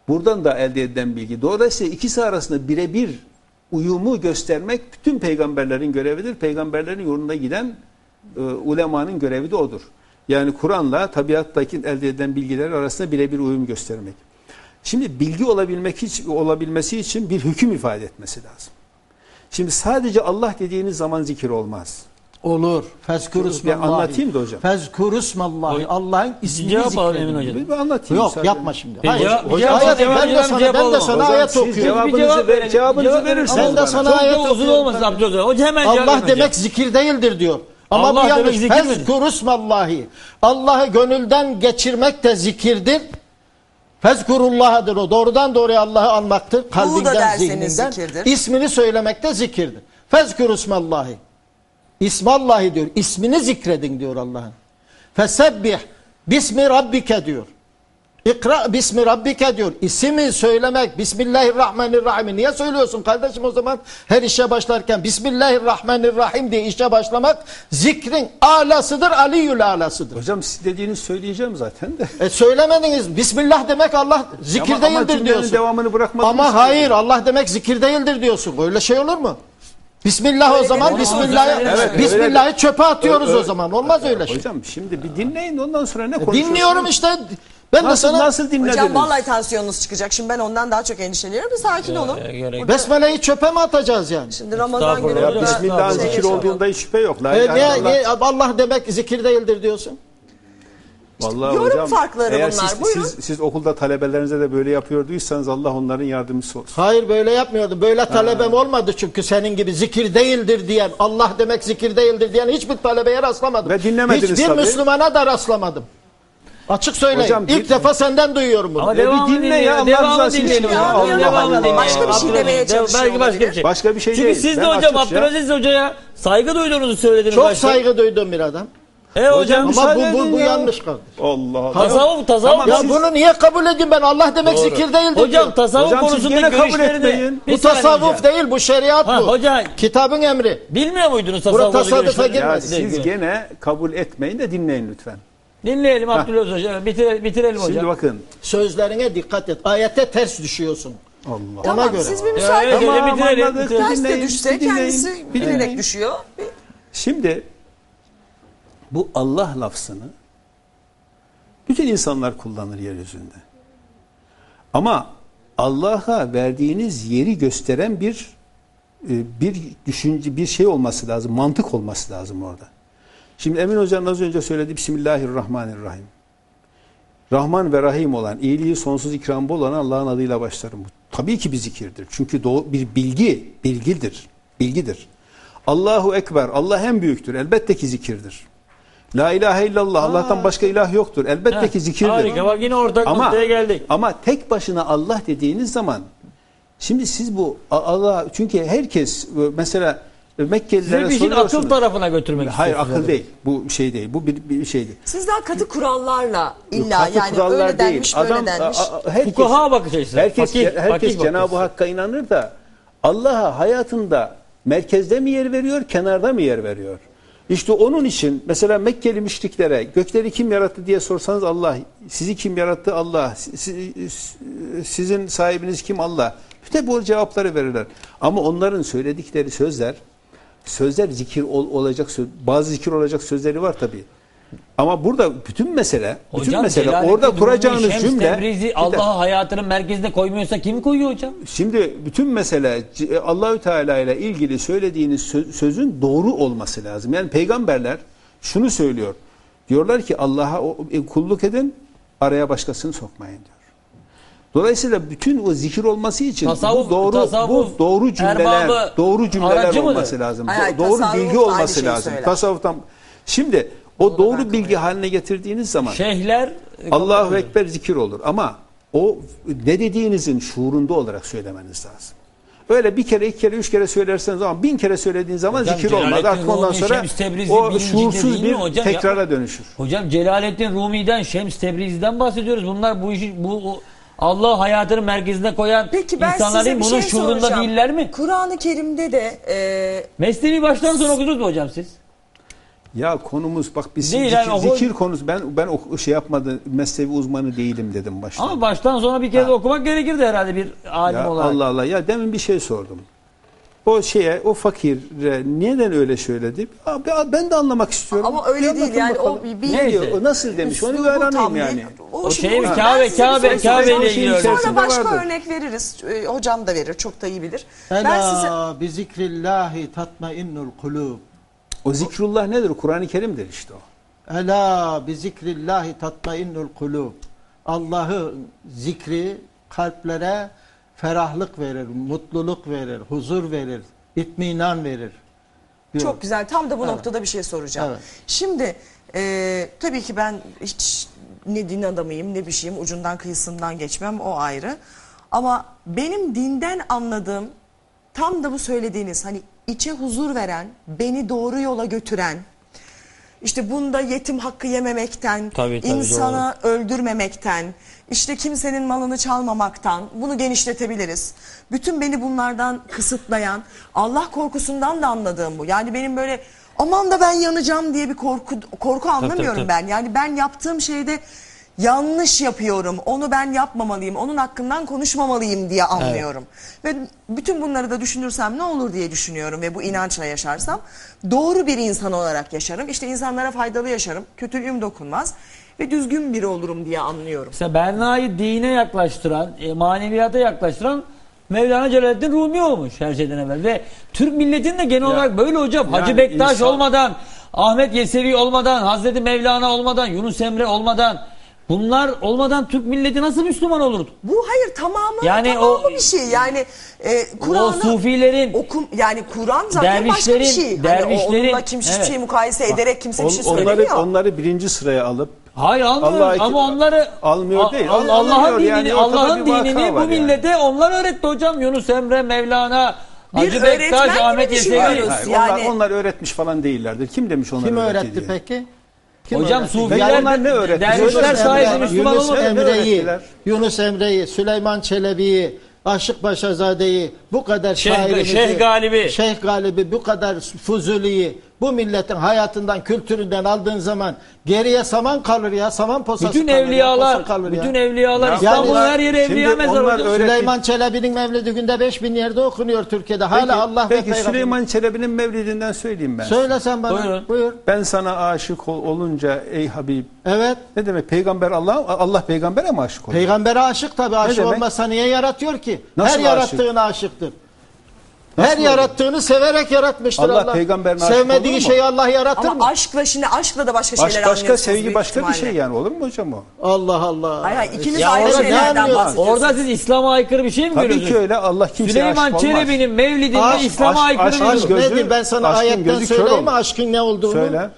Buradan da elde edilen bilgi. Dolayısıyla ikisi arasında birebir uyumu göstermek bütün peygamberlerin görevidir. Peygamberlerin yolunda giden e, ulemanın görevi de odur. Yani Kur'an'la tabiattaki elde edilen bilgiler arasında birebir uyum göstermek. Şimdi bilgi olabilmek hiç olabilmesi için bir hüküm ifade etmesi lazım. Şimdi sadece Allah dediğiniz zaman zikir olmaz. Olur. Fezkurusmallahi. Bir anlatayım da hocam. Fezkurusmallahi. Allah'ın ismini Cevap alalım Emin hocam. Bir, anlatayım. Yok müsaade yapma şimdi. Hayır. cevap- Hocam, cevap- hayır, cevap- ben de sana, cevap ben de sana Hocam, ayet okuyorum. cevabınızı cevap ver- verin. cevabınızı verirseniz Ben de sana Çok ayet da uzun okuyorum. olmasın Abdülhamid Hoca hemen cevap Allah verin hocam. demek zikir değildir diyor. Ama Allah bu yanlış. demek? Fezkurusmallahi. Allah'ı gönülden geçirmek de zikirdir. Fezkurullah'dır o. Doğrudan doğruya Allah'ı anmaktır. Kalbinden, zihninden. zikirdir. İsmini söylemek de zikirdir. Fezkurusmallahi. İsmallahi diyor. İsmini zikredin diyor Allah'ın. Fesebbih. Bismi Rabbike diyor. İkra bismi rabbike diyor. İsmi söylemek Bismillahirrahmanirrahim. Niye söylüyorsun kardeşim o zaman? Her işe başlarken Bismillahirrahmanirrahim diye işe başlamak zikrin alasıdır, aliyyül alasıdır. Hocam siz dediğiniz söyleyeceğim zaten de. E söylemediniz. Bismillah demek Allah zikir Ama- ama değildir cümlenin diyorsun. devamını bırakmadınız Ama hayır Allah demek zikir değildir diyorsun. Öyle şey olur mu? Bismillah o zaman Bismillah'ı Evet, Bismillah'ı çöpe atıyoruz Öyle- o zaman. Olmaz öyle şey. Hocam şimdi bir dinleyin ondan sonra ne konuşuyorsunuz? Dinliyorum işte. Ben de Nasıl, sana nasıl dinlediniz? Hocam vallahi tansiyonunuz çıkacak. Şimdi ben ondan daha çok endişeleniyorum. Bir sakin olun. gerek- Besmele'yi çöpe mi atacağız yani? Şimdi Ramazan günü Ya burada Bismillah'ın şey zikir yaşamak. olduğunda hiç şüphe yok. La E, ilahe niye, illallah. niye Allah demek zikir değildir diyorsun? Vallahi yorum hocam, farkları eğer bunlar. Siz, Buyurun. siz, siz okulda talebelerinize de böyle yapıyorduysanız Allah onların yardımcısı olsun. Hayır böyle yapmıyordum. Böyle talebem olmadı çünkü senin gibi zikir değildir diyen, Allah demek zikir değildir diyen hiçbir talebeye rastlamadım. Ve dinlemediniz Hiçbir tabii. Müslümana da rastlamadım. Açık söyleyeyim. Hocam, İlk din- defa senden duyuyorum bunu. Ama bir devamını dinle ya. Allah rızası için dinleyelim. ya. hocam. Allah Devamını Allah. dinleyelim. Başka bir şey Abdülhamid, demeye dev- çalışıyor Belki başka bir şey. Başka bir şey Çünkü değil. siz de Ben hocam açıkça- Abdülaziz Hoca'ya saygı duyduğunuzu söylediniz. Çok başta. saygı duydum bir adam. E hocam. Ama müsaade bu, bu, edin bu ya. yanlış kaldı. Allah Allah. Tasavvuf, tasavvuf. Ya siz- bunu niye kabul edeyim ben? Allah demek zikir Hocam diyor. tasavvuf Hocam siz konusunda gene kabul görüşlerini... etmeyin. Bir Bu saniye tasavvuf hocam. değil bu şeriat Ha, bu. hocam Kitabın emri. bilmiyor muydunuz Burada tasavvufu tasavvufa? Ya girmez. siz gene kabul etmeyin de dinleyin lütfen. Dinleyelim Abdülaziz Hoca. Bitirelim, bitirelim Şimdi hocam. bakın. Sözlerine dikkat et. Ayete ters düşüyorsun. Allah. Ona Tamam göre. siz bir müsaade evet, edin. Tamam, bitirelim, anladık. bitirelim. Ters de Dinleyin, düşse dinleyin, kendisi bilerek düşüyor. Bir- Şimdi bu Allah lafzını bütün insanlar kullanır yeryüzünde. Ama Allah'a verdiğiniz yeri gösteren bir e, bir düşünce bir şey olması lazım, mantık olması lazım orada. Şimdi Emin Hoca'nın az önce söylediği Bismillahirrahmanirrahim. Rahman ve Rahim olan, iyiliği sonsuz ikramı olan Allah'ın adıyla başlarım. Bu tabii ki bir zikirdir. Çünkü doğu, bir bilgi, bilgidir. Bilgidir. Allahu Ekber, Allah en büyüktür. Elbette ki zikirdir. La ilahe illallah, Allah'tan başka ilah yoktur. Elbette Heh, ki zikirdir. Harika bak yine ortak Ama, noktaya geldik. ama tek başına Allah dediğiniz zaman şimdi siz bu Allah çünkü herkes mesela Mekkelilere Siz bir işin akıl soruyorsunuz. tarafına götürmek Hayır istiyorsunuz. akıl değil. Bu şey değil. Bu bir, bir şeydi. Siz daha katı kurallarla illa Katı yani kurallar öyle denmiş böyle Adam, denmiş. a- a- herkes, Fukaha bakış açısı. herkes, Fakih- herkes fakih bakış Cenab-ı açısı. Hakk'a inanır da Allah'a hayatında merkezde mi yer veriyor, kenarda mı yer veriyor? İşte onun için mesela Mekkeli müşriklere gökleri kim yarattı diye sorsanız Allah, sizi kim yarattı Allah, si- si- sizin sahibiniz kim Allah. İşte bu cevapları verirler. Ama onların söyledikleri sözler, sözler zikir ol- olacak, söz, bazı zikir olacak sözleri var tabii. Ama burada bütün mesele, bütün Hocam, mesele orada kuracağınız Şems cümle Tebrizi Allah'ı hayatının merkezine koymuyorsa kim koyuyor hocam? Şimdi bütün mesele C- Allahü Teala ile ilgili söylediğiniz sö- sözün doğru olması lazım. Yani peygamberler şunu söylüyor. Diyorlar ki Allah'a e, kulluk edin, araya başkasını sokmayın diyor. Dolayısıyla bütün o zikir olması için Tasavvuf- bu doğru tasavvuf bu doğru cümleler, erbabı doğru cümleler mıdır? olması lazım. Do- doğru bilgi olması lazım. söyler. Tasavvuftan Şimdi o Onu doğru bilgi ediyorum. haline getirdiğiniz zaman Şeyhler Allahu Ekber zikir olur ama o ne dediğinizin şuurunda olarak söylemeniz lazım. Öyle bir kere, iki kere, üç kere söylerseniz ama bin kere söylediğin zaman Hocam, zikir olmaz. Artık ondan Rumi, sonra Şems o şuursuz bir hocam? tekrara Yapma. dönüşür. Hocam Celalettin Rumi'den, Şems Tebrizi'den bahsediyoruz. Bunlar bu işi bu o- Allah hayatının merkezine koyan Peki ben insanlar size değil bir bunun şey şuurunda soracağım. değiller mi? Kur'an-ı Kerim'de de e, Mesnevi baştan sona okudunuz mu hocam siz? Ya konumuz bak biz Değil, zikir, yani o- zikir konusu ben ben o şey yapmadı mesleği uzmanı değilim dedim başta. Ama baştan sona bir kez okumak gerekirdi herhalde bir alim Ya olarak. Allah Allah ya demin bir şey sordum. O şeye o fakire neden öyle söyledi? Abi, ben de anlamak istiyorum. ama öyle Bir değil yani bakalım. o bir, Ne? Diyor? O nasıl demiş? Onu öğreneyim yani. O şimdi şey, ben Kabe- Kabe- Kabe ile ilgili. Sonra başka vardır. örnek veririz. E, Hocam da verir. Çok da iyi bilir. Ben size Ela bi zikrillahi tatmainnul kulub. O zikrullah nedir? Kur'an-ı Kerim'dir işte o. Ela bi zikrillahi tatmainnul kulub. Allah'ı zikri kalplere ferahlık verir, mutluluk verir, huzur verir, itminan verir. diyor. Çok güzel. Tam da bu noktada bir şey soracağım. Evet. Şimdi e, tabii ki ben hiç ne din adamıyım ne bir şeyim ucundan kıyısından geçmem o ayrı. Ama benim dinden anladığım tam da bu söylediğiniz hani içe huzur veren, beni doğru yola götüren, işte bunda yetim hakkı yememekten, Tabii, tabii, insana öldürmemekten, işte kimsenin malını çalmamaktan bunu genişletebiliriz. Bütün beni bunlardan kısıtlayan Allah korkusundan da anladığım bu. Yani benim böyle aman da ben yanacağım diye bir korku korku anlamıyorum tabii. ben. Yani ben yaptığım şeyde yanlış yapıyorum. Onu ben yapmamalıyım. Onun hakkından konuşmamalıyım diye anlıyorum. Ve bütün bunları da düşünürsem ne olur diye düşünüyorum ve bu inançla yaşarsam doğru bir insan olarak yaşarım. İşte insanlara faydalı yaşarım. Kötülüğüm dokunmaz ve düzgün biri olurum diye anlıyorum. Mesela Berna'yı dine yaklaştıran, e, maneviyata yaklaştıran Mevlana Celaleddin Rumi olmuş her şeyden evvel. Ve Türk milletinin de genel olarak böyle hocam. Hacı yani Bektaş insan- olmadan, Ahmet Yesevi olmadan, Hazreti Mevlana olmadan, Yunus Emre olmadan bunlar olmadan Türk milleti nasıl Müslüman olurdu? Bu hayır tamamı Yani tamamı o- bir şey. Yani e, O Kur'an'ı sufilerin okum yani Kur'an zaten başka bir Dervişlerin- şey. Hani dervişlerin- o- onunla kim hiçbir Evet. şey mukayese ederek kimse bir şey On- onları, söylemiyor. onları birinci sıraya alıp Hayır almıyor Allah- ama onları Almıyor değil, Al- al- Allah'ın dinini, yani, Allah'ın dinini bu var yani. millete onlar öğretti hocam. Yunus Emre, Mevlana, Bir Hacı öğretmen Bektaş, Ahmet. Yesevi. Yani- onlar, onlar öğretmiş falan değillerdir. Kim demiş onları Kim öğretti diye? peki? Kim Hocam? Sufiler ne öğretti? Yunus Emre- Yunus Emre'yi? Yunus Emre'yi, Süleyman Çelebi'yi, Aşık Paşazade'yi, bu kadar Şeyh- şairimizi, Şeyh Galibi. Şeyh Galibi, bu kadar Fuzuli'yi, bu milletin hayatından, kültüründen aldığın zaman geriye saman kalır ya, saman posası Bütün kalır ya, evliyalar, posa kalır ya. bütün evliyalar Ya İstanbul'un her yeri evliya mezarı öyle- Süleyman Çelebi'nin mevlidi günde 5000 yerde okunuyor Türkiye'de. Hala Peki, Allah ve peki Peygamber. Süleyman Çelebi'nin mevlidinden söyleyeyim ben. Söyle sen bana. Buyurun. Buyur. Ben sana aşık ol- olunca ey Habib. Evet. Ne demek peygamber Allah Allah peygambere mi aşık oluyor? Peygambere aşık tabii. Aşık demek? olmazsa niye yaratıyor ki? Nasıl Her aşık? yarattığına aşıktır. Her olur? yarattığını severek yaratmıştır Allah Allah. peygamberine aşık olur Sevmediği mu? şeyi Allah yaratır Ama mı? aşkla şimdi aşkla da başka şeyler Aşk başka, anlıyorsunuz sevgi büyük başka bir ihtimalle. şey yani olur mu hocam o? Allah Allah. Hayır, hayır, ikiniz Ya ayrı orada ne şeylerden anlıyorsun? bahsediyorsunuz. Orada siz İslam'a aykırı bir şey mi Tabii görüyorsunuz? ki öyle Allah kimseye Süleyman aşık olmaz. Çelebi'nin mevlidinde Aşk- İslam'a aşk- aykırı aşk- bir Aşk gözü- nedir? Ben sana aşkın ayetten gözü kör söyleyeyim mi olur. aşkın ne olduğunu? Söyle.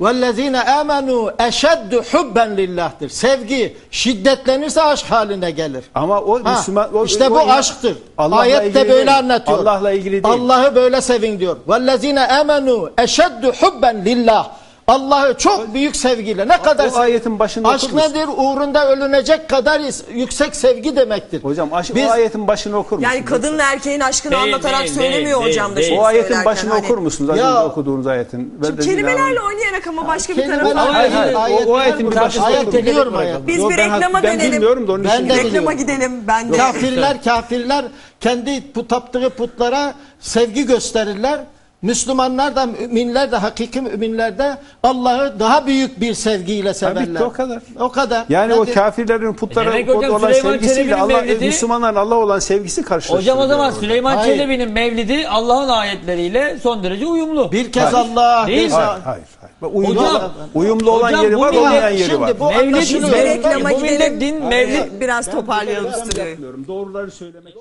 وَالَّذ۪ينَ آمَنُوا اَشَدُّ حُبًّا لِلّٰه'tır. Sevgi şiddetlenirse aşk haline gelir. Ama o Ha, Müslüman o, işte o bu inan- aşktır. Allah'la Ayette ilgili böyle değil. anlatıyor. Allah'la ilgili değil. Allah'ı böyle sevin diyor. وَالَّذ۪ينَ آمَنُوا اَشَدُّ حُبًّا لِلّٰهِ Allah'ı çok büyük sevgiyle ne kadar o ayetin başında Aşk okur musun? nedir? Uğrunda ölünecek kadar yüksek sevgi demektir. Hocam aş- Biz- o ayetin başını okur musunuz? Yani kadınla erkeğin aşkını Değil, anlatarak değil, söylemiyor değil, hocam da değil. o ayetin başını hani. okur musunuz? Az Ya- önce okuduğunuz ayetin. Şimdi kelimelerle oynayarak ama başka bir tarafa. Hayır, hayır, Ayetler o- o ayetin bir başını Ayet okur. biliyorum. Biz bir ben- reklama ben dönelim. bilmiyorum da onun Ben için. Reklama gidelim ben de. Kafirler kafirler kendi taptığı putlara sevgi gösterirler. Müslümanlar da müminler de hakiki müminler de Allah'ı daha büyük bir sevgiyle severler. bitti, o kadar. O kadar. Yani o Nedir? kafirlerin putlara E demek hocam olan Süleyman sevgisiyle Allah, mevlidi- Müslümanların Allah olan sevgisi karşılaştırılıyor. Hocam o zaman orada. Süleyman Hayır. Çelebi'nin mevlidi Allah'ın ayetleriyle son derece uyumlu. bir kez Hayır. Allah Değil mi? Hayır, hayır. hayır. Uyumlu, Hocam- olan, uyumlu olan hocam yeri var, millet- olmayan yeri Şimdi var. bu Mevlid, din, mevlid. Biraz toparlayalım stüdyoyu. yapmıyorum. Doğruları söylemek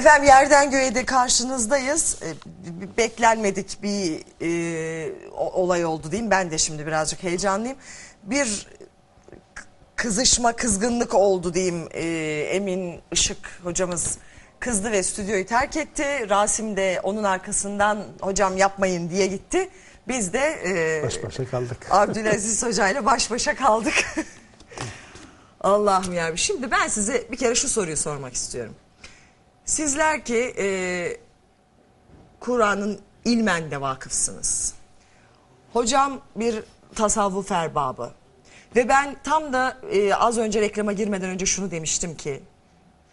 Efendim yerden göğe de karşınızdayız. Ee, Beklenmedik bir e, olay oldu diyeyim. Ben de şimdi birazcık heyecanlıyım. Bir kızışma, kızgınlık oldu diyeyim. Ee, Emin Işık hocamız kızdı ve stüdyoyu terk etti. Rasim de onun arkasından hocam yapmayın diye gitti. Biz de e, Baş başa kaldık. Abdülaziz hocayla baş başa kaldık. Allah'ım ya. Şimdi ben size bir kere şu soruyu sormak istiyorum. Sizler ki e, Kur'an'ın ilmen de vakıfsınız. Hocam bir tasavvuf erbabı. Ve ben tam da e, az önce reklama girmeden önce şunu demiştim ki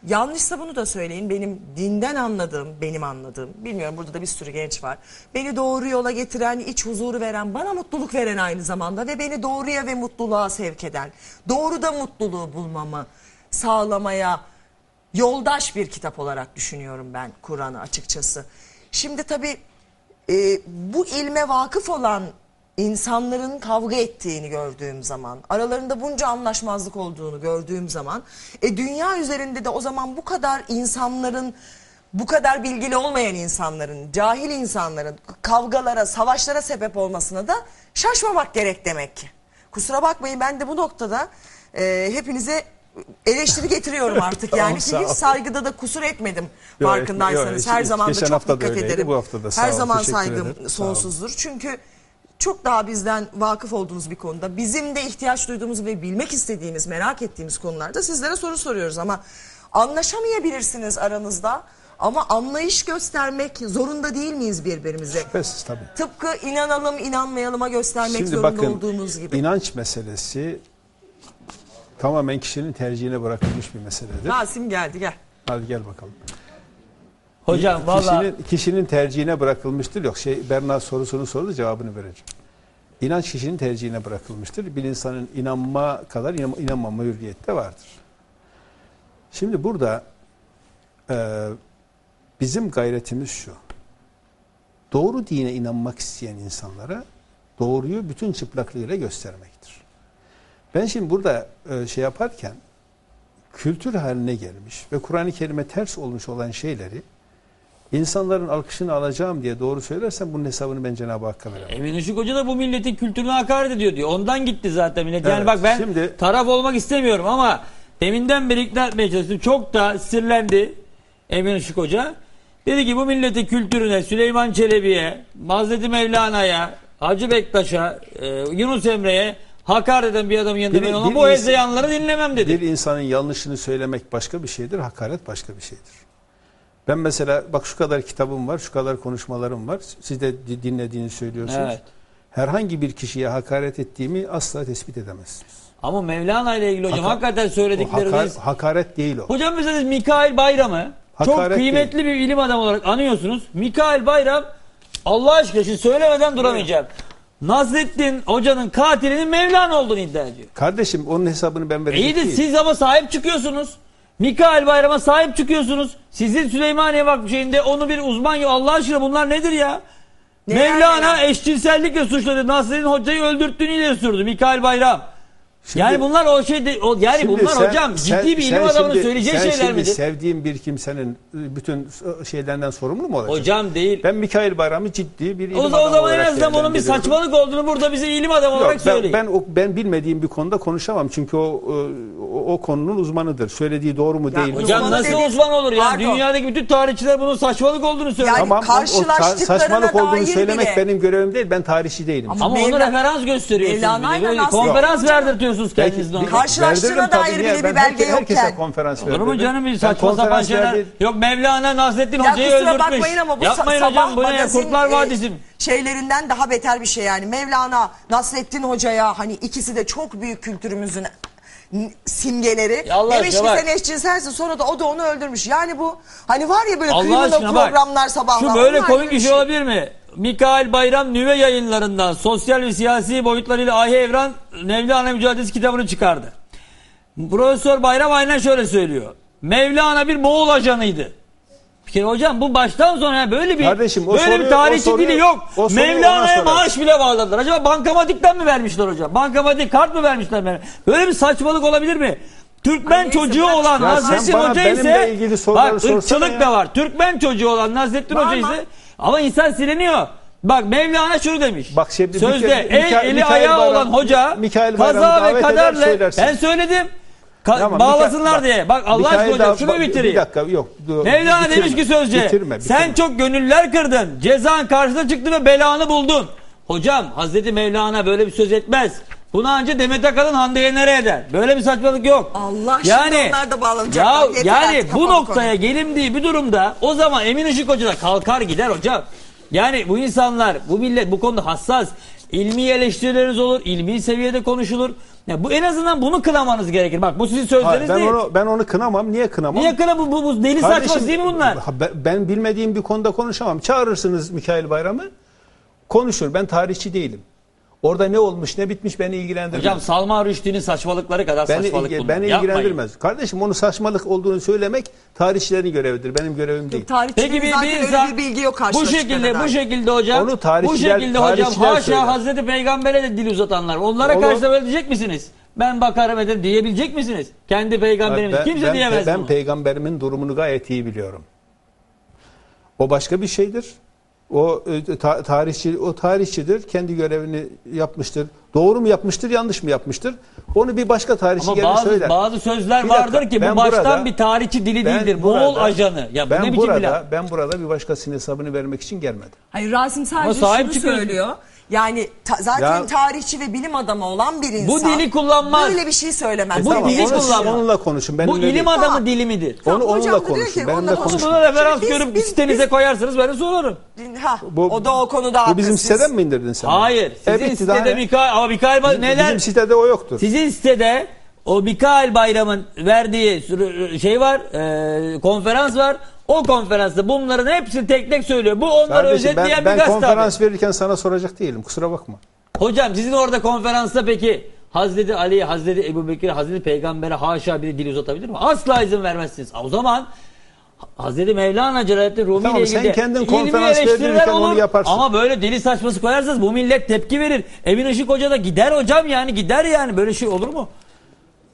yanlışsa bunu da söyleyin benim dinden anladığım benim anladığım bilmiyorum burada da bir sürü genç var beni doğru yola getiren iç huzuru veren bana mutluluk veren aynı zamanda ve beni doğruya ve mutluluğa sevk eden doğruda mutluluğu bulmamı sağlamaya yoldaş bir kitap olarak düşünüyorum ben Kur'an'ı açıkçası. Şimdi tabii e, bu ilme vakıf olan insanların kavga ettiğini gördüğüm zaman, aralarında bunca anlaşmazlık olduğunu gördüğüm zaman, e, dünya üzerinde de o zaman bu kadar insanların, bu kadar bilgili olmayan insanların, cahil insanların kavgalara, savaşlara sebep olmasına da şaşmamak gerek demek ki. Kusura bakmayın ben de bu noktada e, hepinize eleştiri getiriyorum artık yani. Tamam, Hiç ol. saygıda da kusur etmedim Yok, farkındaysanız. yok, Her hiç- zaman da çok hafta dikkat öyleydi, ederim. bu hafta da sağ Her ol, zaman saygım ederim. Sonsuzdur. Çünkü çok daha bizden vakıf olduğunuz bir konuda, bizim de ihtiyaç duyduğumuz ve bilmek istediğimiz, merak ettiğimiz konularda sizlere soru soruyoruz ama anlaşamayabilirsiniz aranızda ama anlayış göstermek zorunda değil miyiz birbirimize? Şüphesiz tabii. Tıpkı inanalım inanmayalıma göstermek Şimdi zorunda bakın olduğumuz gibi. inanç meselesi tamamen kişinin tercihine bırakılmış bir meseledir. Rasim geldi gel. Hadi gel bakalım. Hocam valla Kişinin, kişinin tercihine bırakılmıştır. Yok şey Berna sorusunu sordu cevabını vereceğim. İnanç kişinin tercihine bırakılmıştır. Bir insanın inanma kadar inan, inanmama hürriyeti de vardır. Şimdi burada e, bizim gayretimiz şu. Doğru dine inanmak isteyen insanlara doğruyu bütün çıplaklığıyla göstermektir. Ben şimdi burada e, şey yaparken kültür haline gelmiş ve Kur'an-ı Kerim'e ters olmuş olan şeyleri insanların alkışını alacağım diye doğru söylersem bunun hesabını ben Cenab-ı Hakk'a veremem. Emin Işık Hoca da bu milletin kültürüne hakaret ediyor diyor. Ondan gitti zaten millet. Yani Evet, bak ben şimdi- taraf olmak istemiyorum ama deminden beri ikna etmeye çalıştım. Çok da sinirlendi Emin Işık Hoca. Dedi ki bu milletin kültürüne Süleyman Çelebi'ye, Hazreti Mevlana'ya, Hacı Bektaş'a, e, Yunus Emre'ye hakaret eden bir adamın yanında Bir- ben bir bu hezeyanları dinlemem dedi. Bir insanın yanlışını söylemek başka bir şeydir, hakaret başka bir şeydir. Ben mesela bak şu kadar kitabım var, şu kadar konuşmalarım var. Siz de di- dinlediğini söylüyorsunuz. Evet. Herhangi bir kişiye hakaret ettiğimi asla tespit edemezsiniz. Ama Mevlana ile ilgili hocam Haka- hakikaten söyledikleriniz hakar- hakaret değil o. Hocam mesela Mikail Bayram'ı çok kıymetli bir ilim adamı olarak anıyorsunuz. Mikail Bayram Allah aşkına şimdi söylemeden duramayacağım. Nasrettin Hoca'nın katilinin Mevlana olduğunu iddia ediyor. Kardeşim onun hesabını ben verecek İyi de siz ama sahip çıkıyorsunuz. Mikail Bayram'a sahip çıkıyorsunuz. Sizin Süleymaniye Vakfı şeyinde onu bir uzman ya Allah aşkına bunlar nedir ya? Neler Mevlana neler? eşcinsellikle suçladı. Nasreddin Hoca'yı öldürttüğünü ileri sürdü Mikail Bayram. Yani bunlar o şey de- o yani Şimdi bunlar sen- hocam sen- ciddi bir ilim adamının şimdi- söyleyeceği sen şeyler şimdi midir? sevdiğin bir kimsenin bütün şeylerden sorumlu mu olacak? Hocam değil. Ben Mikail Bayram'ı ciddi bir ilim O, adamı o zaman en azından bunun bir saçmalık olduğunu burada bize ilim adamı Yok, olarak ben, söyleyin. ben, o- ben bilmediğim bir konuda konuşamam çünkü o o, o konunun uzmanıdır. Söylediği doğru mu Ya değil mi? Hocam Uzmanı nasıl dediğin- uzman olur ya? Pardon. Dünyadaki bütün tarihçiler bunun saçmalık olduğunu söylüyor. Yani Tamam, o- o sa- karşılaştıklarına saçmalık olduğunu dair söylemek bile- benim görevim değil. Ben tarihçi değilim. Ama- Ama onu referans Nasrettin konferans Hoca- verdirtiyorsunuz Belki- kendinizden. bir- Karşılaştığına dair bile bir Ben belge herke- herkese yokken. konferans Olur mu canım bir Ben saçma sapan şeyler. verdi- Yok Mevlana Nasrettin Ya Hoca'yı kusura öldürtmüş. bakmayın ama bu Yapmayın sa- hocam sabah bu ne? magazin, Kurtlar e, Vadisi mi? şeylerinden daha beter bir şey yani. Mevlana, Nasrettin Hoca'ya hani ikisi de çok büyük kültürümüzün n- simgeleri. Ya Allah Demiş ki aşkına bak. sen eşcinselsin sonra da o da onu öldürmüş. Yani bu hani var ya böyle Allah criminal aşkına bak. programlar sabahlar. Şu böyle onlar komik bir şey olabilir mi? Mikail Bayram Nüve yayınlarından sosyal ve siyasi boyutlarıyla Ahi Evran Mevlana Mücadelesi kitabını çıkardı. Profesör Bayram aynen şöyle söylüyor. Mevlana bir Moğol ajanıydı. Bir kere hocam bu baştan sonra yani böyle bir Kardeşim, o böyle soruyu- bir tarihçi soruyu- dili yok. Mevlana'ya maaş bile bağladılar. Acaba bankamatikten mi vermişler hocam? Bankamatik kart mı vermişler? Mevlana? Böyle bir saçmalık olabilir mi? Türkmen Ay neyse, çocuğu bırak. olan bana Hoca benimle ise bak ırkçılık ya. da var. Türkmen çocuğu olan Nasrettin Var Hoca ise ama insan siliniyor. Bak Mevlana şunu demiş. Bak şimdi Sözde Mika- el, eli Mikail ayağı Bayram- olan hoca Mikail kaza ve kaderle ben söyledim. Ka- Tamam, bağlasınlar Mika- diye. Bak Allah Mikail aşkına hocam şunu bitireyim. Bir dakika yok. dur, Mevlana bitirme, demiş ki sözce Bitirme, bitirme. sen çok gönüller kırdın. Cezan karşına çıktı ve belanı buldun. Hocam Hazreti Mevlana böyle bir söz etmez. Bunu anca Demet Akalın Hande Yener'e eder. Böyle bir saçmalık yok. Allah şimdi onlar da bağlanacaklar. Ya, Yeter yani artık, bu noktaya gelindiği bir durumda o zaman Emin Işık Hoca da kalkar gider hocam. Yani bu insanlar, bu millet bu konuda hassas. İlmi eleştirileriniz olur, ilmi seviyede konuşulur. Ya bu en azından bunu kınamanız gerekir. Bak bu sizin Hayır, sözleriniz ben değil. onu ben onu kınamam. Niye kınamam? Niye kına bu, bu, bu deli Kardeşim, saçması değil mi bunlar? Ben bilmediğim bir konuda konuşamam. Çağırırsınız Mikail Bayram'ı. Konuşur. Ben tarihçi değilim. Orada ne olmuş ne bitmiş beni ilgilendirmez. Hocam Salman Rushdie'nin saçmalıkları kadar beni, saçmalık ilgi- bunlar. beni Yapmayın. ilgilendirmez. Kardeşim onu saçmalık olduğunu söylemek tarihçilerin görevidir. Benim görevim değil. Tarihçinin Peki bir, zaten bir öyle insan bir bilgi yok bu şekilde bu şekilde hocam Onu bu şekilde hocam haşa söyler. Hazreti Peygamber'e de dil uzatanlar. Onlara Onu- karşı da böyle diyecek misiniz? Ben bakarım ederim diyebilecek misiniz? Kendi peygamberimiz Ben- kimse ben, diyemez Ben bunu. peygamberimin durumunu gayet iyi biliyorum. O başka bir şeydir. O e, ta- tarihçi o tarihçidir. Kendi görevini yapmıştır. Doğru mu yapmıştır, yanlış mı yapmıştır? Onu bir başka tarihçi Ama gelir bazı, söyler. bazı sözler Bir dakika, vardır ki bu baştan burada- bir tarihçi dili değildir. burada- Moğol ajanı. Ya bu ben ne biçim bir laf? burada ben burada bir başkasının hesabını vermek için gelmedim. Hayır Rasim sadece şunu çıkıyorsun. Yani ta- zaten Ya- tarihçi ve bilim adamı olan bir insan. dili kullanmaz. Böyle bir şey söylemez. Bu Tamam, dili onu- siz kullanma. onunla konuşun. Bu benimle ilim değil. adamı Tamam. dili midir? Onu hocam onunla bu diyor konuşun, ki, benimle onunla konuşun. Bunu referans Biz- görüp biz- sitenize biz- koyarsanız ben de sorarım. Ha, Bu- o da o konuda Bu bizim Siz- siteden mi indirdin sen? Hayır. Sizin E, bitti, daha sitede ne? Mikail, ama Mikail Bay- Bizim, neden? bizim sitede o yoktur. Sizin sitede o Mikail Bayram'ın verdiği sürü- şey var, e, konferans var. O konferansta bunların hepsini tek tek söylüyor. Bu onları Kardeşim özetleyen ben, bir ben gazete. konferans verirken sana soracak değilim. Kusura bakma. Hocam sizin orada konferansta peki Hazreti Ali, Hazreti Ebu Bekir, Hazreti Peygamber'e haşa biri dil uzatabilir mi? Asla izin vermezsiniz. O zaman Hazreti Mevlana Celaleddin Rumi Tamam, ile sen ilgili kendin ilmi konferans verirken onu olur. yaparsın. Ama böyle deli saçması koyarsanız bu millet tepki verir. Emin Işık Hoca da gider hocam yani gider yani böyle şey olur mu?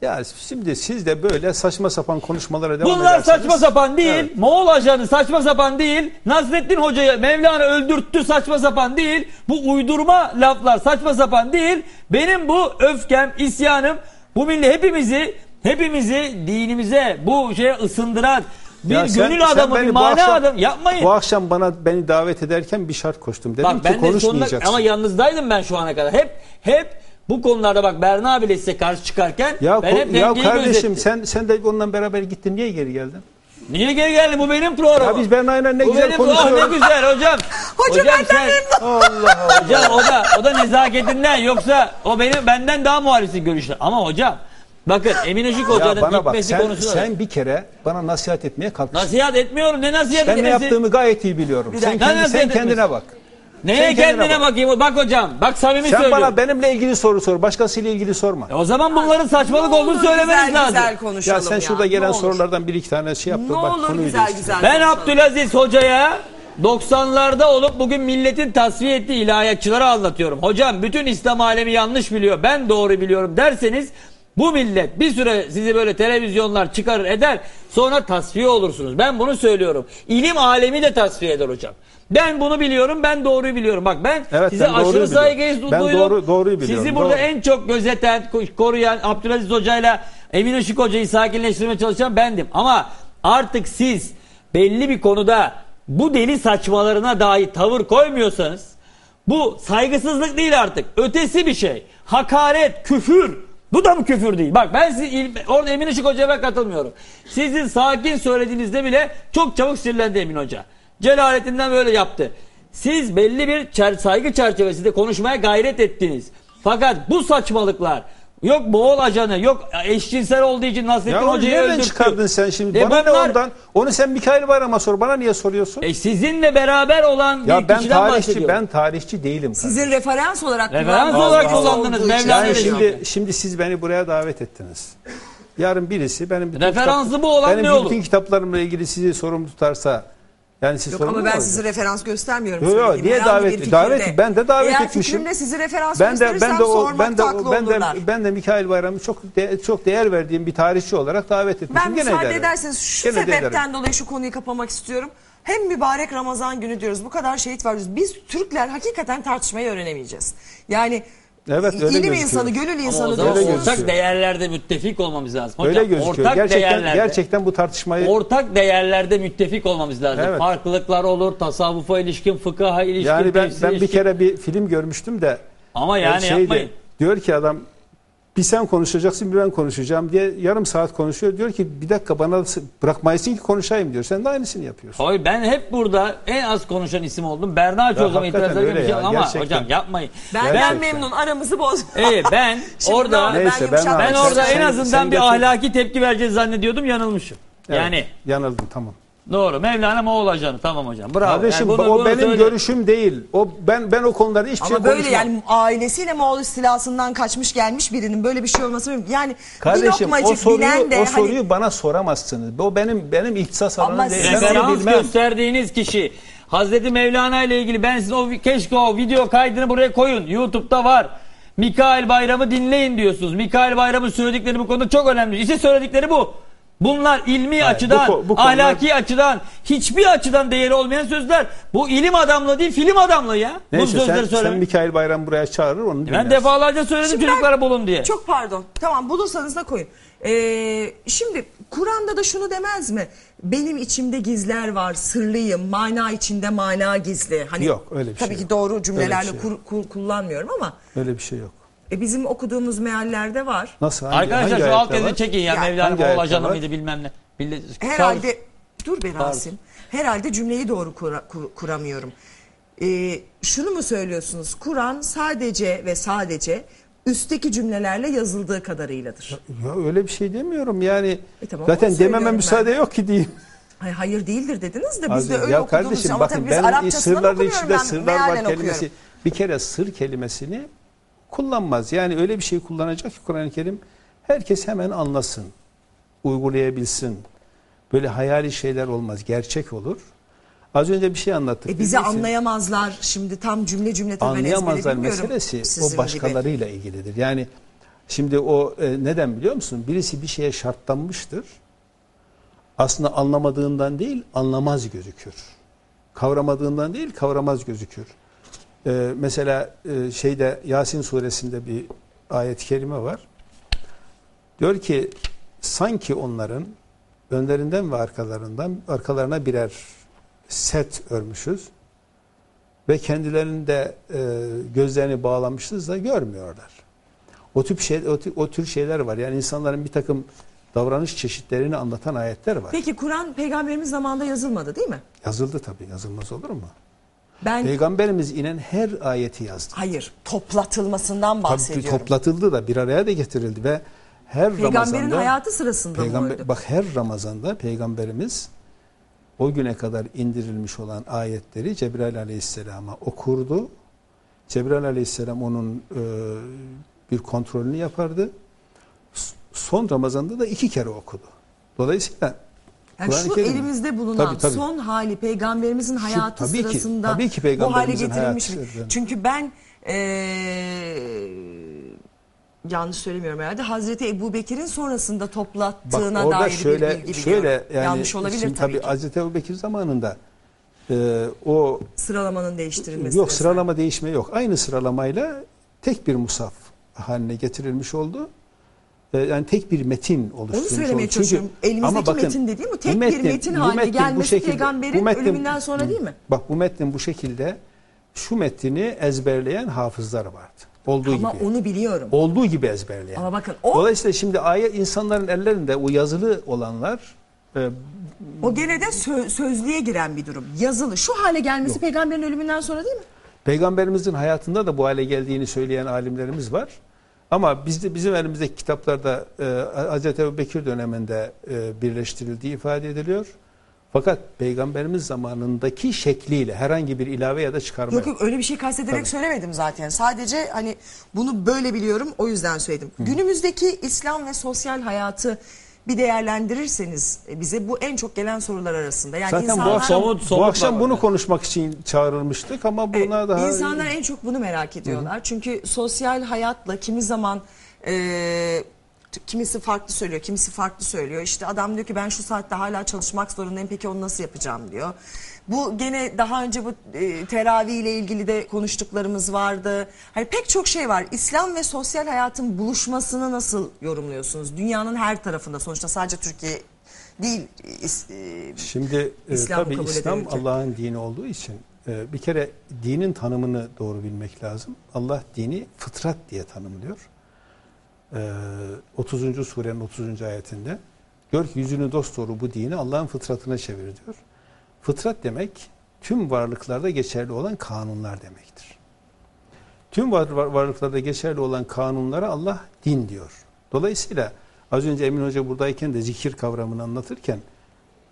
Ya şimdi siz de böyle saçma sapan konuşmalara devam Bunlar ederseniz- saçma sapan değil. Evet. Moğol ajanı saçma sapan değil. Nasrettin Hoca'yı Mevlana öldürttü saçma sapan değil. Bu uydurma laflar saçma sapan değil. Benim bu öfkem, isyanım bu millet hepimizi hepimizi dinimize bu şeye ısındıran bir Ya sen- gönül sen adamı, beni bir mana akşam- adam yapmayın. Bu akşam bana beni davet ederken bir şart koştum. Dedim Bak ki ben de sonunda konuşmayacaksın. ama yalnızdaydım ben şu ana kadar. Hep hep bu konularda bak Berna bile size karşı çıkarken ya, ben hep ya kardeşim gözettim. sen sen de onunla beraber gittin. Niye geri geldin? Niye geri geldin? Bu benim programım. Ya biz Berna'yla ne Bu güzel benim- Oh, konuşuyoruz. ne güzel hocam. Hoca benden sen- memnun. Allah Allah. Hocam o da o da nezaketinden yoksa o benim benden daha muhalifsin görüşler. Ama hocam bakın Emin Işık Hoca'nın gitmesi sen, konusunda sen bir kere bana nasihat etmeye kalkmışsın. nasihat etmiyorum. Ne nasihat Ben ne yaptığımı gayet iyi biliyorum. Sen, kendi, sen kendine bak. Neye Sen kendine kendine bak. bakayım? Bak hocam. Bak samimi Sen söylüyorum. bana benimle ilgili soru sor. Başkasıyla ilgili sorma. E O zaman bunların saçmalık Ne olduğunu olur söylemeniz güzel lazım. Güzel konuşalım Ya sen şurada Ne gelen olur. sorulardan bir iki tane şey yap. Ne Bak olur güzel güzel Ben. Abdülaziz Hoca'ya 90'larda olup bugün milletin tasfiye ettiği ilahiyatçılara anlatıyorum. Hocam bütün İslam alemi yanlış biliyor. Ben doğru biliyorum derseniz bu millet bir süre sizi böyle televizyonlar çıkarır eder sonra tasfiye olursunuz. Ben bunu söylüyorum. İlim alemi de tasfiye eder hocam. Ben bunu biliyorum. Ben doğruyu biliyorum. Bak ben Evet, size ben aşırı saygıyı Ben duydum. doğru- doğruyu biliyorum, Sizi burada doğru. en çok gözeten, koruyan Abdülaziz Hoca'yla Emin Işık Hoca'yı sakinleştirmeye çalışan bendim. Ama artık siz belli bir konuda bu deli saçmalarına dair tavır koymuyorsanız bu saygısızlık değil artık. Ötesi bir şey. Hakaret, küfür. Bu da mı küfür değil? Bak ben siz orada Emin Işık Hoca'ya katılmıyorum. Sizin sakin söylediğinizde bile çok çabuk sinirlendi Emin Hoca. Celaletinden böyle yaptı. Siz belli bir çer- saygı çerçevesinde konuşmaya gayret ettiniz. Fakat bu saçmalıklar yok Moğol ajanı yok eşcinsel olduğu için Nasrettin Ya onu Hoca'yı nereden öldürttü. çıkardın sen şimdi? E Bana ne bunlar- ondan? Onu sen Mikail Bayram'a sor. Bana niye soruyorsun? E sizinle beraber olan bir ya ben kişiden tarihçi bahsediyorum. ben tarihçi değilim. Sizin referans olarak Referans olarak kullandınız, Mevlana Yani şimdi şimdi siz beni buraya davet ettiniz. Yarın birisi benim bütün Referanslı bu olan benim ne olur? bütün kitaplarımla ilgili sizi sorumlu tutarsa yani siz Yok ama ben sizi referans göstermiyorum. Yok, yok, niye davet- davet- ben de davet Eğer etmişim. fikrimde sizi referans ben de ben de o ben de haklı ben de olurlar. ben de Mikail Bayram'ı çok de- çok değer verdiğim bir tarihçi olarak davet etmişim. Ben Gene müsaade ederim. ederseniz şu Gene de ederim. sebepten dolayı şu konuyu kapamak istiyorum. Hem mübarek Ramazan günü diyoruz. Bu kadar şehit var diyoruz. Biz Türkler hakikaten tartışmayı öğrenemeyeceğiz. Yani Evet, öyle ilim gözüküyor. insanı, gönül Ama o insanı zaman diyorsunuz. ortak gözüküyor. değerlerde müttefik olmamız lazım. Hocam, Öyle gözüküyor. Ortak Gerçekten değerlerde, gerçekten bu tartışmayı ortak değerlerde müttefik olmamız lazım. Evet. Farklılıklar olur, tasavvufa ilişkin, fıkıha ilişkin, yani ben tefsire ben bir ilişkin. kere bir film görmüştüm de Ama yani şeydi, yapmayın. Diyor ki adam bir sen konuşacaksın bir ben konuşacağım diye yarım saat konuşuyor. Diyor ki bir dakika bana bırakmayısın ki konuşayım diyor. Sen de aynısını yapıyorsun. Hayır ben hep burada en az konuşan isim oldum. Berna Hoca Ya o zaman hakikaten itiraz edeceğim ya, ama gerçekten. hocam yapmayın. Benden Gerçekten. memnun aramızı boz. Evet ben orada? Neyse, ben ben Sen- orada istiyorum. en sen- azından sen bir getir. ahlaki tepki vereceğiz zannediyordum yanılmışım. Evet, Yani yanıldım tamam. Doğru Mevlana Moğol ajanı tamam hocam bravo. Kardeşim Yani bunu- o bunu benim söyle. görüşüm değil. O ben ben o konularda hiçbir şey Ama böyle konuşmam. yani ailesiyle Moğol istilasından kaçmış gelmiş birinin böyle bir şey olması mümkün. Yani bir Kardeşim o lokmacık soruyu bilen de o hani soruyu bana soramazsınız. O benim benim ihtisas Ama alanım değil. Referans bilmem. gösterdiğiniz kişi Hazreti Mevlana ile ilgili ben sizin o keşke o video kaydını buraya koyun. YouTube'da var. Mikail Bayram'ı dinleyin diyorsunuz. Mikail Bayram'ın söyledikleri bu konuda çok önemli. İşte söyledikleri bu. Bunlar ilmi açıdan, bu bu konular- ahlaki açıdan, hiçbir açıdan değeri olmayan sözler. Bu ilim adamlığı değil, film adamlığı ya. bu Neyse sözleri sen, sen. Mikail Bayram buraya çağırır onu Ben dinlersin. defalarca söyledim Şimdi ben- çocuklara bulun diye. Çok pardon. Tamam bulursanız da koyun. Ee, şimdi Kur'an'da da şunu demez mi? Benim içimde gizler var, sırlıyım, mana içinde mana gizli. Hani Yok, öyle bir şey Tabii ki yok. doğru Öyle bir cümlelerle şey kur- kur- kullanmıyorum ama Öyle bir şey yok. E, bizim okuduğumuz meallerde var. Nasıl? Hangi, Arkadaşlar hangi şu alt var? çekin ya. Ya, Mevlana Moğol ajanı mıydı bilmem ne. Bildi- Herhalde dur be Rasim. Herhalde cümleyi doğru kura- kur- kuramıyorum. Ee, şunu mu söylüyorsunuz? Kur'an sadece ve sadece üstteki cümlelerle yazıldığı kadarıyladır. Ya öyle bir şey demiyorum yani. E tamam, zaten dememe söylüyorum müsaade ben. yok ki diyeyim. Hayır, hayır değildir dediniz de biz de öyle ya okuduğumuz kardeşim ama bakın tabii biz ben Arapçasından sırların içinde ben sırlar var kelimesi. okuyorum. Bir kere sır kelimesini kullanmaz. Yani öyle bir şey kullanacak ki Kur'an-ı Kerim herkes hemen anlasın, uygulayabilsin. Böyle hayali şeyler olmaz, gerçek olur. Az önce bir şey anlattık. E bizi anlayamazlar şimdi tam cümle cümle ben anlayamazlar meselesi o gibi. başkalarıyla ilgilidir. Yani şimdi o e, neden biliyor musun? Birisi bir şeye şartlanmıştır. Aslında anlamadığından değil, anlamaz gözükür. Kavramadığından değil, kavramaz gözükür. E, mesela e, şeyde Yasin suresinde bir ayet-i kerime var. Diyor ki sanki onların önlerinden ve arkalarından arkalarına birer set örmüşüz ve kendilerinde e, gözlerini bağlamışız da görmüyorlar. O tip şey o, tip- o tür şeyler var. Yani insanların bir takım davranış çeşitlerini anlatan ayetler var. Peki Kur'an peygamberimiz zamanında yazılmadı değil mi? Yazıldı tabii. Yazılmaz olur mu? Ben Peygamberimiz inen her ayeti yazdı. hayır toplatılmasından Tabii bahsediyorum. toplatıldı da bir araya da getirildi ve her Peygamberin Ramazan'da hayatı sırasında mı peygamber oydu? bak her Ramazan'da peygamberimiz o güne kadar indirilmiş olan ayetleri Cebrail aleyhisselama okurdu. Cebrail aleyhisselam onun e, bir kontrolünü yapardı. Son Ramazan'da da iki kere okudu. Dolayısıyla Yani Kur'an-ı şu Kerim- elimizde bulunan Tabii, tabii. son hali peygamberimizin hayatı tabii ki, sırasında tabii ki bu hale peygamberimizin getirilmiş mi? hayatı. Çünkü ben eee, yanlış söylemiyorum herhalde Hazreti Ebu Bekir'in sonrasında Bak toplattığına orada dair şöyle bir bilgi şöyle biliyorum. yani yanlış olabilir tabii, tabii ki. Hazreti Ebubekir zamanında e, o Sıralamanın değiştirilmesi. yok vesaire. sıralama değişme yok. Aynı sıralamayla tek bir musaf haline getirilmiş oldu. E, yani tek bir metin oluşturmuş Onu söylemeye çalışıyorum. Elimizdeki ama bakın, metin dediğim bu bu tek bir metnin- metin bu haline metnin bu gelmesi şekilde- peygamberin bu metnin- ölümünden sonra değil mi? Bak bu metnin bu şekilde şu metnini ezberleyen hafızlar vardı. Olduğu Ama gibi. onu biliyorum. Olduğu gibi ezberleyen. Ama bakın o Dolayısıyla şimdi ayet insanların ellerinde o yazılı olanlar e, o gene de sö- sözlüğe giren bir durum. Yazılı. Şu hale gelmesi peygamberin ölümünden sonra değil mi? Peygamberimizin hayatında da bu hale geldiğini söyleyen alimlerimiz var. Ama bizde bizim elimizdeki kitaplarda e, Hz. Ebu Bekir döneminde e, birleştirildiği ifade ediliyor. Fakat peygamberimiz zamanındaki şekliyle herhangi bir ilave ya da çıkarma Yok yok. öyle bir şey kastederek Tabii. söylemedim zaten. Sadece hani bunu böyle biliyorum o yüzden söyledim. Günümüzdeki İslam ve sosyal hayatı bir değerlendirirseniz e, bize bu en çok gelen sorular arasında. Yani Zaten bu insanlar, akşam, Somut- bu akşam bunu konuşmak için çağrılmıştık ama buna Evet, daha insanlar en çok bunu merak ediyorlar. Çünkü sosyal hayatla kimi zaman e, kimisi farklı söylüyor, kimisi farklı söylüyor. İşte adam diyor ki ben şu saatte hala çalışmak zorundayım peki onu nasıl yapacağım diyor. Bu gene daha önce bu e, teravih ile ilgili de konuştuklarımız vardı. Hani pek çok şey var. İslam ve sosyal hayatın buluşmasını nasıl yorumluyorsunuz? Dünyanın her tarafında sonuçta sadece Türkiye değil. is- e, Şimdi e, tabii İslam. Allah'ın dini olduğu için e, bir kere dinin tanımını doğru bilmek lazım. Allah dini fıtrat diye tanımlıyor. E, 30. surenin 30. ayetinde gör ki yüzünü dosdoğru bu dini Allah'ın fıtratına çevir diyor. Fıtrat demek tüm varlıklarda geçerli olan kanunlar demektir. Tüm var, var- varlıklarda geçerli olan kanunlara Allah din diyor. Dolayısıyla az önce Emin Hoca buradayken de zikir kavramını anlatırken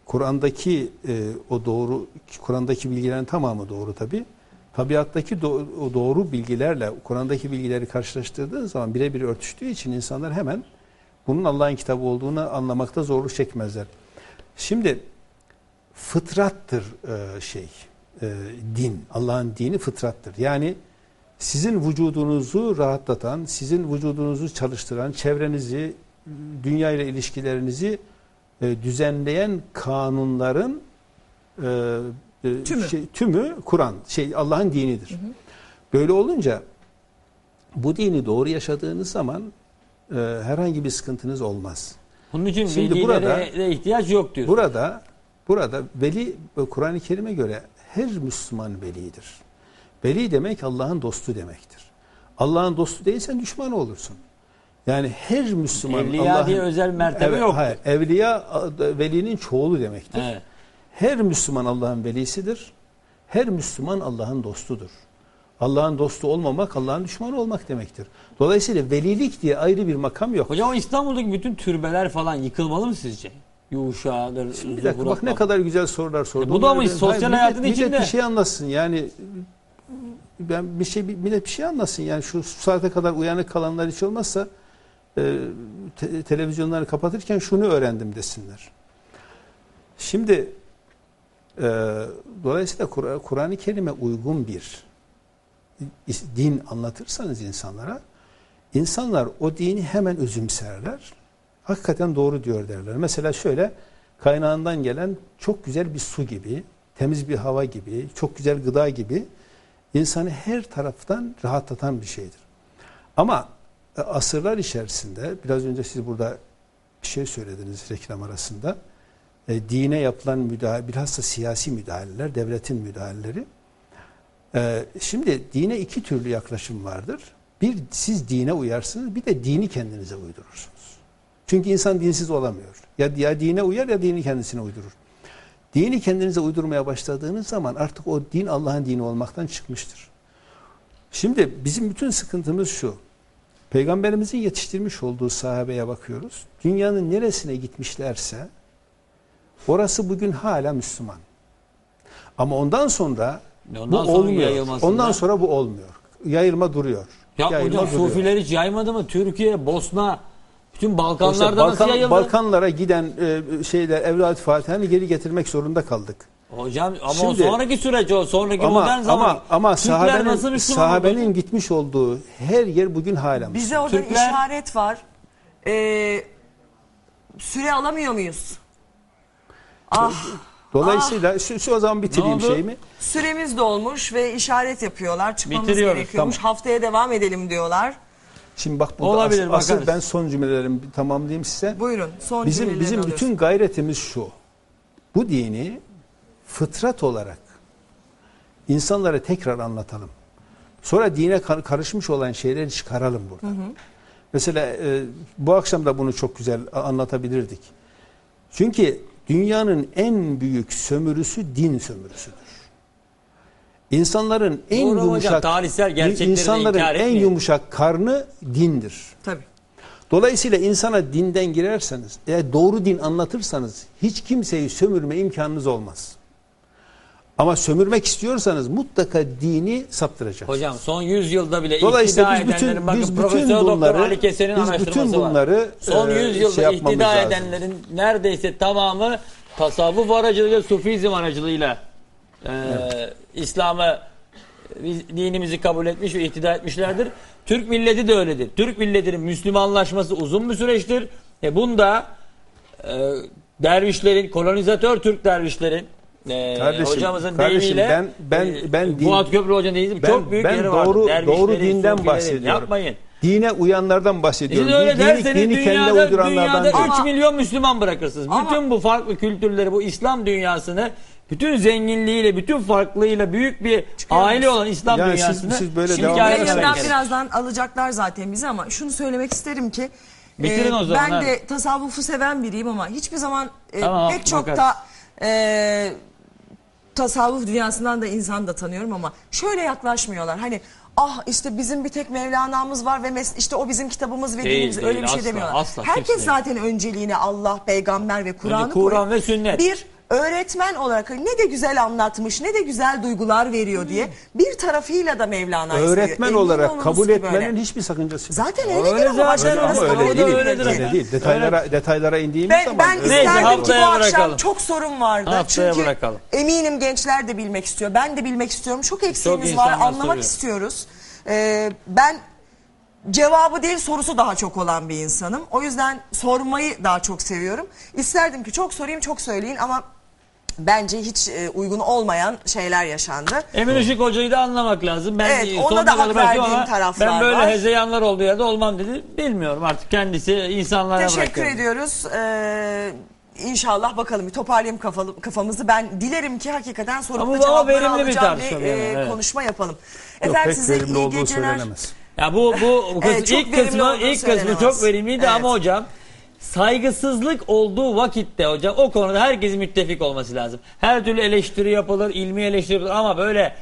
Kur'an'daki e, o doğru Kur'an'daki bilgilerin tamamı doğru tabi. Tabiattaki do- o doğru bilgilerle Kur'an'daki bilgileri karşılaştırdığın zaman birebir örtüştüğü için insanlar hemen bunun Allah'ın kitabı olduğunu anlamakta zorluk çekmezler. Şimdi fıtrattır e, şey e, din Allah'ın dini fıtrattır. Yani sizin vücudunuzu rahatlatan, sizin vücudunuzu çalıştıran, çevrenizi, dünya ile ilişkilerinizi e, düzenleyen kanunların e, e, Tümü. Şey, tümü Kur'an, şey Allah'ın dinidir. Böyle olunca bu dini doğru yaşadığınız zaman e, herhangi bir sıkıntınız olmaz. Bunun için Şimdi velilere burada- ihtiyaç yok diyor. Burada burada veli e, Kur'an-ı Kerim'e göre her Müslüman velidir. Veli demek Allah'ın dostu demektir. Allah'ın dostu değilsen düşman olursun. Yani her Müslüman Evliya diye özel mertebe Evet, yoktur. hayır. evliya velinin çoğulu demektir. Evet. Her Müslüman Allah'ın velisidir. Her Müslüman Allah'ın dostudur. Allah'ın dostu olmamak Allah'ın düşmanı olmak demektir. Dolayısıyla velilik diye ayrı bir makam yok. Hocam İstanbul'daki bütün türbeler falan yıkılmalı mı sizce? Yuşa'dır. Bir dakika bak ne kadar güzel sorular sordu. E bu da ben- sosyal Hayır, hayatın millet, içinde? Millet bir şey anlatsın yani ben bir şey millet bir şey anlatsın yani şu saate kadar uyanık kalanlar hiç olmazsa e, te- televizyonları kapatırken şunu öğrendim desinler. Şimdi e, dolayısıyla Kur- Kur'an-ı Kerim'e uygun bir din anlatırsanız insanlara insanlar o dini hemen özümserler. Hakikaten doğru diyor derler. Mesela şöyle kaynağından gelen çok güzel bir su gibi, temiz bir hava gibi, çok güzel gıda gibi insanı her taraftan rahatlatan bir şeydir. Ama e, asırlar içerisinde biraz önce siz burada bir şey söylediniz reklam arasında. E, dine yapılan müdahale, bilhassa siyasi müdahaleler, devletin müdahaleleri. E, şimdi dine iki türlü yaklaşım vardır. Bir siz dine uyarsınız, bir de dini kendinize uydurursunuz. Çünkü insan dinsiz olamıyor. Ya, ya dine uyar ya dini kendisine uydurur. Dini kendinize uydurmaya başladığınız zaman artık o din Allah'ın dini olmaktan çıkmıştır. Şimdi bizim bütün sıkıntımız şu. Peygamberimizin yetiştirmiş olduğu sahabeye bakıyoruz. Dünyanın neresine gitmişlerse Orası bugün hala Müslüman. Ama ondan sonra Ondan bu sonra olmuyor. Ondan sonra bu olmuyor. Yayılma duruyor. Ya Yayılma hocam duruyor. Sufiler hiç yaymadı mı? Türkiye, Bosna, İşte Balkanlarda Balkan- nasıl yayıldı? Balkanlara giden e, şeyler Evlat Fatiha'nı geri getirmek zorunda kaldık. Hocam ama Şimdi- o sonraki süreç o. Sonraki Ama modern zaman. ama ama Türkler sahabenin oldu? sahabenin gitmiş olduğu her yer bugün hala. Bize orada Türkler- işaret var. Ee, süre alamıyor muyuz? Ah Dolayısıyla şu, şu o zaman bitireyim şeyimi. süremiz dolmuş ve işaret yapıyorlar. Çıkmamız gerekiyormuş. tamam. Haftaya devam edelim diyorlar. Şimdi bak burada Olabilir, asıl, asıl ben son cümlelerimi tamamlayayım size. Buyurun son Bizim bizim alıyoruz. bütün gayretimiz şu. Bu dini fıtrat olarak insanlara tekrar anlatalım. Sonra dine kar- karışmış olan şeyleri çıkaralım burada. Mesela e, bu akşam da bunu çok güzel anlatabilirdik. Çünkü dünyanın en büyük sömürüsü din sömürüsüdür. İnsanların en Doğru hocam, yumuşak tarihsel gerçekleri de insanların inkar en yumuşak karnı dindir. Tabii. Dolayısıyla insana dinden girerseniz, eğer doğru din anlatırsanız hiç kimseyi sömürme imkanınız olmaz. Ama sömürmek istiyorsanız mutlaka dini saptıracaksınız. Hocam son 100 yılda bile Dolayısıyla iktidar biz bütün- edenlerin bakın biz bütün Profesör Doktor bunları- Ali Keser'in biz bütün bunları, var. Son e, 100 yılda şey iktidar lazım. edenlerin neredeyse tamamı tasavvuf aracılığıyla, sufizm aracılığıyla e, İslam'ı biz dinimizi kabul etmiş ve iktidar etmişlerdir. Türk milleti de öyledir. Türk milletinin Müslümanlaşması uzun bir süreçtir. E bunda e, dervişlerin, kolonizatör Türk dervişlerin e, Kardeşim, hocamızın kardeşim, deyimiyle ben- ben- e, ben din- Fuat Köprü Hoca'nın deyimiyle çok büyük ben yeri doğru. Dervişlerin, doğru dinden bahsediyorum. Yapmayın. Dine uyanlardan bahsediyorum. Siz öyle Dini- derseniz dini kendine dünyada, uyduranlardan dünyada değil. 3 milyon Müslüman bırakırsınız. Ama- bütün bu farklı kültürleri, bu İslam dünyasını, bütün zenginliğiyle, bütün farklılığıyla büyük bir aile olan İslam Yani siz- dünyasını siz böyle şimdi devam ederseniz- Yayından birazdan alacaklar zaten bizi ama şunu söylemek isterim ki Bitirin o zaman, ben de tasavvufu seven biriyim ama hiçbir zaman e, Tamam, pek çok bakarız. da e, tasavvuf dünyasından da insan da tanıyorum ama şöyle yaklaşmıyorlar. Hani ah işte bizim bir tek Mevlana'mız var ve mes- işte o bizim kitabımız ve Değil, dinimiz değil, öyle bir şey asla, demiyorlar. asla, Herkes kimse zaten önceliğine Allah, peygamber ve Kur'an'ı Önce Kur'an koyuyor. ve sünnet. Bir öğretmen olarak ne de güzel anlatmış, ne de güzel duygular veriyor diye bir tarafıyla da Mevlana'yı seviyor. Öğretmen Emin olarak kabul etmenin böyle. hiçbir sakıncası yok. Zaten Öyle öyledir ama zaten, başlarınız Ama Öyle öyle değil, değil. Öyle değil. Detaylara, detaylara indiğimiz Ben, zaman ben öyle Neyse, isterdim ki bu akşam bırakalım. çok sorun vardı. Haftaya Çünkü bırakalım. eminim gençler de bilmek istiyor. Ben de bilmek istiyorum. Çok eksiğimiz var. insanlar Anlamak soruyor. istiyoruz. Ee, ben cevabı değil sorusu daha çok olan bir insanım. O yüzden sormayı daha çok seviyorum. İsterdim ki çok sorayım çok söyleyin ama bence hiç e, uygun olmayan şeyler yaşandı. Emin Işık Hoca'yı da anlamak lazım. Ben Evet, ona sonuna da hak kadar verdiğim ama taraflar Ben böyle var. hezeyanlar olduğu yerde olmam dedi. Bilmiyorum artık kendisi insanlara Teşekkür bırakıyorum. ediyoruz. Ee, İnşallah bakalım bir toparlayayım kafalı, kafamızı. Ben dilerim ki hakikaten Ama da bu ama cevapları verimli bir alacağım tartışma bir bir yana, e, evet. konuşma yapalım. Yok, Efendim pek size verimli iyi olduğu geceler. söylenemez. Ya bu bu, bu kız, Evet, çok ilk verimli kısmı olduğu ilk kısmı söylenemez. çok verimliydi ama Evet. hocam saygısızlık olduğu vakitte hocam o konuda herkesin müttefik olması lazım. Her türlü eleştiri yapılır, ilmi eleştiri yapılır ama böyle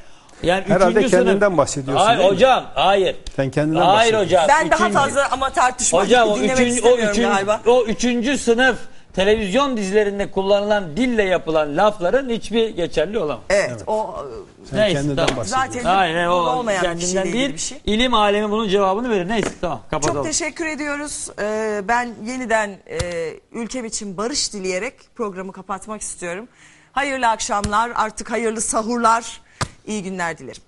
yani Herhalde üçüncü kendinden sınıf. bahsediyorsun Hayır değil mi? hocam, hayır. Sen kendinden Hayır bahsediyorsun. hocam. Ben daha üçüncü- fazla ama tartışma Hocam o dinlemek üçüncü, o, istemiyorum üçüncü, galiba. o üçüncü sınıf televizyon dizilerinde kullanılan dille yapılan lafların hiçbir geçerli olamaz. Evet, o Sen Neyse, kendinden tamam. Zaten- Hayır, o olmayan bir kendinden ilgili değil. bir şey. İlim alemi bunun cevabını verir. Neyse tamam kapatalım. çok teşekkür ediyoruz. Ee, ben yeniden e, ülkem için barış dileyerek programı kapatmak istiyorum. Hayırlı akşamlar, artık hayırlı sahurlar, iyi günler dilerim.